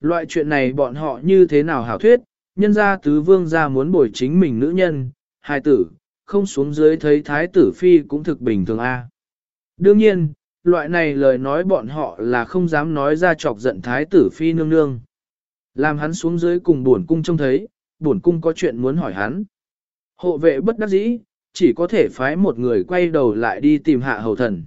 Loại chuyện này bọn họ như thế nào hảo thuyết, nhân gia tứ vương gia muốn bồi chính mình nữ nhân, hài tử, không xuống dưới thấy thái tử phi cũng thực bình thường a. Đương nhiên, loại này lời nói bọn họ là không dám nói ra chọc giận thái tử phi nương nương. Làm hắn xuống dưới cùng buồn cung trông thấy, buồn cung có chuyện muốn hỏi hắn. Hộ vệ bất đắc dĩ, chỉ có thể phái một người quay đầu lại đi tìm hạ hầu thần.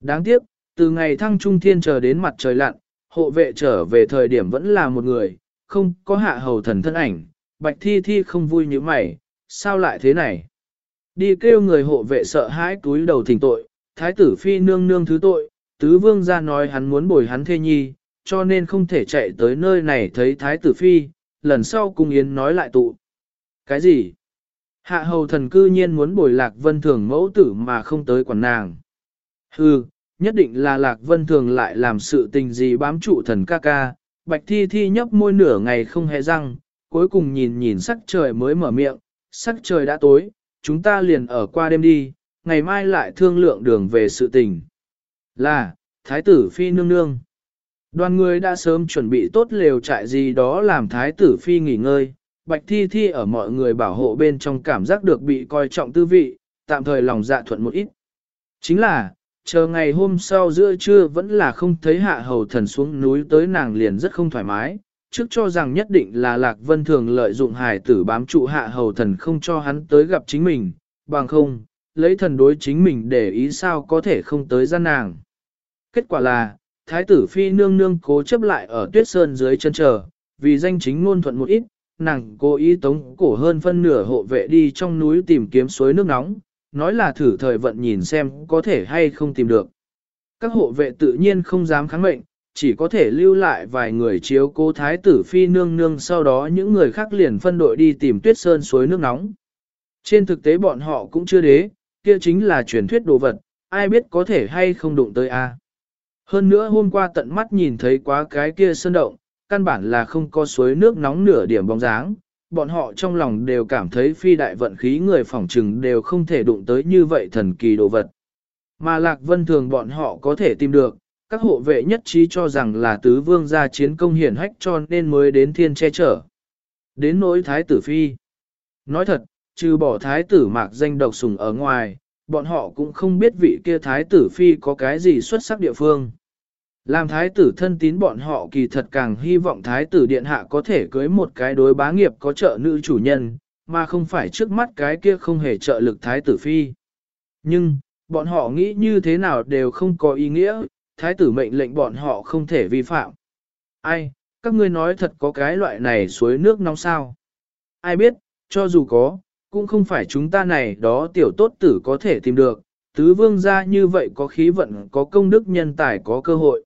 Đáng tiếc, từ ngày thăng trung thiên chờ đến mặt trời lặn, hộ vệ trở về thời điểm vẫn là một người, không có hạ hầu thần thân ảnh, bạch thi thi không vui như mày, sao lại thế này? Đi kêu người hộ vệ sợ hãi túi đầu thỉnh tội, thái tử phi nương nương thứ tội, tứ vương ra nói hắn muốn bồi hắn thê nhi, cho nên không thể chạy tới nơi này thấy thái tử phi, lần sau cung yến nói lại tụ. Cái gì? Hạ hầu thần cư nhiên muốn bồi lạc vân thường mẫu tử mà không tới quản nàng. Hừ, nhất định là lạc vân thường lại làm sự tình gì bám trụ thần ca ca, bạch thi thi nhấp môi nửa ngày không hề răng, cuối cùng nhìn nhìn sắc trời mới mở miệng, sắc trời đã tối, chúng ta liền ở qua đêm đi, ngày mai lại thương lượng đường về sự tình. Là, thái tử phi nương nương. Đoàn người đã sớm chuẩn bị tốt lều trại gì đó làm thái tử phi nghỉ ngơi, bạch thi thi ở mọi người bảo hộ bên trong cảm giác được bị coi trọng tư vị, tạm thời lòng dạ thuận một ít. Chính là, chờ ngày hôm sau giữa trưa vẫn là không thấy hạ hầu thần xuống núi tới nàng liền rất không thoải mái, trước cho rằng nhất định là Lạc Vân Thường lợi dụng hài tử bám trụ hạ hầu thần không cho hắn tới gặp chính mình, bằng không, lấy thần đối chính mình để ý sao có thể không tới gian nàng. Kết quả là, thái tử phi nương nương cố chấp lại ở tuyết sơn dưới chân chờ, vì danh chính ngôn thuận một ít, nàng cố ý tống cổ hơn phân nửa hộ vệ đi trong núi tìm kiếm suối nước nóng, nói là thử thời vận nhìn xem có thể hay không tìm được. Các hộ vệ tự nhiên không dám kháng mệnh, chỉ có thể lưu lại vài người chiếu cố thái tử phi nương nương sau đó những người khác liền phân đội đi tìm tuyết sơn suối nước nóng. Trên thực tế bọn họ cũng chưa đế, kia chính là truyền thuyết đồ vật, ai biết có thể hay không đụng tới a. Hơn nữa hôm qua tận mắt nhìn thấy quá cái kia sơn động, căn bản là không có suối nước nóng nửa điểm bóng dáng, bọn họ trong lòng đều cảm thấy phi đại vận khí người phỏng trừng đều không thể đụng tới như vậy thần kỳ đồ vật. Mà Lạc Vân thường bọn họ có thể tìm được, các hộ vệ nhất trí cho rằng là tứ vương gia chiến công hiển hách cho nên mới đến thiên che chở. Đến nỗi thái tử phi. Nói thật, trừ bỏ thái tử mạc danh độc sùng ở ngoài, bọn họ cũng không biết vị kia thái tử phi có cái gì xuất sắc địa phương. Làm thái tử thân tín bọn họ kỳ thật càng hy vọng thái tử điện hạ có thể cưới một cái đối bá nghiệp có trợ nữ chủ nhân, mà không phải trước mắt cái kia không hề trợ lực thái tử phi. Nhưng, bọn họ nghĩ như thế nào đều không có ý nghĩa, thái tử mệnh lệnh bọn họ không thể vi phạm. Ai, các ngươi nói thật có cái loại này suối nước nóng sao? Ai biết, cho dù có, cũng không phải chúng ta này đó tiểu tốt tử có thể tìm được, tứ vương gia như vậy có khí vận có công đức nhân tài có cơ hội.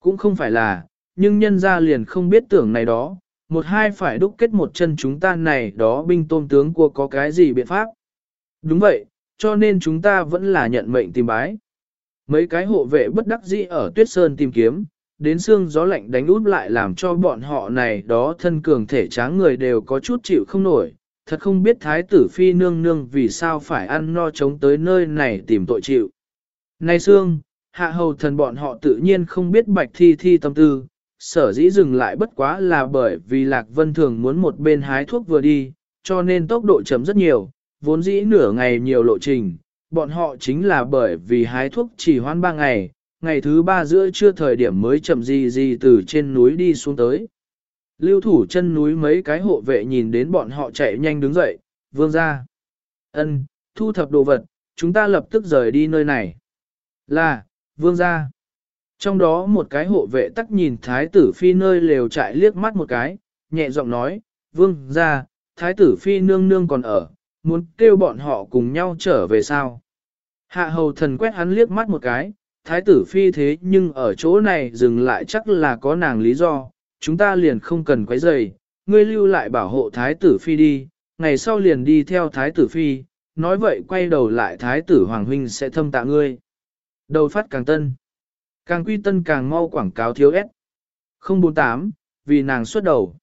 Cũng không phải là, nhưng nhân gia liền không biết tưởng này đó, một hai phải đúc kết một chân chúng ta này đó binh tôn tướng của có cái gì biện pháp. Đúng vậy, cho nên chúng ta vẫn là nhận mệnh tìm bái. Mấy cái hộ vệ bất đắc dĩ ở tuyết sơn tìm kiếm, đến xương gió lạnh đánh út lại làm cho bọn họ này đó thân cường thể tráng người đều có chút chịu không nổi. Thật không biết thái tử phi nương nương vì sao phải ăn no chống tới nơi này tìm tội chịu. Này xương, hạ hầu thần bọn họ tự nhiên không biết bạch thi thi tâm tư, sở dĩ dừng lại bất quá là bởi vì Lạc Vân Thường muốn một bên hái thuốc vừa đi, cho nên tốc độ chấm rất nhiều, vốn dĩ nửa ngày nhiều lộ trình, bọn họ chính là bởi vì hái thuốc chỉ hoãn ba ngày, ngày thứ ba giữa trưa thời điểm mới chậm gì gì từ trên núi đi xuống tới. Lưu thủ chân núi mấy cái hộ vệ nhìn đến bọn họ chạy nhanh đứng dậy, vương ra. ân thu thập đồ vật, chúng ta lập tức rời đi nơi này. Là, vương ra. Trong đó một cái hộ vệ tắc nhìn thái tử phi nơi lều chạy liếc mắt một cái, nhẹ giọng nói, vương ra, thái tử phi nương nương còn ở, muốn kêu bọn họ cùng nhau trở về sao. Hạ hầu thần quét hắn liếc mắt một cái, thái tử phi thế nhưng ở chỗ này dừng lại chắc là có nàng lý do, chúng ta liền không cần quấy rầy, ngươi lưu lại bảo hộ thái tử phi đi, ngày sau liền đi theo thái tử phi, nói vậy quay đầu lại thái tử hoàng huynh sẽ thâm tạ ngươi. Đầu phát càng tân, càng quy tân càng mau quảng cáo thiếu ép. 048, vì nàng xuất đầu.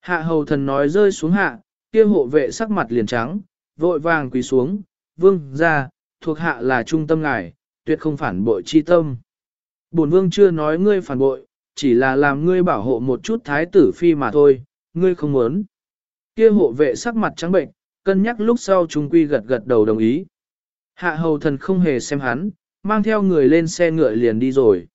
Hạ hầu thần nói rơi xuống hạ, kia hộ vệ sắc mặt liền trắng, vội vàng quỳ xuống, vương ra, thuộc hạ là trung tâm ngài, tuyệt không phản bội chi tâm. Bổn vương chưa nói ngươi phản bội, chỉ là làm ngươi bảo hộ một chút thái tử phi mà thôi, ngươi không muốn. Kia hộ vệ sắc mặt trắng bệnh, cân nhắc lúc sau trung quy gật gật đầu đồng ý. Hạ hầu thần không hề xem hắn, mang theo người lên xe ngựa liền đi rồi.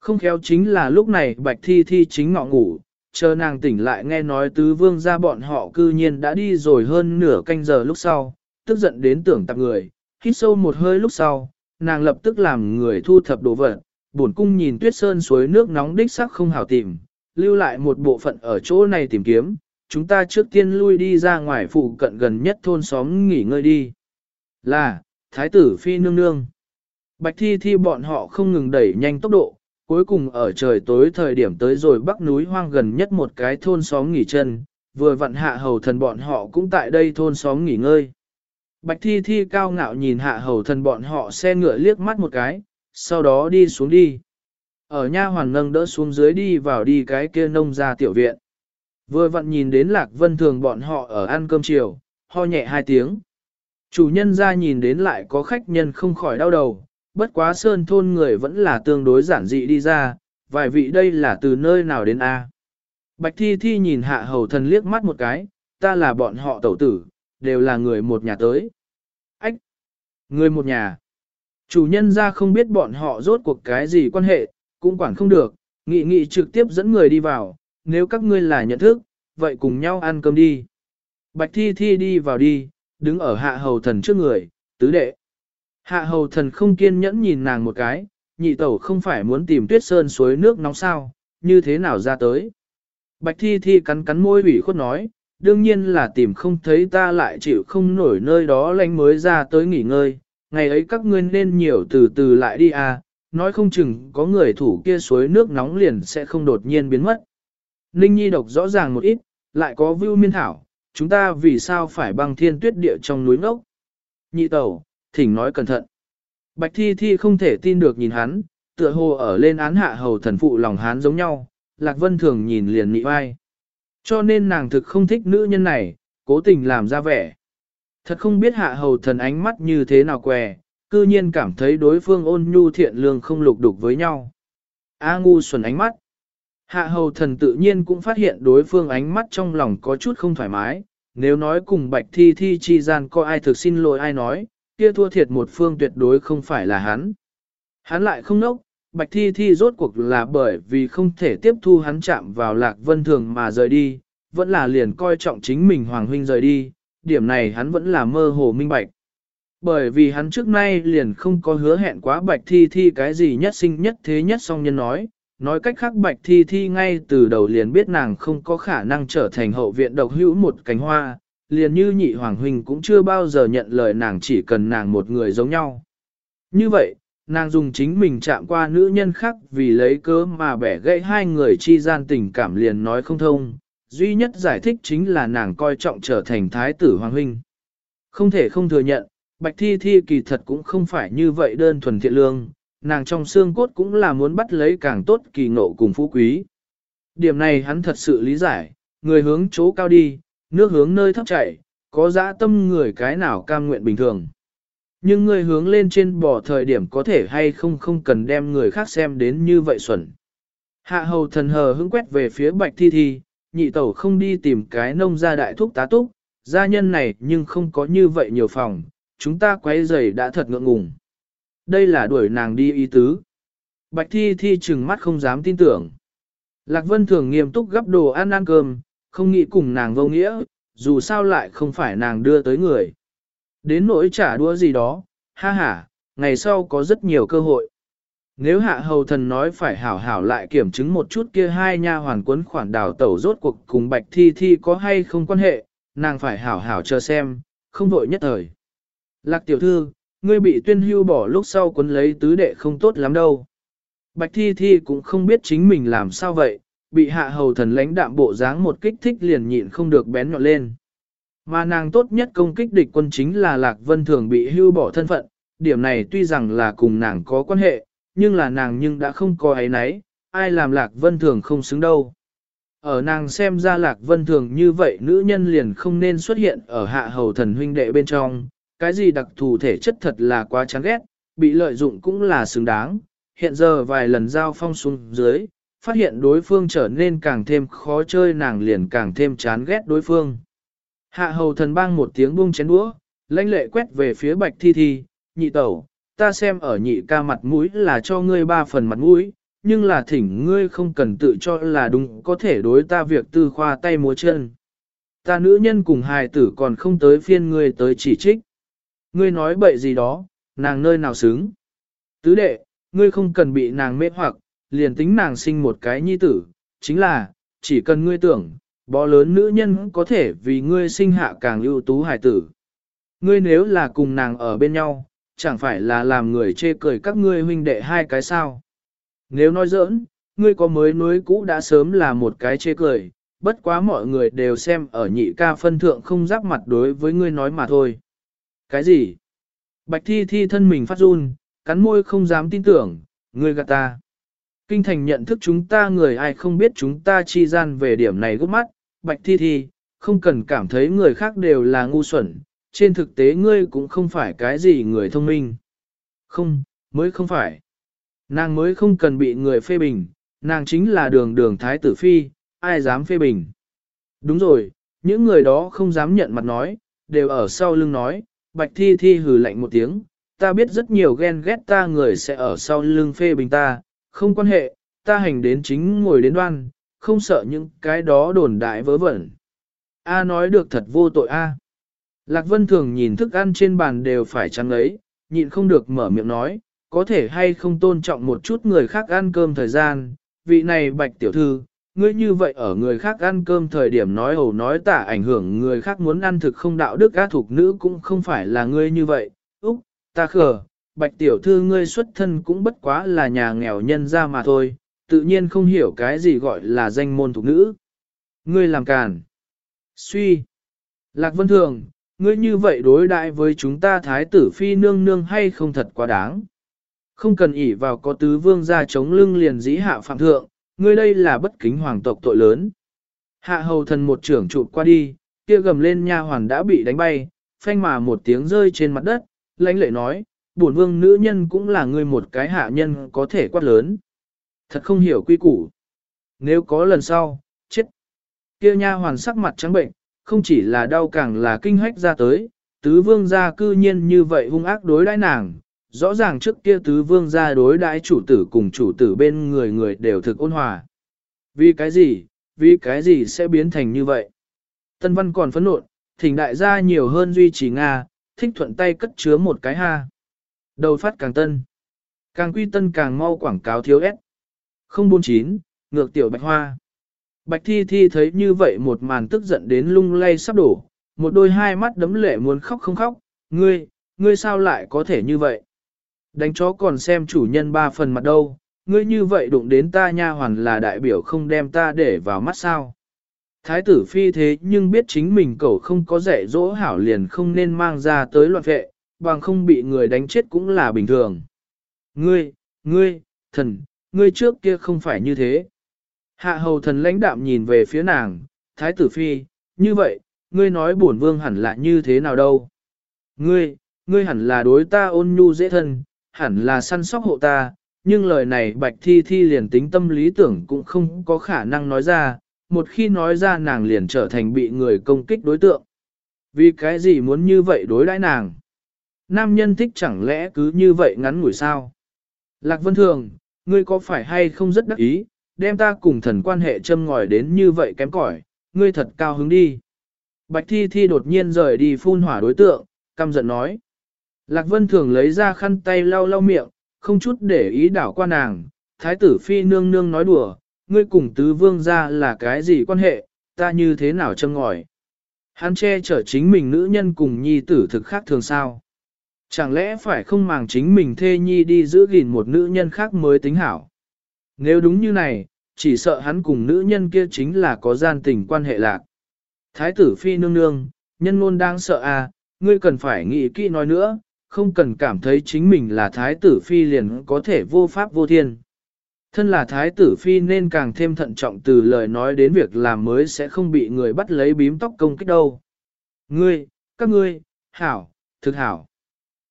Không khéo chính là lúc này bạch thi thi chính ngọ ngủ, chờ nàng tỉnh lại nghe nói tứ vương ra bọn họ cư nhiên đã đi rồi hơn nửa canh giờ lúc sau, tức giận đến tưởng tạp người, hít sâu một hơi lúc sau, nàng lập tức làm người thu thập đồ vật, buồn cung nhìn tuyết sơn suối nước nóng đích sắc không hảo tìm, lưu lại một bộ phận ở chỗ này tìm kiếm, chúng ta trước tiên lui đi ra ngoài phụ cận gần nhất thôn xóm nghỉ ngơi đi. Là, Thái tử Phi nương nương. Bạch thi thi bọn họ không ngừng đẩy nhanh tốc độ, cuối cùng ở trời tối thời điểm tới rồi bắc núi hoang gần nhất một cái thôn xóm nghỉ chân, vừa vặn hạ hầu thần bọn họ cũng tại đây thôn xóm nghỉ ngơi. Bạch thi thi cao ngạo nhìn hạ hầu thần bọn họ xe ngựa liếc mắt một cái, sau đó đi xuống đi. Ở nha hoàn nâng đỡ xuống dưới đi vào đi cái kia nông ra tiểu viện. Vừa vặn nhìn đến lạc vân thường bọn họ ở ăn cơm chiều, ho nhẹ hai tiếng. Chủ nhân ra nhìn đến lại có khách nhân không khỏi đau đầu, bất quá sơn thôn người vẫn là tương đối giản dị đi ra, vài vị đây là từ nơi nào đến A. Bạch thi thi nhìn hạ hầu thần liếc mắt một cái, ta là bọn họ tẩu tử, đều là người một nhà tới. Ách! Người một nhà. Chủ nhân ra không biết bọn họ rốt cuộc cái gì quan hệ, cũng quản không được, nghị nghị trực tiếp dẫn người đi vào, nếu các ngươi là nhận thức, vậy cùng nhau ăn cơm đi. Bạch thi thi đi vào đi, đứng ở hạ hầu thần trước người, tứ đệ. Hạ hầu thần không kiên nhẫn nhìn nàng một cái, nhị tẩu không phải muốn tìm tuyết sơn suối nước nóng sao, như thế nào ra tới. Bạch thi thi cắn cắn môi ủy khuất nói, đương nhiên là tìm không thấy ta lại chịu không nổi nơi đó lánh mới ra tới nghỉ ngơi, ngày ấy các ngươi nên nhiều từ từ lại đi à, nói không chừng có người thủ kia suối nước nóng liền sẽ không đột nhiên biến mất. Ninh Nhi độc rõ ràng một ít, lại có view miên thảo, chúng ta vì sao phải băng thiên tuyết địa trong núi ngốc. Nhị tẩu, thỉnh nói cẩn thận. Bạch thi thi không thể tin được nhìn hắn, tựa hồ ở lên án hạ hầu thần phụ lòng hắn giống nhau, Lạc Vân thường nhìn liền nị vai. Cho nên nàng thực không thích nữ nhân này, cố tình làm ra vẻ. Thật không biết hạ hầu thần ánh mắt như thế nào què, cư nhiên cảm thấy đối phương ôn nhu thiện lương không lục đục với nhau. A ngu xuẩn ánh mắt. Hạ hầu thần tự nhiên cũng phát hiện đối phương ánh mắt trong lòng có chút không thoải mái, nếu nói cùng bạch thi thi chi gian có ai thực xin lỗi ai nói, kia thua thiệt một phương tuyệt đối không phải là hắn. Hắn lại không nốc, bạch thi thi rốt cuộc là bởi vì không thể tiếp thu hắn chạm vào lạc vân thường mà rời đi, vẫn là liền coi trọng chính mình hoàng huynh rời đi, điểm này hắn vẫn là mơ hồ minh bạch. Bởi vì hắn trước nay liền không có hứa hẹn quá bạch thi thi cái gì nhất sinh nhất thế nhất song nhân nói, nói cách khác bạch thi thi ngay từ đầu liền biết nàng không có khả năng trở thành hậu viện độc hữu một cánh hoa, liền như nhị hoàng huynh cũng chưa bao giờ nhận lời nàng chỉ cần nàng một người giống nhau. Như vậy, nàng dùng chính mình chạm qua nữ nhân khác vì lấy cớ mà bẻ gãy hai người chi gian tình cảm liền nói không thông, duy nhất giải thích chính là nàng coi trọng trở thành thái tử hoàng huynh. Không thể không thừa nhận, Bạch Thi Thi kỳ thật cũng không phải như vậy đơn thuần thiện lương, nàng trong xương cốt cũng là muốn bắt lấy càng tốt kỳ ngộ cùng phú quý. Điểm này hắn thật sự lý giải, người hướng chỗ cao đi, nước hướng nơi thấp chảy, có dã tâm người cái nào cam nguyện bình thường. Nhưng người hướng lên trên bò thời điểm có thể hay không không cần đem người khác xem đến như vậy xuẩn. Hạ hầu thần hờ hững quét về phía bạch thi thi, nhị tẩu không đi tìm cái nông gia đại thúc tá túc, gia nhân này nhưng không có như vậy nhiều phòng, chúng ta quấy giày đã thật ngượng ngùng. Đây là đuổi nàng đi ý tứ. Bạch thi thi chừng mắt không dám tin tưởng. Lạc Vân thường nghiêm túc gấp đồ ăn ăn cơm, không nghĩ cùng nàng vô nghĩa, dù sao lại không phải nàng đưa tới người. Đến nỗi trả đũa gì đó, ha ha, ngày sau có rất nhiều cơ hội. Nếu hạ hầu thần nói phải hảo hảo lại kiểm chứng một chút kia hai nha hoàn quấn khoản đào tẩu rốt cuộc cùng bạch thi thi có hay không quan hệ, nàng phải hảo hảo chờ xem, không vội nhất thời. Lạc tiểu thư, ngươi bị tuyên hưu bỏ lúc sau quấn lấy tứ đệ không tốt lắm đâu. Bạch thi thi cũng không biết chính mình làm sao vậy, bị hạ hầu thần lãnh đạm bộ dáng một kích thích liền nhịn không được bén nhọn lên. Mà nàng tốt nhất công kích địch quân chính là Lạc Vân Thường bị hưu bỏ thân phận, điểm này tuy rằng là cùng nàng có quan hệ, nhưng là nàng nhưng đã không có ấy nấy, ai làm Lạc Vân Thường không xứng đâu. Ở nàng xem ra Lạc Vân Thường như vậy nữ nhân liền không nên xuất hiện ở hạ hầu thần huynh đệ bên trong, cái gì đặc thù thể chất thật là quá chán ghét, bị lợi dụng cũng là xứng đáng. Hiện giờ vài lần giao phong xuống dưới, phát hiện đối phương trở nên càng thêm khó chơi nàng liền càng thêm chán ghét đối phương. Hạ hầu thần bang một tiếng buông chén đũa, lãnh lệ quét về phía bạch thi thi, nhị tẩu, ta xem ở nhị ca mặt mũi là cho ngươi ba phần mặt mũi, nhưng là thỉnh ngươi không cần tự cho là đúng có thể đối ta việc tư khoa tay múa chân. Ta nữ nhân cùng hài tử còn không tới phiên ngươi tới chỉ trích. Ngươi nói bậy gì đó, nàng nơi nào xứng. Tứ đệ, ngươi không cần bị nàng mê hoặc, liền tính nàng sinh một cái nhi tử, chính là, chỉ cần ngươi tưởng, bó lớn nữ nhân có thể vì ngươi sinh hạ càng ưu tú hài tử. Ngươi nếu là cùng nàng ở bên nhau, chẳng phải là làm người chê cười các ngươi huynh đệ hai cái sao. Nếu nói giỡn, ngươi có mới núi cũ đã sớm là một cái chê cười, bất quá mọi người đều xem ở nhị ca phân thượng không giáp mặt đối với ngươi nói mà thôi. Cái gì? Bạch thi thi thân mình phát run, cắn môi không dám tin tưởng, ngươi gạt ta. Kinh thành nhận thức chúng ta người ai không biết chúng ta chi gian về điểm này gốc mắt, bạch thi thi, không cần cảm thấy người khác đều là ngu xuẩn, trên thực tế ngươi cũng không phải cái gì người thông minh. Không, mới không phải. Nàng mới không cần bị người phê bình, nàng chính là đường đường thái tử phi, ai dám phê bình. Đúng rồi, những người đó không dám nhận mặt nói, đều ở sau lưng nói, bạch thi thi hừ lạnh một tiếng, ta biết rất nhiều ghen ghét ta người sẽ ở sau lưng phê bình ta, không quan hệ, ta hành đến chính ngồi đến đoan, không sợ những cái đó đồn đại vớ vẩn. A nói được thật vô tội A. Lạc Vân thường nhìn thức ăn trên bàn đều phải trắng ấy, nhịn không được mở miệng nói, có thể hay không tôn trọng một chút người khác ăn cơm thời gian, vị này bạch tiểu thư, ngươi như vậy ở người khác ăn cơm thời điểm nói ẩu nói tả ảnh hưởng người khác muốn ăn thực không đạo đức á thuộc nữ cũng không phải là ngươi như vậy, úc, ta khờ, bạch tiểu thư ngươi xuất thân cũng bất quá là nhà nghèo nhân ra mà thôi, tự nhiên không hiểu cái gì gọi là danh môn thuộc nữ. Ngươi làm càn. Suy. Lạc Vân Thường, ngươi như vậy đối đại với chúng ta thái tử phi nương nương hay không thật quá đáng. Không cần ỷ vào có tứ vương ra chống lưng liền dĩ hạ phạm thượng, ngươi đây là bất kính hoàng tộc tội lớn. Hạ hầu thần một trưởng chụp qua đi, kia gầm lên nha hoàn đã bị đánh bay, phanh mà một tiếng rơi trên mặt đất, lãnh lệ nói, bổn vương nữ nhân cũng là ngươi một cái hạ nhân có thể quát lớn. Thật không hiểu quy củ. Nếu có lần sau, chết. Kia nha hoàn sắc mặt trắng bệnh, không chỉ là đau càng là kinh hách ra tới, tứ vương gia cư nhiên như vậy hung ác đối đãi nàng, rõ ràng trước kia tứ vương gia đối đãi chủ tử cùng chủ tử bên người người đều thực ôn hòa. Vì cái gì, vì cái gì sẽ biến thành như vậy? Tân văn còn phẫn nộ, thỉnh đại gia nhiều hơn duy trì Nga, thích thuận tay cất chứa một cái ha. Đầu phát càng tân. Càng quy tân càng mau quảng cáo thiếu S. 049, ngược tiểu bạch hoa. Bạch thi thi thấy như vậy một màn tức giận đến lung lay sắp đổ, một đôi hai mắt đấm lệ muốn khóc không khóc, ngươi, ngươi sao lại có thể như vậy? Đánh chó còn xem chủ nhân ba phần mặt đâu, ngươi như vậy đụng đến ta nha hoàn là đại biểu không đem ta để vào mắt sao. Thái tử phi thế nhưng biết chính mình cậu không có dạy dỗ hảo liền không nên mang ra tới loạn vệ, bằng không bị người đánh chết cũng là bình thường. Ngươi, ngươi, thần, ngươi trước kia không phải như thế. Hạ hầu thần lãnh đạm nhìn về phía nàng, thái tử phi, như vậy, ngươi nói bổn vương hẳn là như thế nào đâu. Ngươi, ngươi hẳn là đối ta ôn nhu dễ thân, hẳn là săn sóc hộ ta, nhưng lời này bạch thi thi liền tính tâm lý tưởng cũng không có khả năng nói ra, một khi nói ra nàng liền trở thành bị người công kích đối tượng. Vì cái gì muốn như vậy đối đãi nàng? Nam nhân thích chẳng lẽ cứ như vậy ngắn ngủi sao? Lạc Vân Thường, ngươi có phải hay không rất đắc ý, đem ta cùng thần quan hệ châm ngòi đến như vậy kém cỏi, ngươi thật cao hứng đi. Bạch Thi Thi đột nhiên rời đi phun hỏa đối tượng, căm giận nói. Lạc Vân Thường lấy ra khăn tay lau lau miệng, không chút để ý đảo qua nàng, thái tử phi nương nương nói đùa, ngươi cùng tứ vương ra là cái gì quan hệ, ta như thế nào châm ngòi. Hắn che chở chính mình nữ nhân cùng nhi tử thực khác thường sao. Chẳng lẽ phải không màng chính mình thê nhi đi giữ gìn một nữ nhân khác mới tính hảo. Nếu đúng như này, chỉ sợ hắn cùng nữ nhân kia chính là có gian tình quan hệ lạc. Thái tử phi nương nương, nhân ngôn đang sợ à, ngươi cần phải nghĩ kỹ nói nữa, không cần cảm thấy chính mình là thái tử phi liền có thể vô pháp vô thiên. Thân là thái tử phi nên càng thêm thận trọng từ lời nói đến việc làm mới sẽ không bị người bắt lấy bím tóc công kích đâu. Ngươi, các ngươi, hảo, thực hảo.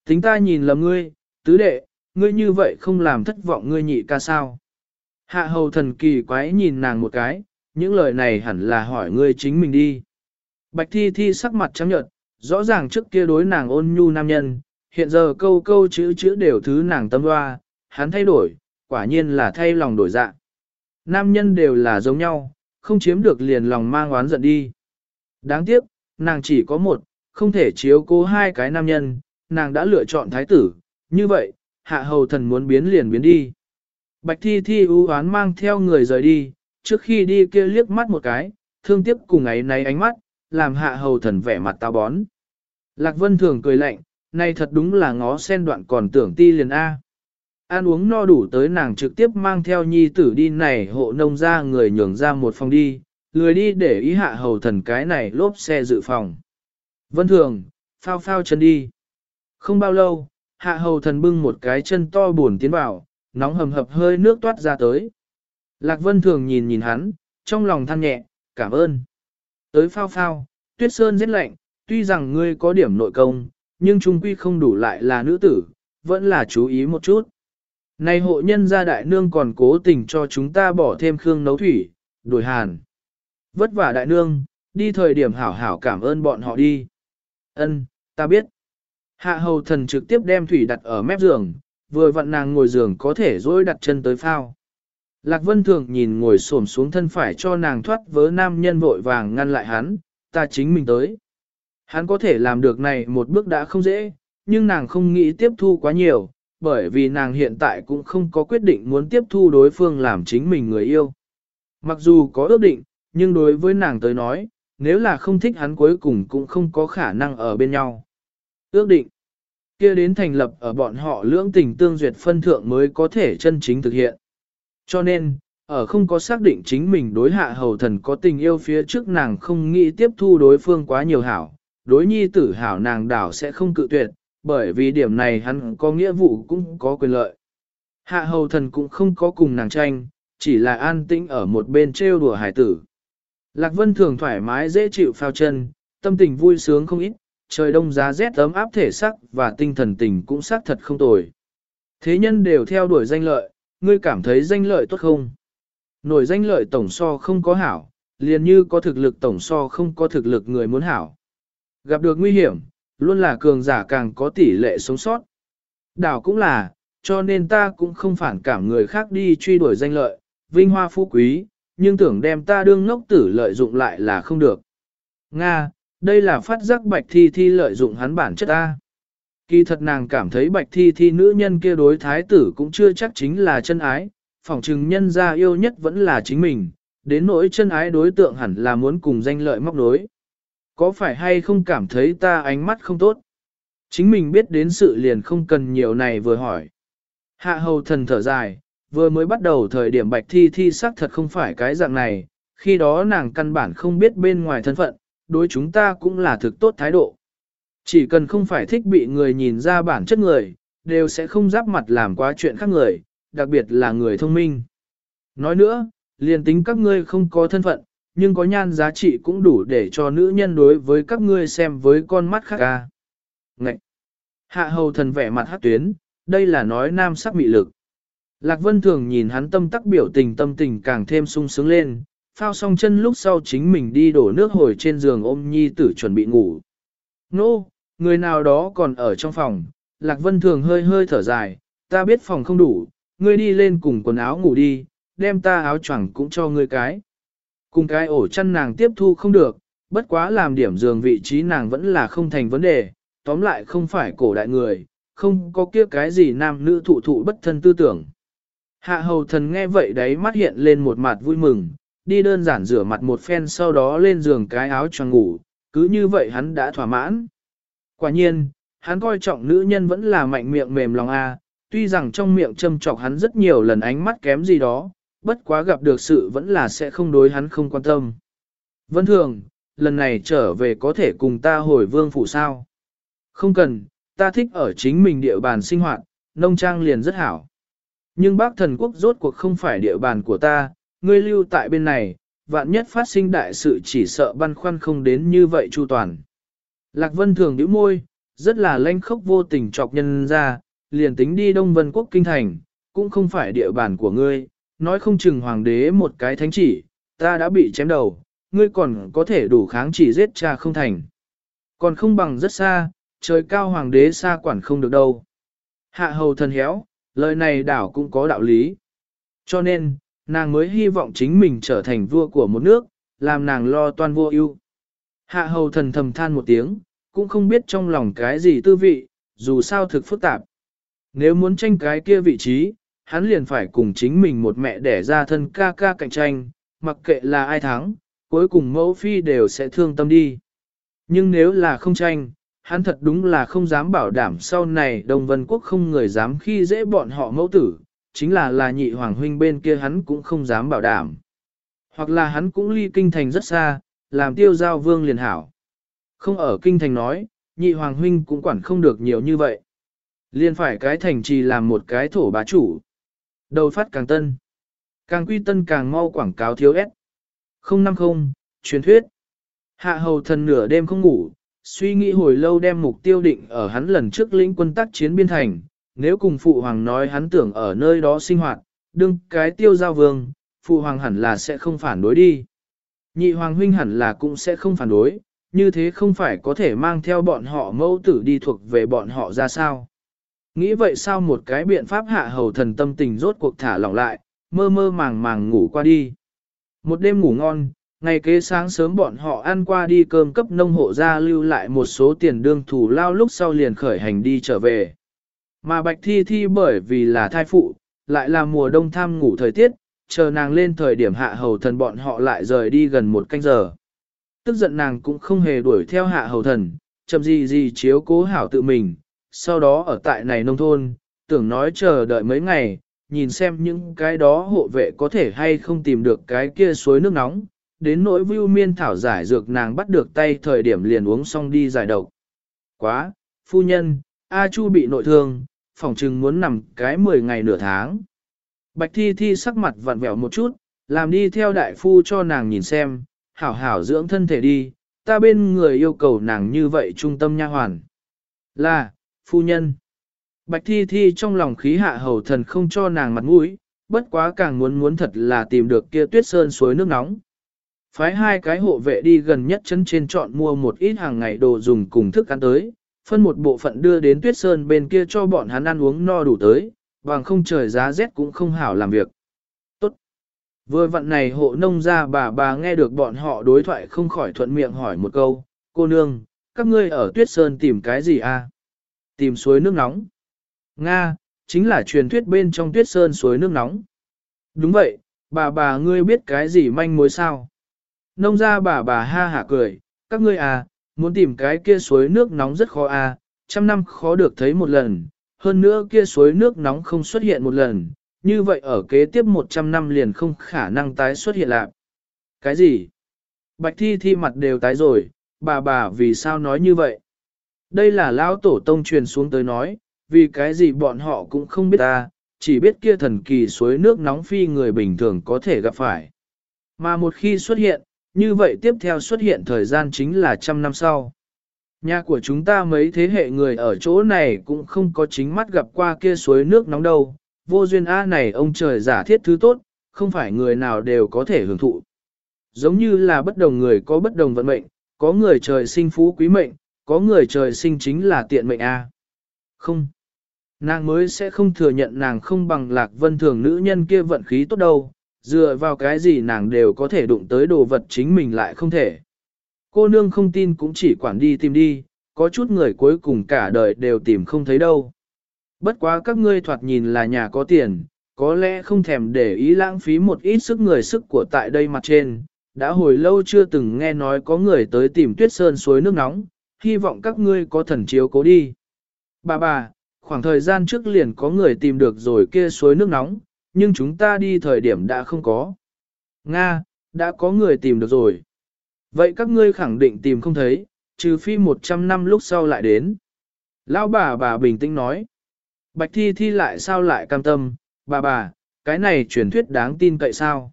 Tính ta nhìn lầm ngươi, tứ đệ, ngươi như vậy không làm thất vọng ngươi nhị ca sao. Hạ hầu thần kỳ quái nhìn nàng một cái, những lời này hẳn là hỏi ngươi chính mình đi. Bạch thi thi sắc mặt trắng nhợt, rõ ràng trước kia đối nàng ôn nhu nam nhân, hiện giờ câu câu chữ chữ đều thứ nàng tâm hoa, hắn thay đổi, quả nhiên là thay lòng đổi dạ. Nam nhân đều là giống nhau, không chiếm được liền lòng mang oán giận đi. Đáng tiếc, nàng chỉ có một, không thể chiếu cố hai cái nam nhân, nàng đã lựa chọn thái tử, như vậy, hạ hầu thần muốn biến liền biến đi. Bạch thi thi ưu oán mang theo người rời đi, trước khi đi kia liếc mắt một cái, thương tiếc cùng ấy này ánh mắt, làm hạ hầu thần vẻ mặt tao bón. Lạc Vân thường cười lạnh, này thật đúng là ngó sen đoạn còn tưởng ti liền A. Ăn uống no đủ tới nàng trực tiếp mang theo nhi tử đi này hộ nông ra người nhường ra một phòng đi, lười đi để ý hạ hầu thần cái này lốp xe dự phòng. Vân thường, phao phao chân đi. Không bao lâu, hạ hầu thần bưng một cái chân to buồn tiến vào, nóng hầm hập hơi nước toát ra tới. Lạc vân thường nhìn nhìn hắn, trong lòng than nhẹ, cảm ơn. Tới phao phao, tuyết sơn rất lạnh, tuy rằng ngươi có điểm nội công, nhưng trung quy không đủ lại là nữ tử, vẫn là chú ý một chút. Này hộ nhân gia đại nương còn cố tình cho chúng ta bỏ thêm khương nấu thủy, đổi hàn. Vất vả đại nương, đi thời điểm hảo hảo cảm ơn bọn họ đi. Ân, ta biết. Hạ hầu thần trực tiếp đem thủy đặt ở mép giường, vừa vặn nàng ngồi giường có thể dối đặt chân tới phao. Lạc Vân Thường nhìn ngồi xổm xuống thân phải cho nàng thoát vớ nam nhân vội vàng ngăn lại hắn, ta chính mình tới. Hắn có thể làm được này một bước đã không dễ, nhưng nàng không nghĩ tiếp thu quá nhiều, bởi vì nàng hiện tại cũng không có quyết định muốn tiếp thu đối phương làm chính mình người yêu. Mặc dù có ước định, nhưng đối với nàng tới nói, nếu là không thích hắn cuối cùng cũng không có khả năng ở bên nhau. Ước định, kia đến thành lập ở bọn họ lưỡng tình tương duyệt phân thượng mới có thể chân chính thực hiện. Cho nên, ở không có xác định chính mình đối hạ hầu thần có tình yêu phía trước nàng không nghĩ tiếp thu đối phương quá nhiều hảo, đối nhi tử hảo nàng đảo sẽ không cự tuyệt, bởi vì điểm này hắn có nghĩa vụ cũng có quyền lợi. Hạ hầu thần cũng không có cùng nàng tranh, chỉ là an tĩnh ở một bên trêu đùa hải tử. Lạc Vân thường thoải mái dễ chịu phao chân, tâm tình vui sướng không ít, trời đông giá rét ấm áp thể sắc và tinh thần tình cũng xác thật không tồi. Thế nhân đều theo đuổi danh lợi, ngươi cảm thấy danh lợi tốt không? Nổi danh lợi tổng so không có hảo, liền như có thực lực tổng so không có thực lực người muốn hảo. Gặp được nguy hiểm, luôn là cường giả càng có tỷ lệ sống sót. Đảo cũng là, cho nên ta cũng không phản cảm người khác đi truy đuổi danh lợi, vinh hoa phú quý, nhưng tưởng đem ta đương ngốc tử lợi dụng lại là không được. Nga, đây là phát giác bạch thi thi lợi dụng hắn bản chất ta. Kỳ thật nàng cảm thấy bạch thi thi nữ nhân kia đối thái tử cũng chưa chắc chính là chân ái, phỏng chừng nhân gia yêu nhất vẫn là chính mình, đến nỗi chân ái đối tượng hẳn là muốn cùng danh lợi móc đối. Có phải hay không cảm thấy ta ánh mắt không tốt? Chính mình biết đến sự liền không cần nhiều này vừa hỏi. Hạ hầu thần thở dài, vừa mới bắt đầu thời điểm bạch thi thi sắc thật không phải cái dạng này, khi đó nàng căn bản không biết bên ngoài thân phận, đối chúng ta cũng là thực tốt thái độ. Chỉ cần không phải thích bị người nhìn ra bản chất người, đều sẽ không giáp mặt làm quá chuyện khác người, đặc biệt là người thông minh. Nói nữa, liền tính các ngươi không có thân phận, nhưng có nhan giá trị cũng đủ để cho nữ nhân đối với các ngươi xem với con mắt khác ca. Ngậy! Hạ hầu thần vẻ mặt hát tuyến, đây là nói nam sắc mị lực. Lạc Vân thường nhìn hắn tâm tắc biểu tình tâm tình càng thêm sung sướng lên, phao xong chân lúc sau chính mình đi đổ nước hồi trên giường ôm nhi tử chuẩn bị ngủ. Nô, người nào đó còn ở trong phòng, Lạc Vân thường hơi hơi thở dài, ta biết phòng không đủ, ngươi đi lên cùng quần áo ngủ đi, đem ta áo choàng cũng cho ngươi cái. Cùng cái ổ chăn nàng tiếp thu không được, bất quá làm điểm giường vị trí nàng vẫn là không thành vấn đề, tóm lại không phải cổ đại người, không có kia cái gì nam nữ thụ thụ bất thân tư tưởng. Hạ hầu thần nghe vậy đấy mắt hiện lên một mặt vui mừng, đi đơn giản rửa mặt một phen sau đó lên giường cái áo choàng ngủ, cứ như vậy hắn đã thỏa mãn. Quả nhiên, hắn coi trọng nữ nhân vẫn là mạnh miệng mềm lòng a, tuy rằng trong miệng châm chọc hắn rất nhiều lần ánh mắt kém gì đó, bất quá gặp được sự vẫn là sẽ không đối hắn không quan tâm. Vân thường, lần này trở về có thể cùng ta hồi vương phủ sao? Không cần, ta thích ở chính mình địa bàn sinh hoạt, nông trang liền rất hảo. Nhưng bác thần quốc rốt cuộc không phải địa bàn của ta, ngươi lưu tại bên này, vạn nhất phát sinh đại sự chỉ sợ băn khoăn không đến như vậy chu toàn. Lạc Vân thường nhíu môi, rất là lanh khốc vô tình chọc nhân ra, liền tính đi Đông Vân Quốc Kinh Thành, cũng không phải địa bàn của ngươi, nói không chừng hoàng đế một cái thánh chỉ, ta đã bị chém đầu, ngươi còn có thể đủ kháng chỉ giết cha không thành. Còn không bằng rất xa, trời cao hoàng đế xa quản không được đâu. Hạ hầu thần héo, lời này đảo cũng có đạo lý. Cho nên, nàng mới hy vọng chính mình trở thành vua của một nước, làm nàng lo toan vua ưu. Hạ hầu thần thầm than một tiếng, cũng không biết trong lòng cái gì tư vị, dù sao thực phức tạp. Nếu muốn tranh cái kia vị trí, hắn liền phải cùng chính mình một mẹ đẻ ra thân ca ca cạnh tranh, mặc kệ là ai thắng, cuối cùng mẫu phi đều sẽ thương tâm đi. Nhưng nếu là không tranh, hắn thật đúng là không dám bảo đảm sau này Đông Vân Quốc không người dám khi dễ bọn họ mẫu tử, chính là là nhị hoàng huynh bên kia hắn cũng không dám bảo đảm. Hoặc là hắn cũng ly kinh thành rất xa, làm tiêu giao vương liền hảo. Không ở kinh thành nói, nhị hoàng huynh cũng quản không được nhiều như vậy. liền phải cái thành trì làm một cái thổ bá chủ. Đầu phát càng tân. Càng quy tân càng mau quảng cáo thiếu ép. 050, truyền thuyết. Hạ hầu thần nửa đêm không ngủ, suy nghĩ hồi lâu đem mục tiêu định ở hắn lần trước lĩnh quân tác chiến biên thành. Nếu cùng phụ hoàng nói hắn tưởng ở nơi đó sinh hoạt, đương cái tiêu giao vương, phụ hoàng hẳn là sẽ không phản đối đi. Nhị hoàng huynh hẳn là cũng sẽ không phản đối, như thế không phải có thể mang theo bọn họ mẫu tử đi thuộc về bọn họ ra sao. Nghĩ vậy sao một cái biện pháp hạ hầu thần tâm tình rốt cuộc thả lỏng lại, mơ mơ màng màng ngủ qua đi. Một đêm ngủ ngon, ngày kế sáng sớm bọn họ ăn qua đi cơm cấp nông hộ ra lưu lại một số tiền đương thủ lao lúc sau liền khởi hành đi trở về. Mà bạch thi thi bởi vì là thai phụ, lại là mùa đông tham ngủ thời tiết, chờ nàng lên thời điểm hạ hầu thần bọn họ lại rời đi gần một canh giờ. Tức giận nàng cũng không hề đuổi theo hạ hầu thần, chậm gì gì chiếu cố hảo tự mình, sau đó ở tại này nông thôn, tưởng nói chờ đợi mấy ngày, nhìn xem những cái đó hộ vệ có thể hay không tìm được cái kia suối nước nóng, đến nỗi vưu miên thảo giải dược nàng bắt được tay thời điểm liền uống xong đi giải độc. Quá, phu nhân, A Chu bị nội thương, phòng trừng muốn nằm cái 10 ngày nửa tháng. Bạch Thi Thi sắc mặt vặn vẹo một chút, làm đi theo đại phu cho nàng nhìn xem, hảo hảo dưỡng thân thể đi, ta bên người yêu cầu nàng như vậy trung tâm nha hoàn. Là, phu nhân. Bạch Thi Thi trong lòng khí hạ hầu thần không cho nàng mặt mũi, bất quá càng muốn muốn thật là tìm được kia tuyết sơn suối nước nóng. Phái hai cái hộ vệ đi gần nhất chân trên chọn mua một ít hàng ngày đồ dùng cùng thức ăn tới, phân một bộ phận đưa đến tuyết sơn bên kia cho bọn hắn ăn uống no đủ tới, bằng không trời giá rét cũng không hảo làm việc. Tốt. Vừa vận này hộ nông ra bà bà nghe được bọn họ đối thoại không khỏi thuận miệng hỏi một câu, cô nương, các ngươi ở tuyết sơn tìm cái gì a? Tìm suối nước nóng. Nga, chính là truyền thuyết bên trong tuyết sơn suối nước nóng. Đúng vậy, bà bà ngươi biết cái gì manh mối sao? Nông ra bà bà ha hả cười, các ngươi à, muốn tìm cái kia suối nước nóng rất khó à, trăm năm khó được thấy một lần, hơn nữa kia suối nước nóng không xuất hiện một lần, như vậy ở kế tiếp 100 năm liền không khả năng tái xuất hiện lại. Cái gì? Bạch thi thi mặt đều tái rồi, bà bà vì sao nói như vậy? Đây là lão tổ tông truyền xuống tới nói, vì cái gì bọn họ cũng không biết ta, chỉ biết kia thần kỳ suối nước nóng phi người bình thường có thể gặp phải. Mà một khi xuất hiện, như vậy tiếp theo xuất hiện thời gian chính là trăm năm sau. Nhà của chúng ta mấy thế hệ người ở chỗ này cũng không có chính mắt gặp qua kia suối nước nóng đâu, vô duyên A này ông trời giả thiết thứ tốt, không phải người nào đều có thể hưởng thụ. Giống như là bất đồng người có bất đồng vận mệnh, có người trời sinh phú quý mệnh, có người trời sinh chính là tiện mệnh A. Không. Nàng mới sẽ không thừa nhận nàng không bằng lạc vân thường nữ nhân kia vận khí tốt đâu, dựa vào cái gì nàng đều có thể đụng tới đồ vật chính mình lại không thể. Cô nương không tin cũng chỉ quản đi tìm đi, có chút người cuối cùng cả đời đều tìm không thấy đâu. Bất quá các ngươi thoạt nhìn là nhà có tiền, có lẽ không thèm để ý lãng phí một ít sức người sức của tại đây mặt trên. Đã hồi lâu chưa từng nghe nói có người tới tìm tuyết sơn suối nước nóng, hy vọng các ngươi có thần chiếu cố đi. Bà bà, khoảng thời gian trước liền có người tìm được rồi kia suối nước nóng, nhưng chúng ta đi thời điểm đã không có. Nga, đã có người tìm được rồi. Vậy các ngươi khẳng định tìm không thấy, trừ phi 100 năm lúc sau lại đến. Lão bà bà bình tĩnh nói. Bạch thi thi lại sao lại cam tâm, bà bà, cái này truyền thuyết đáng tin cậy sao?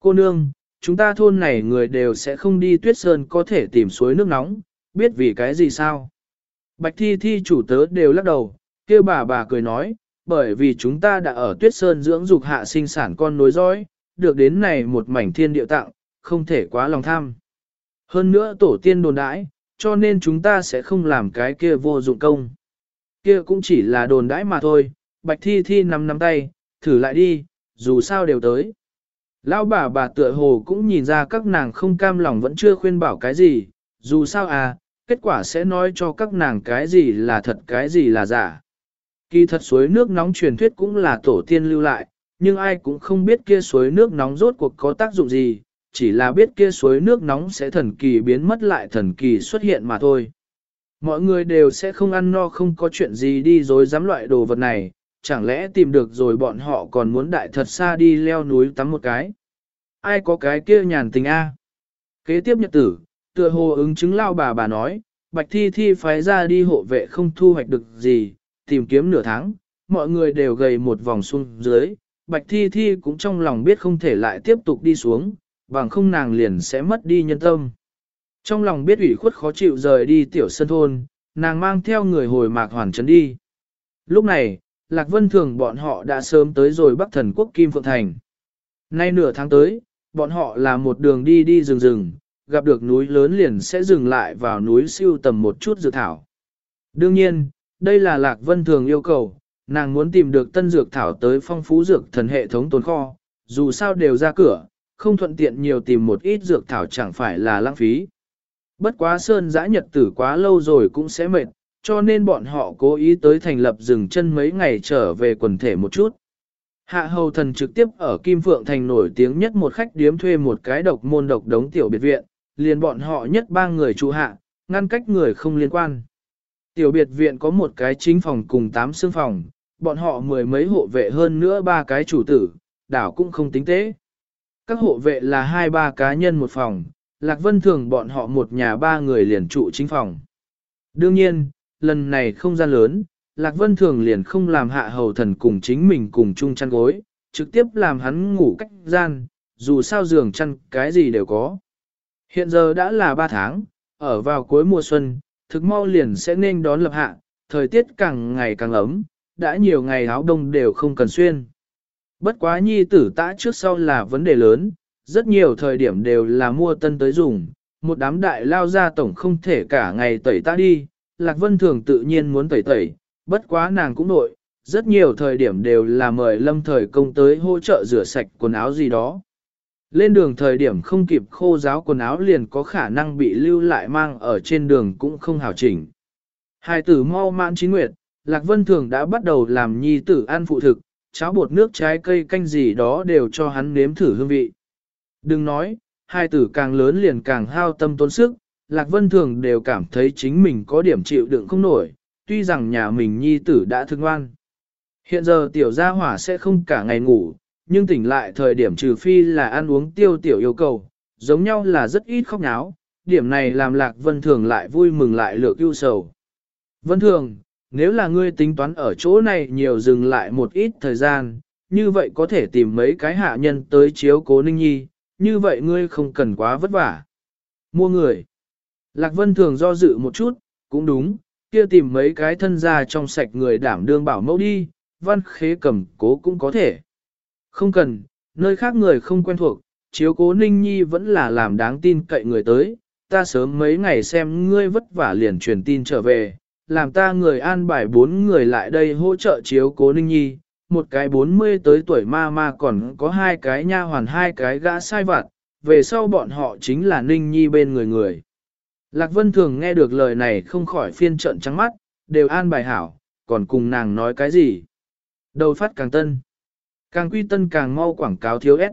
Cô nương, chúng ta thôn này người đều sẽ không đi tuyết sơn có thể tìm suối nước nóng, biết vì cái gì sao? Bạch thi thi chủ tớ đều lắc đầu, kêu bà bà cười nói, bởi vì chúng ta đã ở tuyết sơn dưỡng dục hạ sinh sản con nối dõi, được đến này một mảnh thiên địa tặng, không thể quá lòng tham. Hơn nữa tổ tiên đồn đãi, cho nên chúng ta sẽ không làm cái kia vô dụng công. Kia cũng chỉ là đồn đãi mà thôi, bạch thi thi nắm nắm tay, thử lại đi, dù sao đều tới. Lão bà bà tựa hồ cũng nhìn ra các nàng không cam lòng vẫn chưa khuyên bảo cái gì, dù sao à, kết quả sẽ nói cho các nàng cái gì là thật cái gì là giả. Kỳ thật suối nước nóng truyền thuyết cũng là tổ tiên lưu lại, nhưng ai cũng không biết kia suối nước nóng rốt cuộc có tác dụng gì, chỉ là biết kia suối nước nóng sẽ thần kỳ biến mất lại thần kỳ xuất hiện mà thôi. Mọi người đều sẽ không ăn no không có chuyện gì đi rồi dám loại đồ vật này, chẳng lẽ tìm được rồi bọn họ còn muốn đại thật xa đi leo núi tắm một cái. Ai có cái kia nhàn tình a? Kế tiếp nhật tử, tựa hồ ứng chứng lao bà bà nói, bạch thi thi phái ra đi hộ vệ không thu hoạch được gì, tìm kiếm nửa tháng, mọi người đều gầy một vòng xuống dưới, bạch thi thi cũng trong lòng biết không thể lại tiếp tục đi xuống, bằng không nàng liền sẽ mất đi nhân tâm. Trong lòng biết ủy khuất khó chịu rời đi tiểu sân thôn, nàng mang theo người hồi mạc hoàn trấn đi. Lúc này, Lạc Vân Thường bọn họ đã sớm tới rồi Bắc Thần Quốc Kim Phượng Thành. Nay nửa tháng tới, bọn họ là một đường đi đi rừng rừng, gặp được núi lớn liền sẽ dừng lại vào núi siêu tầm một chút dược thảo. Đương nhiên, đây là Lạc Vân Thường yêu cầu, nàng muốn tìm được tân dược thảo tới phong phú dược thần hệ thống tồn kho, dù sao đều ra cửa, không thuận tiện nhiều tìm một ít dược thảo chẳng phải là lãng phí. Bất quá sơn giã nhật tử quá lâu rồi cũng sẽ mệt, cho nên bọn họ cố ý tới thành lập dừng chân mấy ngày trở về quần thể một chút. Hạ hầu thần trực tiếp ở Kim Phượng Thành nổi tiếng nhất một khách điếm thuê một cái độc môn độc đống tiểu biệt viện, liền bọn họ nhất ba người trụ hạ, ngăn cách người không liên quan. Tiểu biệt viện có một cái chính phòng cùng tám xương phòng, bọn họ mười mấy hộ vệ hơn nữa ba cái chủ tử, đảo cũng không tính tế. Các hộ vệ là hai ba cá nhân một phòng, Lạc Vân thường bọn họ một nhà ba người liền trụ chính phòng. Đương nhiên, lần này không gian lớn, Lạc Vân thường liền không làm hạ hầu thần cùng chính mình cùng chung chăn gối, trực tiếp làm hắn ngủ cách gian, dù sao giường chăn cái gì đều có. Hiện giờ đã là ba tháng, ở vào cuối mùa xuân, thực mau liền sẽ nên đón lập hạ, thời tiết càng ngày càng ấm, đã nhiều ngày áo đông đều không cần xuyên. Bất quá nhi tử tã trước sau là vấn đề lớn, rất nhiều thời điểm đều là mua tân tới dùng, một đám đại lao ra tổng không thể cả ngày tẩy ta đi, Lạc Vân Thường tự nhiên muốn tẩy tẩy, bất quá nàng cũng nội, rất nhiều thời điểm đều là mời lâm thời công tới hỗ trợ rửa sạch quần áo gì đó. Lên đường thời điểm không kịp khô giáo quần áo liền có khả năng bị lưu lại mang ở trên đường cũng không hảo chỉnh. Hai tử mau mãn chín nguyệt, Lạc Vân Thường đã bắt đầu làm nhi tử ăn phụ thực, cháo bột nước trái cây canh gì đó đều cho hắn nếm thử hương vị. Đừng nói, hai tử càng lớn liền càng hao tâm tốn sức, Lạc Vân Thường đều cảm thấy chính mình có điểm chịu đựng không nổi, tuy rằng nhà mình nhi tử đã thương ngoan. Hiện giờ tiểu gia hỏa sẽ không cả ngày ngủ, nhưng tỉnh lại thời điểm trừ phi là ăn uống tiêu tiểu yêu cầu, giống nhau là rất ít khóc náo, điểm này làm Lạc Vân Thường lại vui mừng lại lược ưu sầu. Vân Thường, nếu là ngươi tính toán ở chỗ này nhiều dừng lại một ít thời gian, như vậy có thể tìm mấy cái hạ nhân tới chiếu cố Ninh Nhi, như vậy ngươi không cần quá vất vả. Mua người. Lạc Vân thường do dự một chút, cũng đúng, kia tìm mấy cái thân gia trong sạch người đảm đương bảo mẫu đi, văn khế cầm cố cũng có thể. Không cần, nơi khác người không quen thuộc, chiếu cố Ninh Nhi vẫn là làm đáng tin cậy người tới, ta sớm mấy ngày xem ngươi vất vả liền truyền tin trở về, làm ta người an bài bốn người lại đây hỗ trợ chiếu cố Ninh Nhi, một cái bốn mươi tới tuổi ma ma còn có hai cái nha hoàn hai cái gã sai vặt, về sau bọn họ chính là Ninh Nhi bên người người. Lạc Vân thường nghe được lời này không khỏi phiên trận trắng mắt, đều an bài hảo, còn cùng nàng nói cái gì. Đầu phát càng tân, càng quy tân càng mau quảng cáo thiếu ép.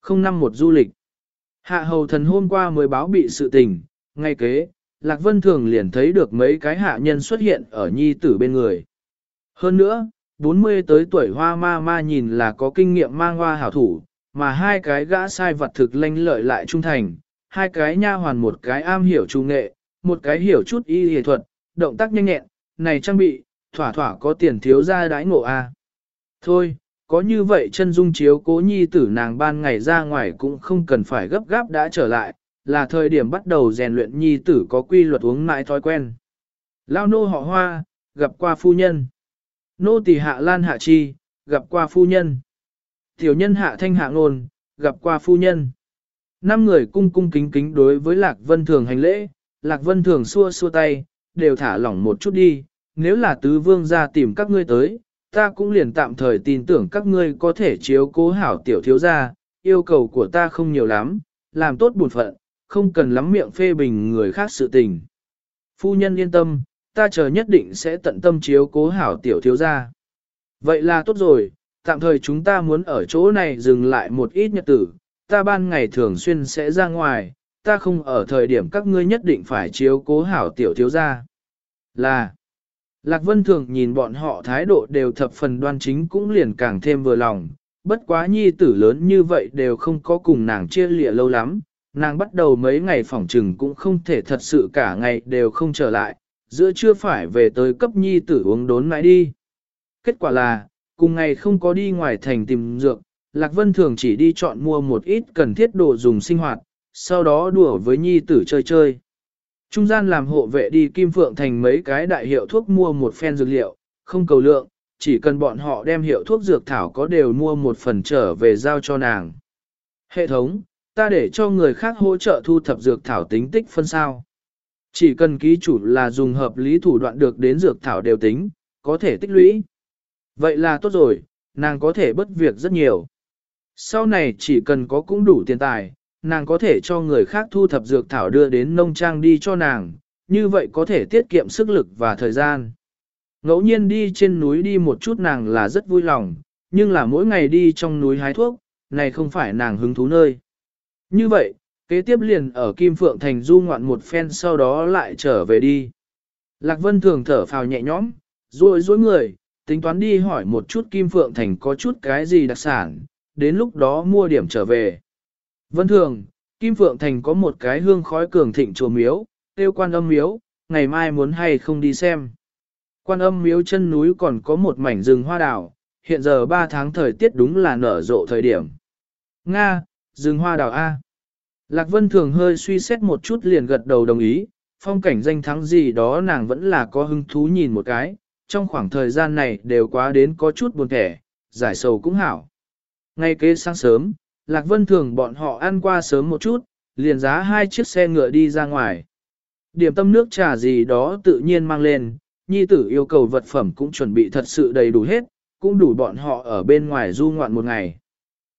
Không năm một du lịch. Hạ hầu thần hôm qua mới báo bị sự tình, ngay kế, Lạc Vân Thường liền thấy được mấy cái hạ nhân xuất hiện ở nhi tử bên người. Hơn nữa, 40 tới tuổi hoa ma ma nhìn là có kinh nghiệm mang hoa hảo thủ, mà hai cái gã sai vật thực lanh lợi lại trung thành, hai cái nha hoàn một cái am hiểu trung nghệ, một cái hiểu chút y y thuật, động tác nhanh nhẹn, này trang bị, thỏa thỏa có tiền thiếu ra đãi ngộ a. Thôi, có như vậy chân dung chiếu cố nhi tử nàng ban ngày ra ngoài cũng không cần phải gấp gáp đã trở lại, là thời điểm bắt đầu rèn luyện nhi tử có quy luật uống mãi thói quen. Lao nô họ hoa, gặp qua phu nhân. Nô tỳ hạ lan hạ chi, gặp qua phu nhân. Tiểu nhân hạ thanh hạ ngôn, gặp qua phu nhân. Năm người cung cung kính kính đối với Lạc Vân Thường hành lễ, Lạc Vân Thường xua xua tay, đều thả lỏng một chút đi, nếu là tứ vương ra tìm các ngươi tới, ta cũng liền tạm thời tin tưởng các ngươi có thể chiếu cố hảo tiểu thiếu gia, yêu cầu của ta không nhiều lắm, làm tốt bổn phận, không cần lắm miệng phê bình người khác sự tình. Phu nhân yên tâm, ta chờ nhất định sẽ tận tâm chiếu cố hảo tiểu thiếu gia. Vậy là tốt rồi, tạm thời chúng ta muốn ở chỗ này dừng lại một ít nhật tử, ta ban ngày thường xuyên sẽ ra ngoài, ta không ở thời điểm các ngươi nhất định phải chiếu cố hảo tiểu thiếu gia. Là, Lạc Vân Thường nhìn bọn họ thái độ đều thập phần đoan chính cũng liền càng thêm vừa lòng, bất quá nhi tử lớn như vậy đều không có cùng nàng chia lịa lâu lắm, nàng bắt đầu mấy ngày phỏng trừng cũng không thể thật sự cả ngày đều không trở lại, giữa chưa phải về tới cấp nhi tử uống đốn mãi đi. Kết quả là, cùng ngày không có đi ngoài thành tìm dược, Lạc Vân thường chỉ đi chọn mua một ít cần thiết đồ dùng sinh hoạt, sau đó đùa với nhi tử chơi chơi. Trung gian làm hộ vệ đi Kim Phượng thành mấy cái đại hiệu thuốc mua một phen dược liệu, không cầu lượng, chỉ cần bọn họ đem hiệu thuốc dược thảo có đều mua một phần trở về giao cho nàng. Hệ thống, ta để cho người khác hỗ trợ thu thập dược thảo tính tích phân sao. Chỉ cần ký chủ là dùng hợp lý thủ đoạn được đến dược thảo đều tính, có thể tích lũy. Vậy là tốt rồi, nàng có thể bất việc rất nhiều. Sau này chỉ cần có cũng đủ tiền tài, nàng có thể cho người khác thu thập dược thảo đưa đến nông trang đi cho nàng, như vậy có thể tiết kiệm sức lực và thời gian. Ngẫu nhiên đi trên núi đi một chút nàng là rất vui lòng, nhưng là mỗi ngày đi trong núi hái thuốc, này không phải nàng hứng thú nơi. Như vậy, kế tiếp liền ở Kim Phượng Thành du ngoạn một phen sau đó lại trở về đi. Lạc Vân thường thở phào nhẹ nhõm, rồi dối người, tính toán đi hỏi một chút Kim Phượng Thành có chút cái gì đặc sản, đến lúc đó mua điểm trở về. Vân thường, Kim Phượng Thành có một cái hương khói cường thịnh chùa miếu, tiêu quan âm miếu, ngày mai muốn hay không đi xem. Quan âm miếu chân núi còn có một mảnh rừng hoa đào, hiện giờ 3 tháng thời tiết đúng là nở rộ thời điểm. Nga, rừng hoa đào A. Lạc Vân thường hơi suy xét một chút liền gật đầu đồng ý, phong cảnh danh thắng gì đó nàng vẫn là có hứng thú nhìn một cái, trong khoảng thời gian này đều quá đến có chút buồn thẻ, giải sầu cũng hảo. Ngay kế sáng sớm, Lạc Vân thường bọn họ ăn qua sớm một chút, liền giá hai chiếc xe ngựa đi ra ngoài. Điểm tâm nước trà gì đó tự nhiên mang lên, nhi tử yêu cầu vật phẩm cũng chuẩn bị thật sự đầy đủ hết, cũng đủ bọn họ ở bên ngoài du ngoạn một ngày.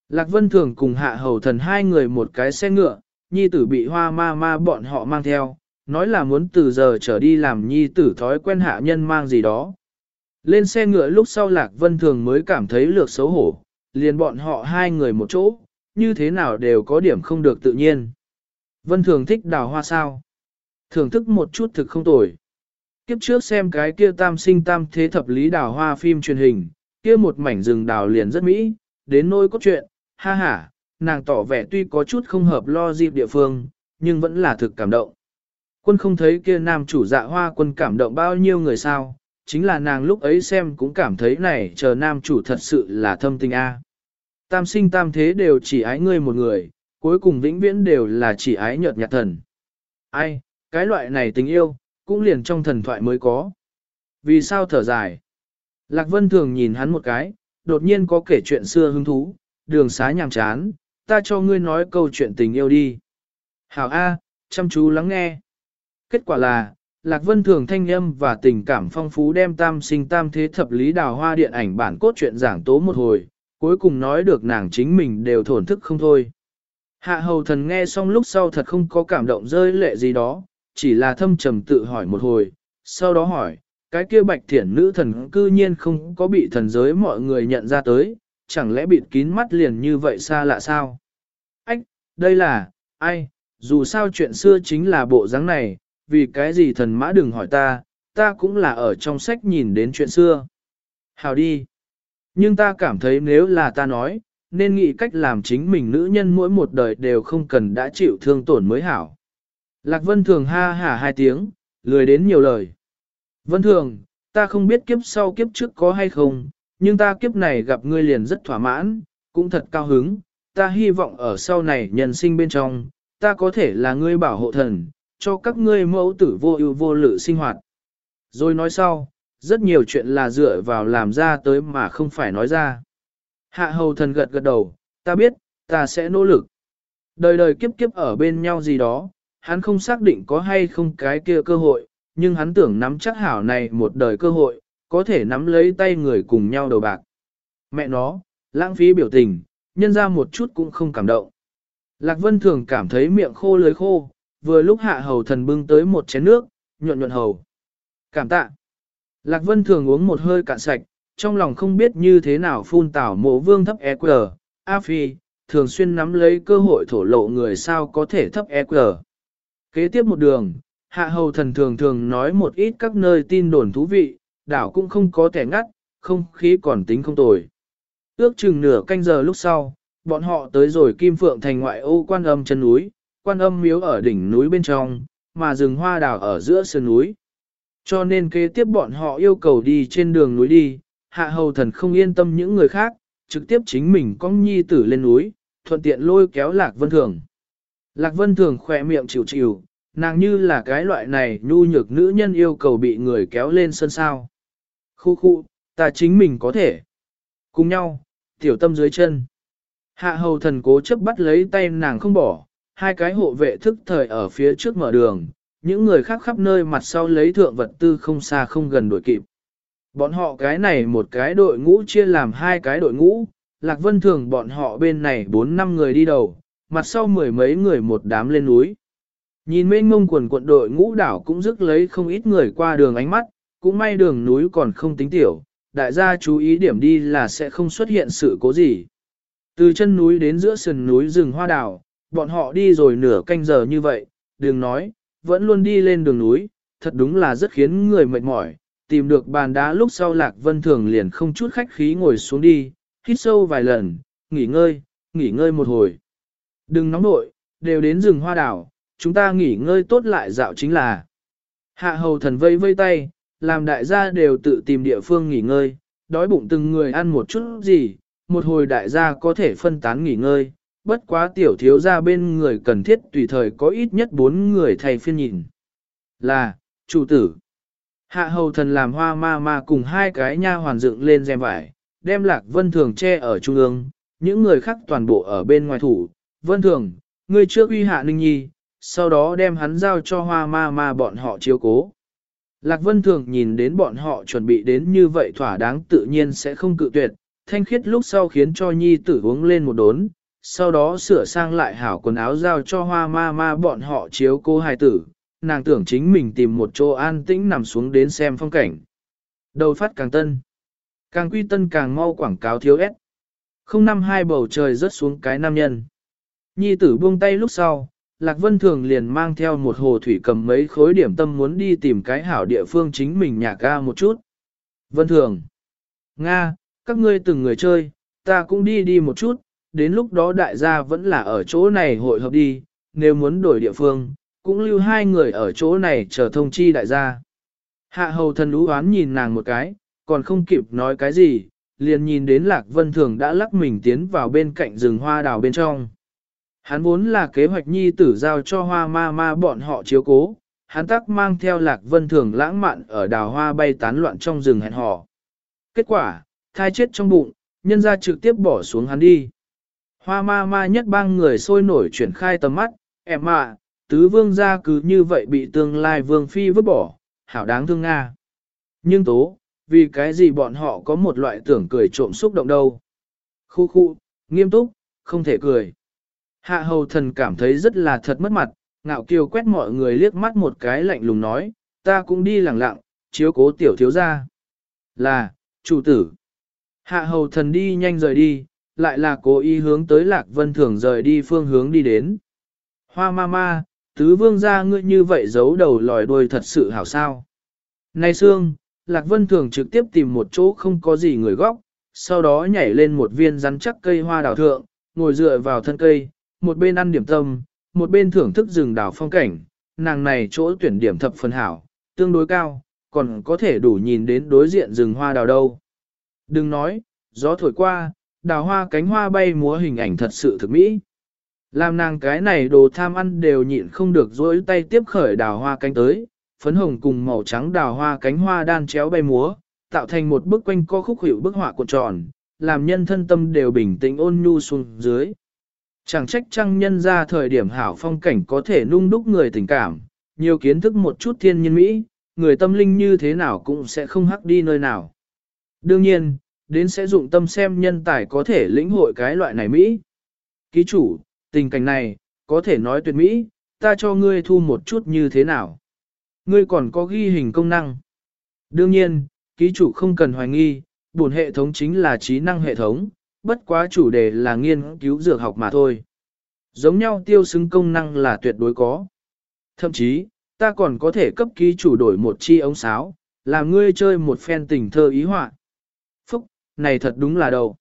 Lạc Vân thường cùng hạ hầu thần hai người một cái xe ngựa, nhi tử bị hoa ma ma bọn họ mang theo, nói là muốn từ giờ trở đi làm nhi tử thói quen hạ nhân mang gì đó. Lên xe ngựa lúc sau Lạc Vân thường mới cảm thấy lược xấu hổ, liền bọn họ hai người một chỗ, như thế nào đều có điểm không được tự nhiên. Vân thường thích đào hoa sao? Thưởng thức một chút thực không tồi. Kiếp trước xem cái kia tam sinh tam thế thập lý đào hoa phim truyền hình, kia một mảnh rừng đào liền rất mỹ, đến nỗi cốt truyện, ha ha, nàng tỏ vẻ tuy có chút không hợp lo dịp địa phương, nhưng vẫn là thực cảm động. Quân không thấy kia nam chủ dạ hoa quân cảm động bao nhiêu người sao, chính là nàng lúc ấy xem cũng cảm thấy này chờ nam chủ thật sự là thâm tình a. Tam sinh tam thế đều chỉ ái ngươi một người, cuối cùng vĩnh viễn đều là chỉ ái nhợt nhạt thần. Ai, cái loại này tình yêu, cũng liền trong thần thoại mới có. Vì sao thở dài? Lạc Vân thường nhìn hắn một cái, đột nhiên có kể chuyện xưa hứng thú, đường xá nhàm chán, ta cho ngươi nói câu chuyện tình yêu đi. Hảo A, chăm chú lắng nghe. Kết quả là, Lạc Vân thường thanh âm và tình cảm phong phú đem tam sinh tam thế thập lý đào hoa điện ảnh bản cốt truyện giảng tố một hồi, cuối cùng nói được nàng chính mình đều thổn thức không thôi. Hạ hầu thần nghe xong lúc sau thật không có cảm động rơi lệ gì đó, chỉ là thâm trầm tự hỏi một hồi, sau đó hỏi, cái kia bạch thiển nữ thần cư nhiên không có bị thần giới mọi người nhận ra tới, chẳng lẽ bịt kín mắt liền như vậy xa lạ sao? Ách, đây là, ai, dù sao chuyện xưa chính là bộ dáng này, vì cái gì thần mã đừng hỏi ta, ta cũng là ở trong sách nhìn đến chuyện xưa. Hào đi. Nhưng ta cảm thấy nếu là ta nói, nên nghĩ cách làm chính mình nữ nhân mỗi một đời đều không cần đã chịu thương tổn mới hảo. Lạc Vân Thường ha hả hai tiếng, lười đến nhiều lời. Vân Thường, ta không biết kiếp sau kiếp trước có hay không, nhưng ta kiếp này gặp ngươi liền rất thỏa mãn, cũng thật cao hứng, ta hy vọng ở sau này nhân sinh bên trong, ta có thể là ngươi bảo hộ thần, cho các ngươi mẫu tử vô ưu vô lự sinh hoạt. Rồi nói sau, rất nhiều chuyện là dựa vào làm ra tới mà không phải nói ra. Hạ hầu thần gật gật đầu, ta biết, ta sẽ nỗ lực. Đời đời kiếp kiếp ở bên nhau gì đó, hắn không xác định có hay không cái kia cơ hội, nhưng hắn tưởng nắm chắc hảo này một đời cơ hội, có thể nắm lấy tay người cùng nhau đầu bạc. Mẹ nó, lãng phí biểu tình, nhân ra một chút cũng không cảm động. Lạc Vân thường cảm thấy miệng khô lưới khô, vừa lúc hạ hầu thần bưng tới một chén nước, nhuận nhuận hầu. Cảm tạ. Lạc Vân thường uống một hơi cạn sạch, trong lòng không biết như thế nào phun tảo mộ vương thấp EQ, A Phi, thường xuyên nắm lấy cơ hội thổ lộ người sao có thể thấp EQ. Kế tiếp một đường, hạ hầu thần thường thường nói một ít các nơi tin đồn thú vị, đảo cũng không có kẻ ngắt, không khí còn tính không tồi. Ước chừng nửa canh giờ lúc sau, bọn họ tới rồi Kim Phượng thành ngoại ô quan âm chân núi, quan âm miếu ở đỉnh núi bên trong, mà rừng hoa đào ở giữa sơn núi. Cho nên kế tiếp bọn họ yêu cầu đi trên đường núi đi, hạ hầu thần không yên tâm những người khác, trực tiếp chính mình cong nhi tử lên núi, thuận tiện lôi kéo Lạc Vân Thường. Lạc Vân Thường khỏe miệng chịu chịu, nàng như là cái loại này nhu nhược nữ nhân yêu cầu bị người kéo lên sân sao. Khu khu, ta chính mình có thể. Cùng nhau, tiểu tâm dưới chân. Hạ hầu thần cố chấp bắt lấy tay nàng không bỏ, hai cái hộ vệ thức thời ở phía trước mở đường, những người khác khắp nơi mặt sau lấy thượng vật tư không xa không gần đuổi kịp. Bọn họ cái này một cái đội ngũ chia làm hai cái đội ngũ, Lạc Vân Thường bọn họ bên này bốn năm người đi đầu, mặt sau mười mấy người một đám lên núi. Nhìn mênh mông quần quận đội ngũ đảo cũng rước lấy không ít người qua đường ánh mắt, cũng may đường núi còn không tính tiểu, đại gia chú ý điểm đi là sẽ không xuất hiện sự cố gì. Từ chân núi đến giữa sườn núi rừng hoa đảo, bọn họ đi rồi nửa canh giờ như vậy, đừng nói, vẫn luôn đi lên đường núi, thật đúng là rất khiến người mệt mỏi, tìm được bàn đá lúc sau Lạc Vân Thường liền không chút khách khí ngồi xuống đi, hít sâu vài lần, nghỉ ngơi, nghỉ ngơi một hồi. Đừng nóng nội, đều đến rừng hoa đảo, chúng ta nghỉ ngơi tốt lại dạo chính là. Hạ hầu thần vây vây tay, làm đại gia đều tự tìm địa phương nghỉ ngơi, đói bụng từng người ăn một chút gì, một hồi đại gia có thể phân tán nghỉ ngơi, bất quá tiểu thiếu gia bên người cần thiết tùy thời có ít nhất bốn người thay phiên nhìn. Là, chủ tử. Hạ hầu thần làm hoa ma ma cùng hai cái nha hoàn dựng lên rèm vải, đem lạc vân thường che ở trung ương, những người khác toàn bộ ở bên ngoài thủ. Vân thường, ngươi trước uy hạ ninh nhi, sau đó đem hắn giao cho hoa ma ma bọn họ chiếu cố. Lạc vân thường nhìn đến bọn họ chuẩn bị đến như vậy thỏa đáng tự nhiên sẽ không cự tuyệt, thanh khiết lúc sau khiến cho nhi tử uống lên một đốn, sau đó sửa sang lại hảo quần áo giao cho hoa ma ma bọn họ chiếu cô hài tử, nàng tưởng chính mình tìm một chỗ an tĩnh nằm xuống đến xem phong cảnh. Đầu phát càng tân, càng quy tân càng mau quảng cáo thiếu ép. Không năm hai bầu trời rớt xuống cái nam nhân. Nhi tử buông tay lúc sau, Lạc Vân Thường liền mang theo một hồ thủy cầm mấy khối điểm tâm muốn đi tìm cái hảo địa phương chính mình nhà ga một chút. Vân Thường. Nga, các ngươi từng người chơi, ta cũng đi đi một chút, đến lúc đó đại gia vẫn là ở chỗ này hội hợp đi, nếu muốn đổi địa phương, cũng lưu hai người ở chỗ này chờ thông chi đại gia. Hạ hầu thần lũ oán nhìn nàng một cái, còn không kịp nói cái gì, liền nhìn đến Lạc Vân Thường đã lắc mình tiến vào bên cạnh rừng hoa đào bên trong. Hắn vốn là kế hoạch nhi tử giao cho hoa ma ma bọn họ chiếu cố, hắn tắc mang theo Lạc Vân Thường lãng mạn ở đào hoa bay tán loạn trong rừng hẹn hò. Kết quả, thai chết trong bụng, nhân ra trực tiếp bỏ xuống hắn đi. Hoa ma ma nhất bang người sôi nổi chuyển khai tầm mắt, em ạ, tứ vương gia cứ như vậy bị tương lai vương phi vứt bỏ, hảo đáng thương Nga. Nhưng tố, vì cái gì bọn họ có một loại tưởng cười trộm xúc động đâu. Khu khu, nghiêm túc, không thể cười. Hạ hầu thần cảm thấy rất là thật mất mặt, ngạo kiều quét mọi người liếc mắt một cái lạnh lùng nói, ta cũng đi lẳng lặng, chiếu cố tiểu thiếu gia. Là, chủ tử. Hạ hầu thần đi nhanh rời đi, lại là cố ý hướng tới lạc vân thường rời đi phương hướng đi đến. Hoa ma ma, tứ vương gia ngươi như vậy giấu đầu lòi đuôi thật sự hảo sao. Này xương, lạc vân thường trực tiếp tìm một chỗ không có gì người góc, sau đó nhảy lên một viên rắn chắc cây hoa đào thượng, ngồi dựa vào thân cây, một bên ăn điểm tâm, một bên thưởng thức rừng đào phong cảnh, nàng này chỗ tuyển điểm thập phần hảo, tương đối cao, còn có thể đủ nhìn đến đối diện rừng hoa đào đâu. Đừng nói, gió thổi qua, đào hoa cánh hoa bay múa hình ảnh thật sự thực mỹ. Làm nàng cái này đồ tham ăn đều nhịn không được dối tay tiếp khởi đào hoa cánh tới, phấn hồng cùng màu trắng đào hoa cánh hoa đan chéo bay múa, tạo thành một bức quanh co khúc hiệu bức họa cuộn tròn, làm nhân thân tâm đều bình tĩnh ôn nhu xuống dưới. Chẳng trách trăng nhân ra thời điểm hảo phong cảnh có thể nung đúc người tình cảm, nhiều kiến thức một chút thiên nhiên Mỹ, người tâm linh như thế nào cũng sẽ không hắc đi nơi nào. Đương nhiên, đến sẽ dụng tâm xem nhân tài có thể lĩnh hội cái loại này Mỹ. Ký chủ, tình cảnh này, có thể nói tuyệt Mỹ, ta cho ngươi thu một chút như thế nào. Ngươi còn có ghi hình công năng. Đương nhiên, ký chủ không cần hoài nghi, buồn hệ thống chính là trí năng hệ thống, bất quá chủ đề là nghiên cứu dược học mà thôi. Giống nhau tiêu xứng công năng là tuyệt đối có. Thậm chí, ta còn có thể cấp ký chủ đổi một chi ống sáo, làm ngươi chơi một phen tình thơ ý họa. Này thật đúng là đầu.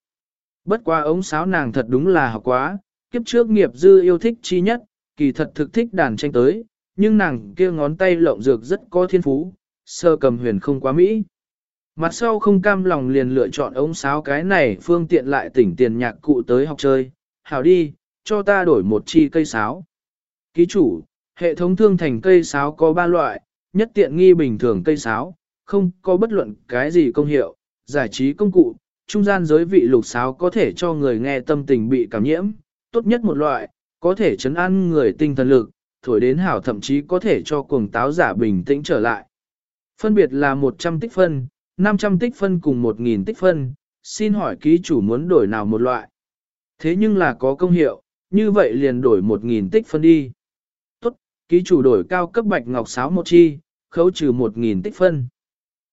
Bất qua ống sáo nàng thật đúng là học quá, kiếp trước nghiệp dư yêu thích chi nhất, kỳ thật thực thích đàn tranh tới, nhưng nàng kia ngón tay lộng dược rất có thiên phú, sơ cầm huyền không quá mỹ. Mặt sau không cam lòng liền lựa chọn ống sáo cái này phương tiện lại tỉnh tiền nhạc cụ tới học chơi, hảo đi, cho ta đổi một chi cây sáo. Ký chủ, hệ thống thương thành cây sáo có ba loại, nhất tiện nghi bình thường cây sáo, không có bất luận cái gì công hiệu, giải trí công cụ, trung gian giới vị lục sáo có thể cho người nghe tâm tình bị cảm nhiễm, tốt nhất một loại, có thể chấn an người tinh thần lực, thổi đến hảo thậm chí có thể cho cuồng táo giả bình tĩnh trở lại. Phân biệt là 100 tích phân, 500 tích phân cùng 1.000 tích phân, xin hỏi ký chủ muốn đổi nào một loại. Thế nhưng là có công hiệu, như vậy liền đổi 1.000 tích phân đi. Tốt, ký chủ đổi cao cấp bạch ngọc sáo một chi, khấu trừ 1.000 tích phân.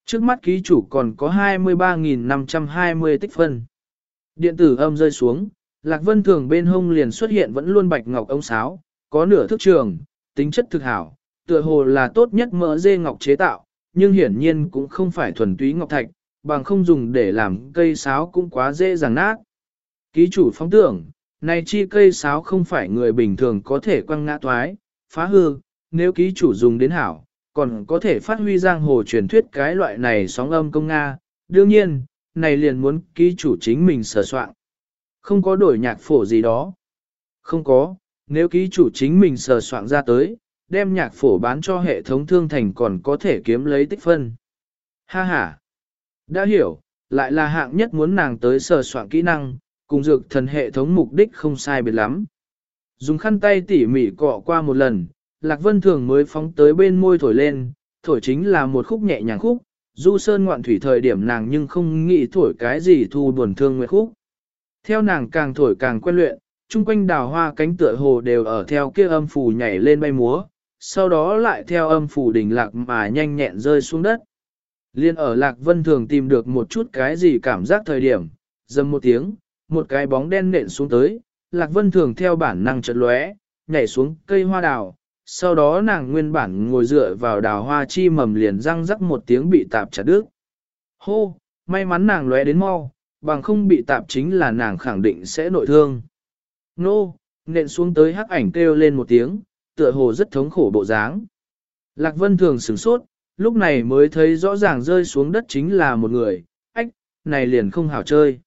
Trước mắt ký chủ còn có 23.520 tích phân. Điện tử âm rơi xuống, Lạc Vân Thường bên hông liền xuất hiện vẫn luôn bạch ngọc ống sáo, có nửa thước trường, tính chất thực hảo, tựa hồ là tốt nhất mỡ dê ngọc chế tạo, nhưng hiển nhiên cũng không phải thuần túy ngọc thạch, bằng không dùng để làm cây sáo cũng quá dễ dàng nát. Ký chủ phóng tưởng, này chi cây sáo không phải người bình thường có thể quăng ngã toái, phá hư, nếu ký chủ dùng đến hảo, còn có thể phát huy giang hồ truyền thuyết cái loại này sóng âm công Nga. Đương nhiên, này liền muốn ký chủ chính mình sở soạn. Không có đổi nhạc phổ gì đó. Không có, nếu ký chủ chính mình sở soạn ra tới, đem nhạc phổ bán cho hệ thống thương thành còn có thể kiếm lấy tích phân. Ha ha! Đã hiểu, lại là hạng nhất muốn nàng tới sở soạn kỹ năng, cùng dược thần hệ thống mục đích không sai biệt lắm. Dùng khăn tay tỉ mỉ cọ qua một lần, Lạc Vân Thường mới phóng tới bên môi thổi lên, thổi chính là một khúc nhẹ nhàng khúc, du sơn ngoạn thủy thời điểm nàng nhưng không nghĩ thổi cái gì thu buồn thương nguyệt khúc. Theo nàng càng thổi càng quen luyện, chung quanh đào hoa cánh tựa hồ đều ở theo kia âm phù nhảy lên bay múa, sau đó lại theo âm phù đỉnh lạc mà nhanh nhẹn rơi xuống đất. Liên ở lạc vân thường tìm được một chút cái gì cảm giác thời điểm, dầm một tiếng, một cái bóng đen nện xuống tới, lạc vân thường theo bản năng chợt lóe, nhảy xuống cây hoa đào, sau đó nàng nguyên bản ngồi dựa vào đào hoa chi mầm liền răng rắc một tiếng bị tạp chặt đứt. Hô, may mắn nàng lóe đến mau, bằng không bị tạp chính là nàng khẳng định sẽ nội thương. Nô, nện xuống tới hắc ảnh kêu lên một tiếng, tựa hồ rất thống khổ bộ dáng. Lạc Vân thường sửng sốt, lúc này mới thấy rõ ràng rơi xuống đất chính là một người, ách, này liền không hảo chơi.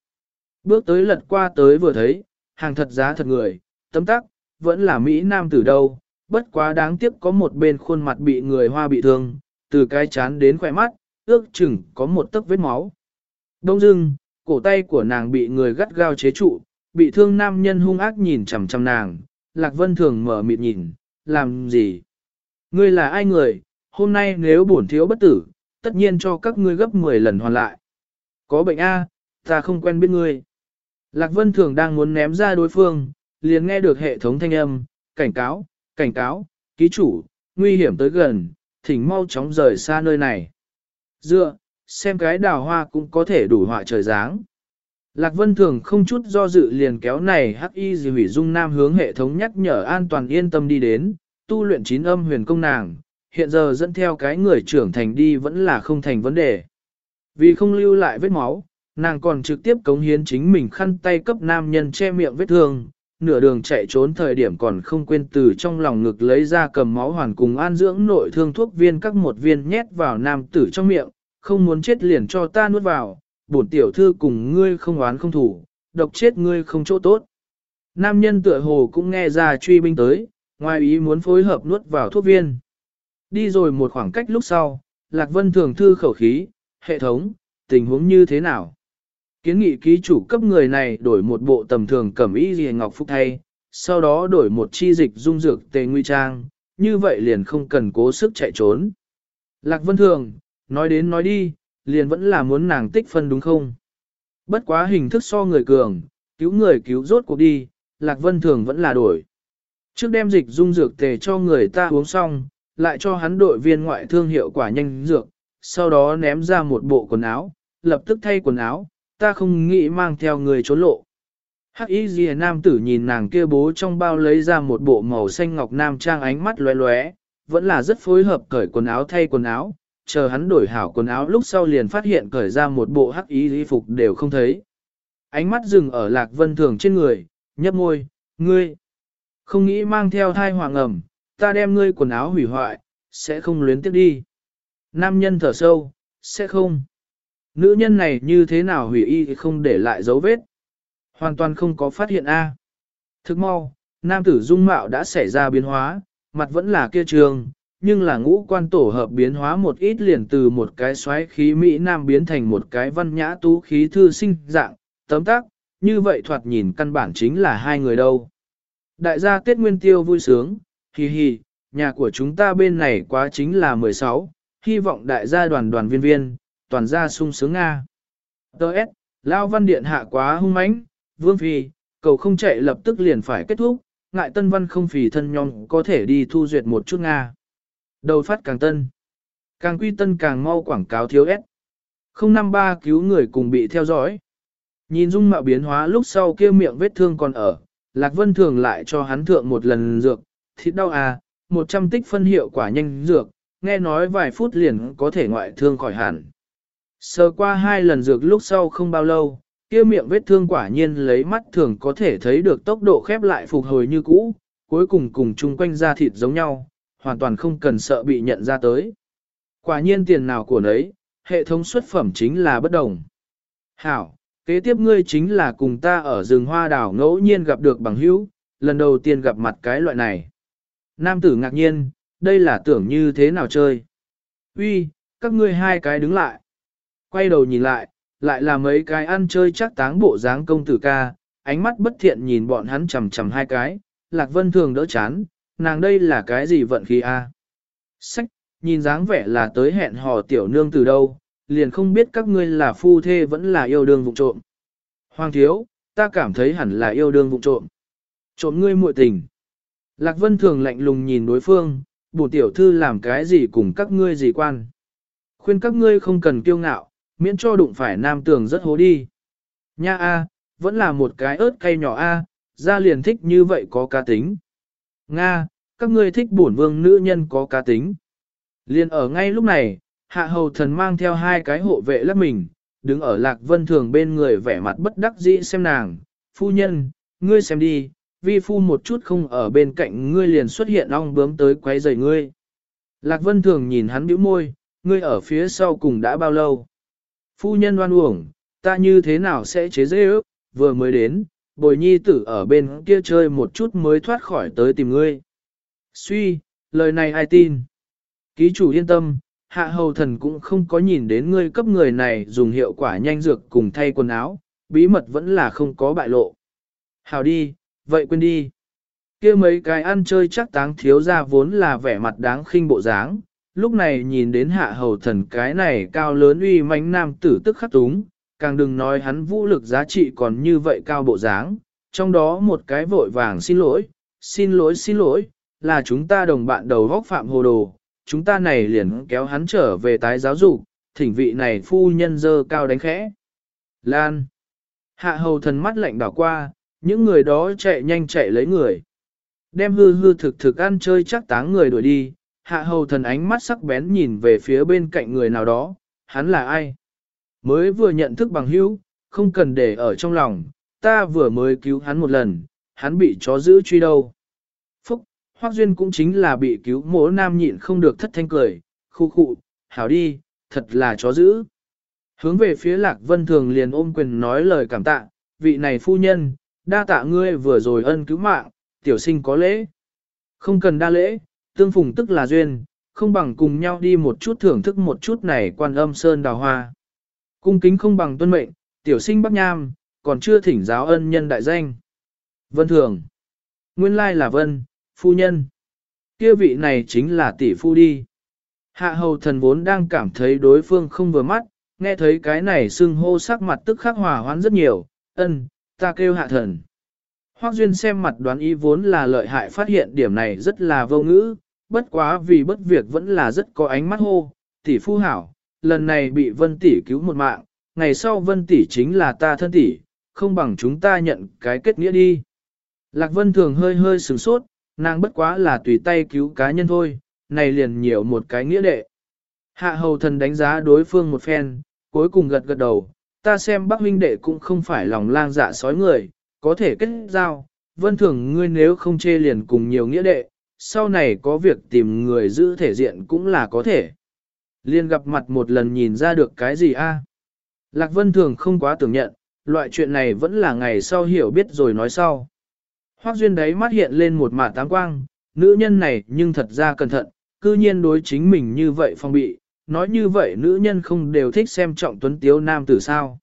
Bước tới lật qua tới vừa thấy, hàng thật giá thật người, tấm tắc, vẫn là Mỹ Nam từ đâu, bất quá đáng tiếc có một bên khuôn mặt bị người hoa bị thương, từ cái chán đến khỏe mắt, ước chừng có một tấc vết máu. Đông dưng, cổ tay của nàng bị người gắt gao chế trụ, bị thương nam nhân hung ác nhìn chằm chằm nàng, Lạc Vân thường mở mịt nhìn, làm gì? Ngươi là ai người, hôm nay nếu bổn thiếu bất tử, tất nhiên cho các ngươi gấp 10 lần hoàn lại. Có bệnh A, ta không quen biết ngươi. Lạc Vân thường đang muốn ném ra đối phương, liền nghe được hệ thống thanh âm, cảnh cáo, cảnh cáo, ký chủ, nguy hiểm tới gần, thỉnh mau chóng rời xa nơi này. Dựa, xem cái đào hoa cũng có thể đủ họa trời dáng. Lạc Vân Thường không chút do dự liền kéo này hắc y gì hủy dung nam hướng hệ thống nhắc nhở an toàn yên tâm đi đến, tu luyện chín âm huyền công nàng, hiện giờ dẫn theo cái người trưởng thành đi vẫn là không thành vấn đề. Vì không lưu lại vết máu, nàng còn trực tiếp cống hiến chính mình khăn tay cấp nam nhân che miệng vết thương, nửa đường chạy trốn thời điểm còn không quên từ trong lòng ngực lấy ra cầm máu hoàn cùng an dưỡng nội thương thuốc viên các một viên nhét vào nam tử trong miệng, không muốn chết liền cho ta nuốt vào, bổn tiểu thư cùng ngươi không oán không thủ, độc chết ngươi không chỗ tốt. Nam nhân tựa hồ cũng nghe ra truy binh tới, ngoài ý muốn phối hợp nuốt vào thuốc viên. Đi rồi một khoảng cách lúc sau, Lạc Vân thường thư khẩu khí, hệ thống, tình huống như thế nào? Kiến nghị ký chủ cấp người này đổi một bộ tầm thường cẩm y gì ngọc phúc thay, sau đó đổi một chi dịch dung dược tề nguy trang, như vậy liền không cần cố sức chạy trốn. Lạc Vân Thường, nói đến nói đi, liền vẫn là muốn nàng tích phân đúng không? Bất quá hình thức so người cường, cứu người cứu rốt cuộc đi, Lạc Vân Thường vẫn là đổi. Trước đem dịch dung dược tề cho người ta uống xong, lại cho hắn đội viên ngoại thương hiệu quả nhanh dược, sau đó ném ra một bộ quần áo, lập tức thay quần áo, ta không nghĩ mang theo người trốn lộ. Hắc y ghi nam tử nhìn nàng kia bố trong bao lấy ra một bộ màu xanh ngọc nam trang ánh mắt lóe lóe, vẫn là rất phối hợp cởi quần áo thay quần áo, chờ hắn đổi hảo quần áo lúc sau liền phát hiện cởi ra một bộ hắc y y phục đều không thấy. Ánh mắt dừng ở lạc vân thường trên người, nhấp môi, ngươi, không nghĩ mang theo thai hoàng ẩm, ta đem ngươi quần áo hủy hoại, sẽ không luyến tiếp đi. Nam nhân thở sâu, sẽ không. Nữ nhân này như thế nào hủy y không để lại dấu vết. Hoàn toàn không có phát hiện A. Thức mau, nam tử dung mạo đã xảy ra biến hóa, mặt vẫn là kia trường, nhưng là ngũ quan tổ hợp biến hóa một ít liền từ một cái xoáy khí Mỹ Nam biến thành một cái văn nhã tú khí thư sinh dạng, tấm tác, như vậy thoạt nhìn căn bản chính là hai người đâu. Đại gia Tết Nguyên Tiêu vui sướng, hì hì, nhà của chúng ta bên này quá chính là 16, hy vọng đại gia đoàn đoàn viên viên, toàn ra sung sướng Nga. Đợt, Lao Văn Điện hạ quá hung mãnh, Vương Phi, cầu không chạy lập tức liền phải kết thúc, ngại tân văn không phì thân nhong có thể đi thu duyệt một chút Nga. Đầu phát càng tân. Càng quy tân càng mau quảng cáo thiếu S. 053 cứu người cùng bị theo dõi. Nhìn dung mạo biến hóa lúc sau kia miệng vết thương còn ở, Lạc Vân thường lại cho hắn thượng một lần dược, thịt đau à, 100 tích phân hiệu quả nhanh dược, nghe nói vài phút liền có thể ngoại thương khỏi hẳn. Sờ qua hai lần dược lúc sau không bao lâu, kia miệng vết thương quả nhiên lấy mắt thường có thể thấy được tốc độ khép lại phục hồi như cũ, cuối cùng cùng chung quanh da thịt giống nhau, hoàn toàn không cần sợ bị nhận ra tới. Quả nhiên tiền nào của nấy, hệ thống xuất phẩm chính là bất đồng. Hảo, kế tiếp ngươi chính là cùng ta ở rừng hoa đảo ngẫu nhiên gặp được bằng hữu, lần đầu tiên gặp mặt cái loại này. Nam tử ngạc nhiên, đây là tưởng như thế nào chơi. Uy, các ngươi hai cái đứng lại. Quay đầu nhìn lại, lại là mấy cái ăn chơi chắc táng bộ dáng công tử ca, ánh mắt bất thiện nhìn bọn hắn chầm chầm hai cái, Lạc Vân thường đỡ chán, nàng đây là cái gì vận khí a? Sách, nhìn dáng vẻ là tới hẹn hò tiểu nương từ đâu, liền không biết các ngươi là phu thê vẫn là yêu đương vụ trộm. Hoàng thiếu, ta cảm thấy hẳn là yêu đương vụ trộm. Trộm ngươi muội tình. Lạc Vân thường lạnh lùng nhìn đối phương, bổ tiểu thư làm cái gì cùng các ngươi gì quan. Khuyên các ngươi không cần kiêu ngạo, miễn cho đụng phải nam tường rất hố đi. Nha A, vẫn là một cái ớt cay nhỏ A, ra liền thích như vậy có cá tính. Nga, các ngươi thích bổn vương nữ nhân có cá tính. Liền ở ngay lúc này, hạ hầu thần mang theo hai cái hộ vệ lắp mình, đứng ở lạc vân thường bên người vẻ mặt bất đắc dĩ xem nàng, phu nhân, ngươi xem đi, vi phu một chút không ở bên cạnh ngươi liền xuất hiện ong bướm tới quấy rầy ngươi. Lạc vân thường nhìn hắn bĩu môi, ngươi ở phía sau cùng đã bao lâu? Phu nhân oan uổng, ta như thế nào sẽ chế dễ ước, vừa mới đến, bồi nhi tử ở bên kia chơi một chút mới thoát khỏi tới tìm ngươi. Suy, lời này ai tin? Ký chủ yên tâm, hạ hầu thần cũng không có nhìn đến ngươi cấp người này dùng hiệu quả nhanh dược cùng thay quần áo, bí mật vẫn là không có bại lộ. Hào đi, vậy quên đi. kia mấy cái ăn chơi chắc táng thiếu ra vốn là vẻ mặt đáng khinh bộ dáng, lúc này nhìn đến hạ hầu thần cái này cao lớn uy mãnh nam tử tức khắc túng, càng đừng nói hắn vũ lực giá trị còn như vậy cao bộ dáng, trong đó một cái vội vàng xin lỗi, xin lỗi xin lỗi, là chúng ta đồng bạn đầu góc phạm hồ đồ, chúng ta này liền kéo hắn trở về tái giáo dục, thỉnh vị này phu nhân dơ cao đánh khẽ. Lan. Hạ hầu thần mắt lạnh đảo qua, những người đó chạy nhanh chạy lấy người. Đem hư hư thực thực ăn chơi chắc táng người đuổi đi, hạ hầu thần ánh mắt sắc bén nhìn về phía bên cạnh người nào đó, hắn là ai? Mới vừa nhận thức bằng hữu, không cần để ở trong lòng, ta vừa mới cứu hắn một lần, hắn bị chó giữ truy đâu. Phúc, Hoác Duyên cũng chính là bị cứu mỗ nam nhịn không được thất thanh cười, khu khụ, hảo đi, thật là chó giữ. Hướng về phía Lạc Vân Thường liền ôm quyền nói lời cảm tạ, vị này phu nhân, đa tạ ngươi vừa rồi ân cứu mạng, tiểu sinh có lễ. Không cần đa lễ, tương phùng tức là duyên, không bằng cùng nhau đi một chút thưởng thức một chút này quan âm sơn đào hoa. Cung kính không bằng tuân mệnh, tiểu sinh Bắc Nham, còn chưa thỉnh giáo ân nhân đại danh. Vân Thường. Nguyên lai là Vân, phu nhân. Kia vị này chính là tỷ phu đi. Hạ hầu thần vốn đang cảm thấy đối phương không vừa mắt, nghe thấy cái này xưng hô sắc mặt tức khắc hòa hoãn rất nhiều, ân, ta kêu hạ thần. Hoác Duyên xem mặt đoán ý vốn là lợi hại phát hiện điểm này rất là vô ngữ, bất quá vì bất việc vẫn là rất có ánh mắt hô, tỷ phu hảo, lần này bị vân tỷ cứu một mạng, ngày sau vân tỷ chính là ta thân tỷ, không bằng chúng ta nhận cái kết nghĩa đi. Lạc vân thường hơi hơi sửng sốt, nàng bất quá là tùy tay cứu cá nhân thôi, này liền nhiều một cái nghĩa đệ. Hạ hầu thần đánh giá đối phương một phen, cuối cùng gật gật đầu, ta xem bác huynh đệ cũng không phải lòng lang dạ sói người, có thể kết giao, vân thường ngươi nếu không chê liền cùng nhiều nghĩa đệ, sau này có việc tìm người giữ thể diện cũng là có thể. Liên gặp mặt một lần nhìn ra được cái gì a? Lạc vân thường không quá tưởng nhận, loại chuyện này vẫn là ngày sau hiểu biết rồi nói sau. Hoác duyên đấy mắt hiện lên một mả táng quang, nữ nhân này nhưng thật ra cẩn thận, cư nhiên đối chính mình như vậy phong bị, nói như vậy nữ nhân không đều thích xem trọng tuấn tiếu nam tử sao.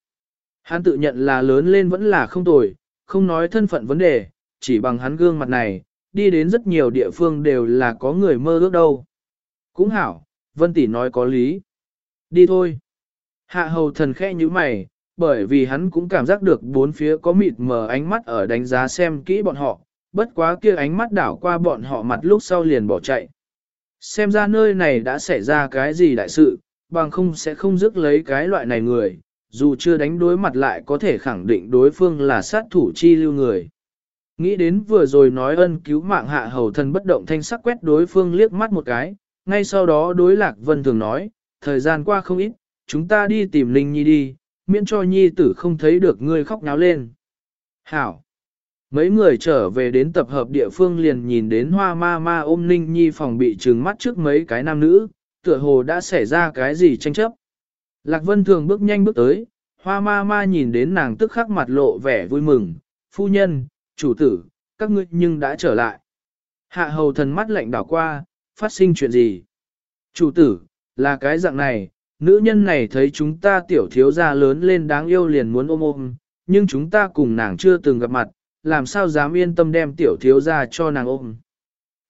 Hắn tự nhận là lớn lên vẫn là không tồi, không nói thân phận vấn đề, chỉ bằng hắn gương mặt này, đi đến rất nhiều địa phương đều là có người mơ ước đâu. Cũng hảo, Vân Tỷ nói có lý. Đi thôi. Hạ hầu thần khẽ như mày, bởi vì hắn cũng cảm giác được bốn phía có mịt mờ ánh mắt ở đánh giá xem kỹ bọn họ, bất quá kia ánh mắt đảo qua bọn họ mặt lúc sau liền bỏ chạy. Xem ra nơi này đã xảy ra cái gì đại sự, bằng không sẽ không dứt lấy cái loại này người, dù chưa đánh đối mặt lại có thể khẳng định đối phương là sát thủ chi lưu người. Nghĩ đến vừa rồi nói ân cứu mạng hạ hầu thần bất động thanh sắc quét đối phương liếc mắt một cái, ngay sau đó đối lạc vân thường nói, thời gian qua không ít, chúng ta đi tìm Linh Nhi đi, miễn cho Nhi tử không thấy được ngươi khóc náo lên. Hảo! Mấy người trở về đến tập hợp địa phương liền nhìn đến hoa ma ma ôm Linh Nhi phòng bị trừng mắt trước mấy cái nam nữ, tựa hồ đã xảy ra cái gì tranh chấp. Lạc Vân thường bước nhanh bước tới, hoa ma ma nhìn đến nàng tức khắc mặt lộ vẻ vui mừng, phu nhân, chủ tử, các ngươi nhưng đã trở lại. Hạ hầu thần mắt lạnh đảo qua, phát sinh chuyện gì? Chủ tử, là cái dạng này, nữ nhân này thấy chúng ta tiểu thiếu gia lớn lên đáng yêu liền muốn ôm ôm, nhưng chúng ta cùng nàng chưa từng gặp mặt, làm sao dám yên tâm đem tiểu thiếu gia cho nàng ôm.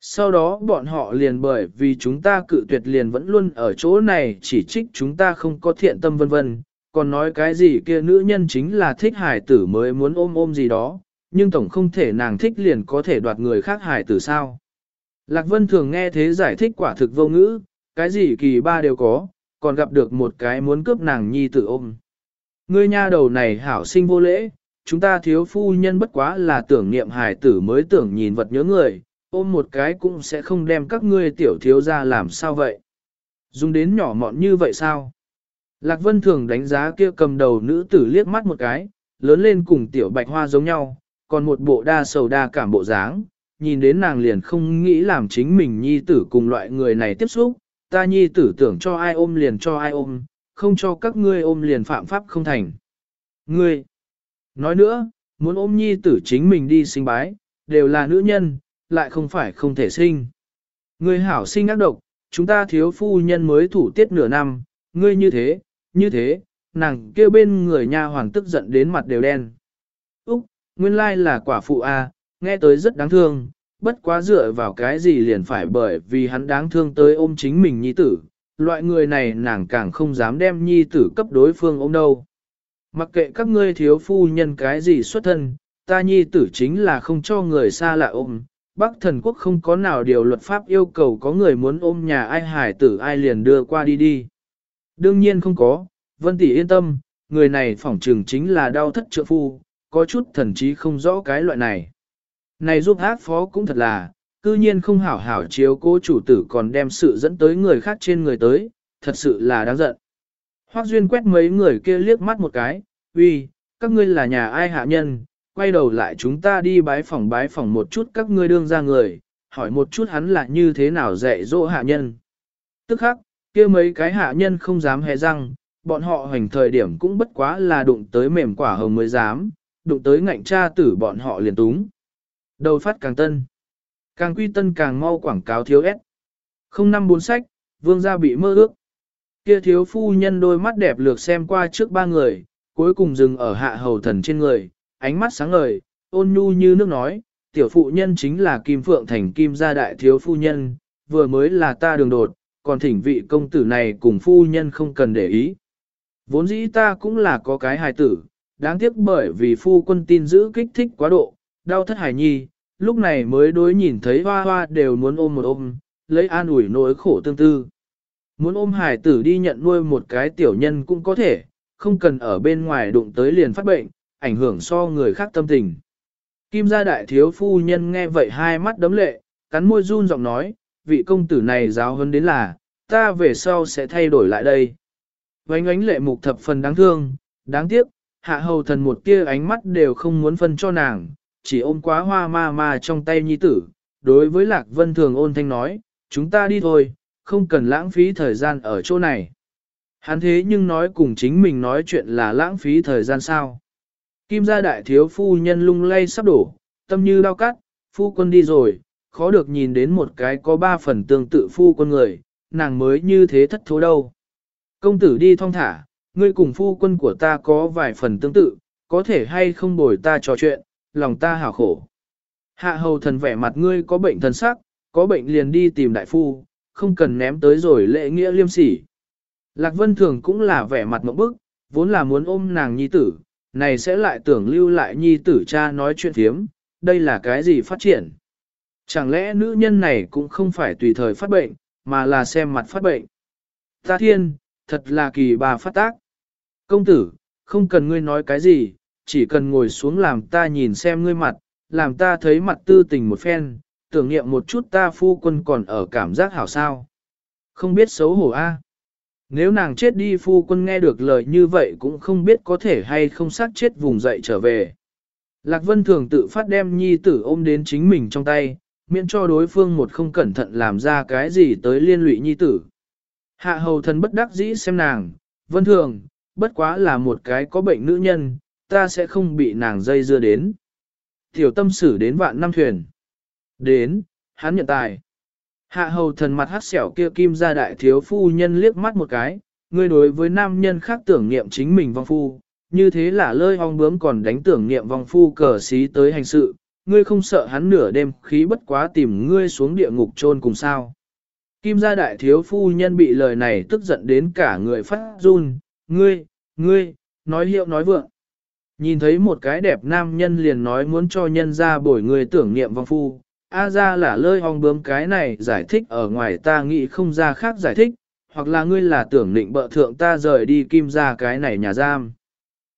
Sau đó bọn họ liền bởi vì chúng ta cự tuyệt liền vẫn luôn ở chỗ này chỉ trích chúng ta không có thiện tâm vân vân, còn nói cái gì kia nữ nhân chính là thích hải tử mới muốn ôm ôm gì đó, nhưng tổng không thể nàng thích liền có thể đoạt người khác hải tử sao. Lạc Vân thường nghe thế giải thích quả thực vô ngữ, cái gì kỳ ba đều có, còn gặp được một cái muốn cướp nàng nhi tử ôm. Ngươi nha đầu này hảo sinh vô lễ, chúng ta thiếu phu nhân bất quá là tưởng niệm hài tử mới tưởng nhìn vật nhớ người, ôm một cái cũng sẽ không đem các ngươi tiểu thiếu ra làm sao vậy. Dùng đến nhỏ mọn như vậy sao? Lạc Vân thường đánh giá kia cầm đầu nữ tử liếc mắt một cái, lớn lên cùng tiểu bạch hoa giống nhau, còn một bộ đa sầu đa cảm bộ dáng, nhìn đến nàng liền không nghĩ làm chính mình nhi tử cùng loại người này tiếp xúc, ta nhi tử tưởng cho ai ôm liền cho ai ôm, không cho các ngươi ôm liền phạm pháp không thành. Ngươi, nói nữa, muốn ôm nhi tử chính mình đi sinh bái, đều là nữ nhân, lại không phải không thể sinh. Ngươi hảo sinh ác độc, chúng ta thiếu phu nhân mới thủ tiết nửa năm, ngươi như thế, như thế, nàng kêu bên người nha hoàng tức giận đến mặt đều đen. Úc, nguyên lai là quả phụ a, à, nghe tới rất đáng thương, bất quá dựa vào cái gì liền phải bởi vì hắn đáng thương tới ôm chính mình nhi tử, loại người này nàng càng không dám đem nhi tử cấp đối phương ôm đâu. Mặc kệ các ngươi thiếu phu nhân cái gì xuất thân, ta nhi tử chính là không cho người xa lạ ôm. Bắc thần quốc không có nào điều luật pháp yêu cầu có người muốn ôm nhà ai hải tử ai liền đưa qua đi đi. Đương nhiên không có, Vân Tỷ yên tâm, người này phỏng trừng chính là đau thất trợ phu, có chút thần trí không rõ cái loại này. Này giúp ác phó cũng thật là, cư nhiên không hảo hảo chiếu cố chủ tử còn đem sự dẫn tới người khác trên người tới, thật sự là đáng giận. Hoác Duyên quét mấy người kia liếc mắt một cái, uy, các ngươi là nhà ai hạ nhân, quay đầu lại chúng ta đi bái phòng bái phòng một chút các ngươi đương ra người, hỏi một chút hắn là như thế nào dạy dỗ hạ nhân. Tức khắc, kia mấy cái hạ nhân không dám hé răng, bọn họ hành thời điểm cũng bất quá là đụng tới mềm quả hồng mới dám, đụng tới ngạnh cha tử bọn họ liền túng. Đầu phát càng tân. Càng quy tân càng mau quảng cáo thiếu ép. Không năm bốn sách, vương gia bị mơ ước. Kia thiếu phu nhân đôi mắt đẹp lược xem qua trước ba người, cuối cùng dừng ở hạ hầu thần trên người, ánh mắt sáng ngời, ôn nhu như nước nói, tiểu phụ nhân chính là Kim Phượng Thành Kim gia đại thiếu phu nhân, vừa mới là ta đường đột, còn thỉnh vị công tử này cùng phu nhân không cần để ý. Vốn dĩ ta cũng là có cái hài tử, đáng tiếc bởi vì phu quân tin giữ kích thích quá độ, đau thất hài nhi, lúc này mới đối nhìn thấy hoa hoa đều muốn ôm một ôm, lấy an ủi nỗi khổ tương tư. Muốn ôm hải tử đi nhận nuôi một cái tiểu nhân cũng có thể, không cần ở bên ngoài đụng tới liền phát bệnh, ảnh hưởng so người khác tâm tình. Kim gia đại thiếu phu nhân nghe vậy hai mắt đấm lệ, cắn môi run giọng nói, vị công tử này giáo hơn đến là, ta về sau sẽ thay đổi lại đây. Vánh ánh lệ mục thập phần đáng thương, đáng tiếc, hạ hầu thần một tia ánh mắt đều không muốn phân cho nàng, chỉ ôm quá hoa ma ma trong tay nhi tử. Đối với Lạc Vân Thường ôn thanh nói, chúng ta đi thôi, không cần lãng phí thời gian ở chỗ này. Hắn thế nhưng nói cùng chính mình nói chuyện là lãng phí thời gian sao. Kim gia đại thiếu phu nhân lung lay sắp đổ, tâm như đau cắt, phu quân đi rồi, khó được nhìn đến một cái có ba phần tương tự phu quân người, nàng mới như thế thất thố đâu. Công tử đi thong thả, ngươi cùng phu quân của ta có vài phần tương tự, có thể hay không bồi ta trò chuyện, lòng ta hảo khổ. Hạ hầu thần vẻ mặt ngươi có bệnh thần sắc, có bệnh liền đi tìm đại phu, không cần ném tới rồi lệ nghĩa liêm sỉ. Lạc Vân Thường cũng là vẻ mặt mẫu bức, vốn là muốn ôm nàng nhi tử, này sẽ lại tưởng lưu lại nhi tử cha nói chuyện thiếm, đây là cái gì phát triển. Chẳng lẽ nữ nhân này cũng không phải tùy thời phát bệnh, mà là xem mặt phát bệnh. Ta thiên, thật là kỳ bà phát tác. Công tử, không cần ngươi nói cái gì, chỉ cần ngồi xuống làm ta nhìn xem ngươi mặt, làm ta thấy mặt tư tình một phen, tưởng niệm một chút ta phu quân còn ở cảm giác hảo sao. Không biết xấu hổ a. Nếu nàng chết đi phu quân nghe được lời như vậy cũng không biết có thể hay không sát chết vùng dậy trở về. Lạc Vân thường tự phát đem nhi tử ôm đến chính mình trong tay, miễn cho đối phương một không cẩn thận làm ra cái gì tới liên lụy nhi tử. Hạ hầu thần bất đắc dĩ xem nàng, Vân thường, bất quá là một cái có bệnh nữ nhân, ta sẽ không bị nàng dây dưa đến. Tiểu tâm sử đến vạn năm thuyền. Đến, hắn nhận tài. Hạ hầu thần mặt hát xẻo kia kim ra đại thiếu phu nhân liếc mắt một cái, ngươi đối với nam nhân khác tưởng niệm chính mình vong phu, như thế là lơi hong bướm còn đánh tưởng niệm vong phu cờ xí tới hành sự, ngươi không sợ hắn nửa đêm khí bất quá tìm ngươi xuống địa ngục chôn cùng sao. Kim gia đại thiếu phu nhân bị lời này tức giận đến cả người phát run, ngươi, ngươi, nói hiệu nói vượng. Nhìn thấy một cái đẹp nam nhân liền nói muốn cho nhân ra bổi người tưởng niệm vong phu, A ra là lơi hong bướm cái này giải thích ở ngoài ta nghĩ không ra khác giải thích, hoặc là ngươi là tưởng định bợ thượng ta rời đi kim ra cái này nhà giam.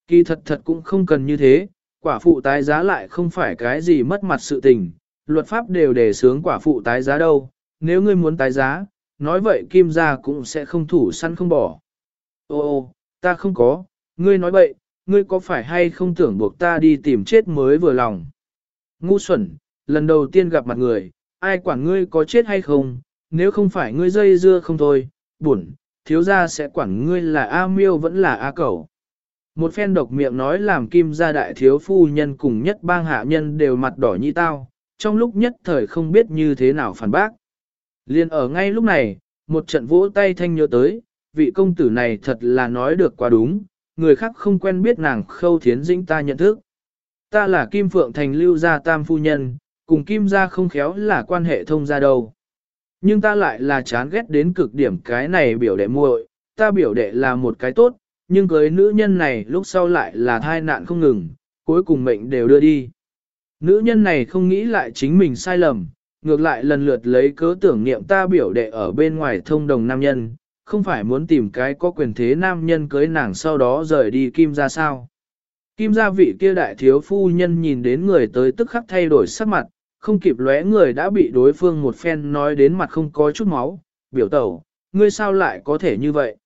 Kỳ thật thật cũng không cần như thế, quả phụ tái giá lại không phải cái gì mất mặt sự tình, luật pháp đều đề sướng quả phụ tái giá đâu, nếu ngươi muốn tái giá, nói vậy kim ra cũng sẽ không thủ săn không bỏ. Ô ô, ta không có, ngươi nói bậy. ngươi có phải hay không tưởng buộc ta đi tìm chết mới vừa lòng. Ngu xuẩn, lần đầu tiên gặp mặt người, ai quản ngươi có chết hay không, nếu không phải ngươi dây dưa không thôi, buồn, thiếu gia sẽ quản ngươi là A miêu vẫn là A cẩu. Một phen độc miệng nói làm kim gia đại thiếu phu nhân cùng nhất bang hạ nhân đều mặt đỏ như tao, trong lúc nhất thời không biết như thế nào phản bác. Liên ở ngay lúc này, một trận vỗ tay thanh nhớ tới, vị công tử này thật là nói được quá đúng, người khác không quen biết nàng khâu thiến dĩnh ta nhận thức. Ta là Kim Phượng Thành lưu gia tam phu nhân, cùng Kim gia không khéo là quan hệ thông gia đâu. Nhưng ta lại là chán ghét đến cực điểm cái này biểu đệ muội, ta biểu đệ là một cái tốt, nhưng cưới nữ nhân này lúc sau lại là thai nạn không ngừng, cuối cùng mệnh đều đưa đi. Nữ nhân này không nghĩ lại chính mình sai lầm, ngược lại lần lượt lấy cớ tưởng niệm ta biểu đệ ở bên ngoài thông đồng nam nhân, không phải muốn tìm cái có quyền thế nam nhân cưới nàng sau đó rời đi kim ra sao. Kim gia vị kia đại thiếu phu nhân nhìn đến người tới tức khắc thay đổi sắc mặt, không kịp lóe người đã bị đối phương một phen nói đến mặt không có chút máu, biểu tẩu, ngươi sao lại có thể như vậy?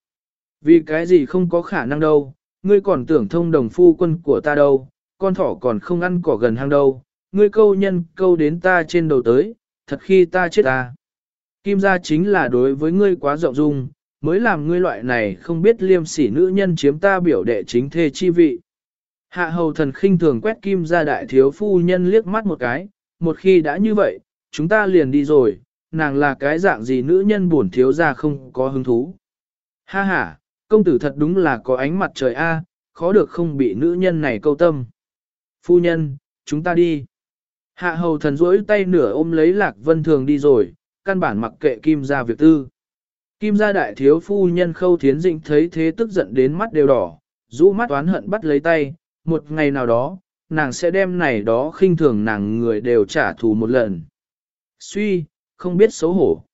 Vì cái gì không có khả năng đâu, ngươi còn tưởng thông đồng phu quân của ta đâu, con thỏ còn không ăn cỏ gần hang đâu, ngươi câu nhân câu đến ta trên đầu tới, thật khi ta chết ta. Kim gia chính là đối với ngươi quá rộng dung, mới làm ngươi loại này không biết liêm sỉ nữ nhân chiếm ta biểu đệ chính thê chi vị. Hạ hầu thần khinh thường quét kim gia đại thiếu phu nhân liếc mắt một cái, một khi đã như vậy, chúng ta liền đi rồi, nàng là cái dạng gì nữ nhân buồn thiếu ra không có hứng thú. Ha ha, công tử thật đúng là có ánh mặt trời A, khó được không bị nữ nhân này câu tâm. Phu nhân, chúng ta đi. Hạ hầu thần rỗi tay nửa ôm lấy lạc vân thường đi rồi, căn bản mặc kệ kim ra việc tư. Kim gia đại thiếu phu nhân khâu thiến dĩnh thấy thế tức giận đến mắt đều đỏ, rũ mắt oán hận bắt lấy tay, một ngày nào đó, nàng sẽ đem này đó khinh thường nàng người đều trả thù một lần. Suy, không biết xấu hổ.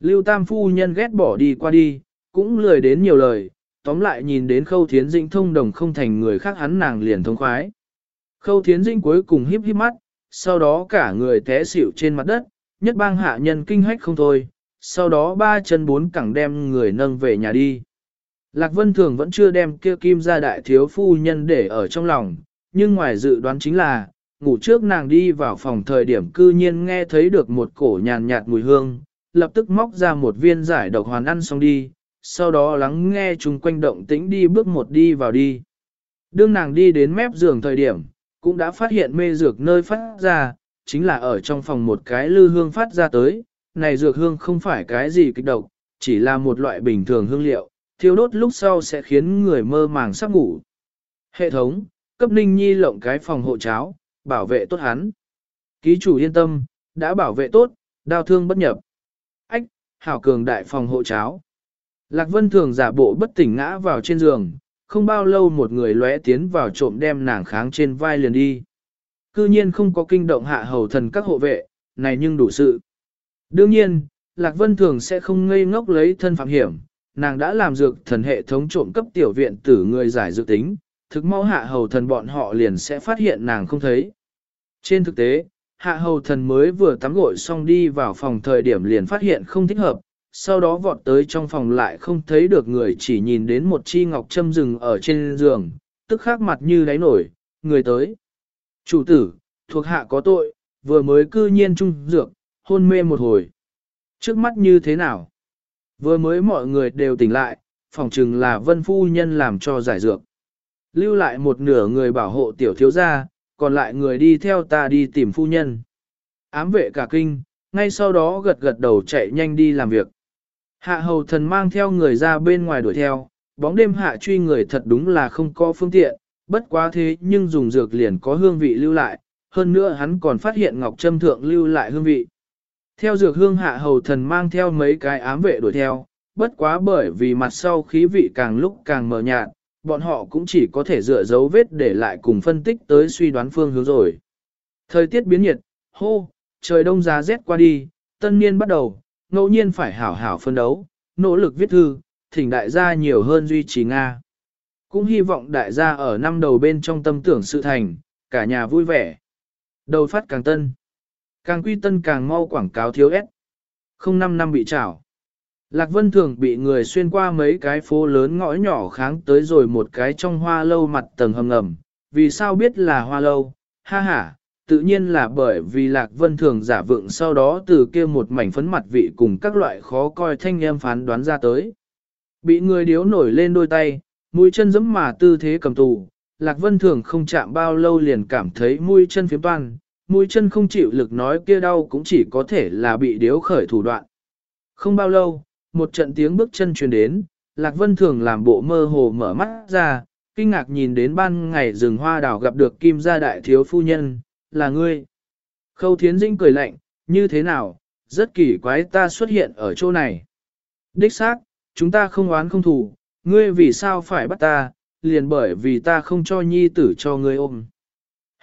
Lưu tam phu nhân ghét bỏ đi qua đi, cũng lười đến nhiều lời, tóm lại nhìn đến khâu thiến dĩnh thông đồng không thành người khác hắn nàng liền thông khoái. Khâu thiến dĩnh cuối cùng híp híp mắt, sau đó cả người té xỉu trên mặt đất, nhất bang hạ nhân kinh hách không thôi, sau đó ba chân bốn cẳng đem người nâng về nhà đi. Lạc Vân Thường vẫn chưa đem kia kim ra đại thiếu phu nhân để ở trong lòng, nhưng ngoài dự đoán chính là, ngủ trước nàng đi vào phòng thời điểm cư nhiên nghe thấy được một cổ nhàn nhạt mùi hương, lập tức móc ra một viên giải độc hoàn ăn xong đi, sau đó lắng nghe chung quanh động tĩnh đi bước một đi vào đi. Đương nàng đi đến mép giường thời điểm, cũng đã phát hiện mê dược nơi phát ra, chính là ở trong phòng một cái lư hương phát ra tới, này dược hương không phải cái gì kịch độc, chỉ là một loại bình thường hương liệu, thiêu đốt lúc sau sẽ khiến người mơ màng sắp ngủ. Hệ thống, cấp ninh nhi lộng cái phòng hộ cháo, bảo vệ tốt hắn. Ký chủ yên tâm, đã bảo vệ tốt, đau thương bất nhập. Ách, hảo cường đại phòng hộ cháo. Lạc Vân thường giả bộ bất tỉnh ngã vào trên giường, không bao lâu một người lóe tiến vào trộm đem nàng kháng trên vai liền đi. Cư nhiên không có kinh động hạ hầu thần các hộ vệ, này nhưng đủ sự. Đương nhiên, Lạc Vân thường sẽ không ngây ngốc lấy thân phạm hiểm, nàng đã làm dược thần hệ thống trộm cấp tiểu viện tử người giải dược tính, thực mau hạ hầu thần bọn họ liền sẽ phát hiện nàng không thấy. Trên thực tế, hạ hầu thần mới vừa tắm gội xong đi vào phòng thời điểm liền phát hiện không thích hợp, sau đó vọt tới trong phòng lại không thấy được người chỉ nhìn đến một chi ngọc châm rừng ở trên giường, tức khắc mặt như đáy nổi, người tới. Chủ tử, thuộc hạ có tội, vừa mới cư nhiên trung dược, hôn mê một hồi. Trước mắt như thế nào? Vừa mới mọi người đều tỉnh lại, phòng chừng là vân phu nhân làm cho giải dược. Lưu lại một nửa người bảo hộ tiểu thiếu gia, còn lại người đi theo ta đi tìm phu nhân. Ám vệ cả kinh, ngay sau đó gật gật đầu chạy nhanh đi làm việc. Hạ hầu thần mang theo người ra bên ngoài đuổi theo, bóng đêm hạ truy người thật đúng là không có phương tiện, bất quá thế nhưng dùng dược liền có hương vị lưu lại, hơn nữa hắn còn phát hiện ngọc trâm thượng lưu lại hương vị. Theo dược hương hạ hầu thần mang theo mấy cái ám vệ đuổi theo, bất quá bởi vì mặt sau khí vị càng lúc càng mờ nhạt, bọn họ cũng chỉ có thể dựa dấu vết để lại cùng phân tích tới suy đoán phương hướng rồi. Thời tiết biến nhiệt, hô, trời đông giá rét qua đi, tân niên bắt đầu, ngẫu nhiên phải hảo hảo phân đấu, nỗ lực viết thư, thỉnh đại gia nhiều hơn duy trì Nga. Cũng hy vọng đại gia ở năm đầu bên trong tâm tưởng sự thành, cả nhà vui vẻ. Đầu phát càng tân. Càng quy tân càng mau quảng cáo thiếu ép. Không năm năm bị trảo. Lạc Vân Thường bị người xuyên qua mấy cái phố lớn ngõ nhỏ kháng tới rồi một cái trong hoa lâu mặt tầng hầm ngầm. Vì sao biết là hoa lâu? Ha ha, tự nhiên là bởi vì Lạc Vân Thường giả vượng sau đó từ kia một mảnh phấn mặt vị cùng các loại khó coi thanh em phán đoán ra tới. Bị người điếu nổi lên đôi tay, mũi chân giẫm mà tư thế cầm tù, Lạc Vân Thường không chạm bao lâu liền cảm thấy mũi chân phiếm toan, mũi chân không chịu lực nói kia đau cũng chỉ có thể là bị điếu khởi thủ đoạn. Không bao lâu, một trận tiếng bước chân truyền đến, Lạc Vân Thường làm bộ mơ hồ mở mắt ra, kinh ngạc nhìn đến ban ngày rừng hoa đào gặp được kim gia đại thiếu phu nhân, là ngươi. Khâu Thiến dinh cười lạnh, như thế nào, rất kỳ quái ta xuất hiện ở chỗ này. Đích xác, chúng ta không oán không thù, ngươi vì sao phải bắt ta, liền bởi vì ta không cho nhi tử cho ngươi ôm.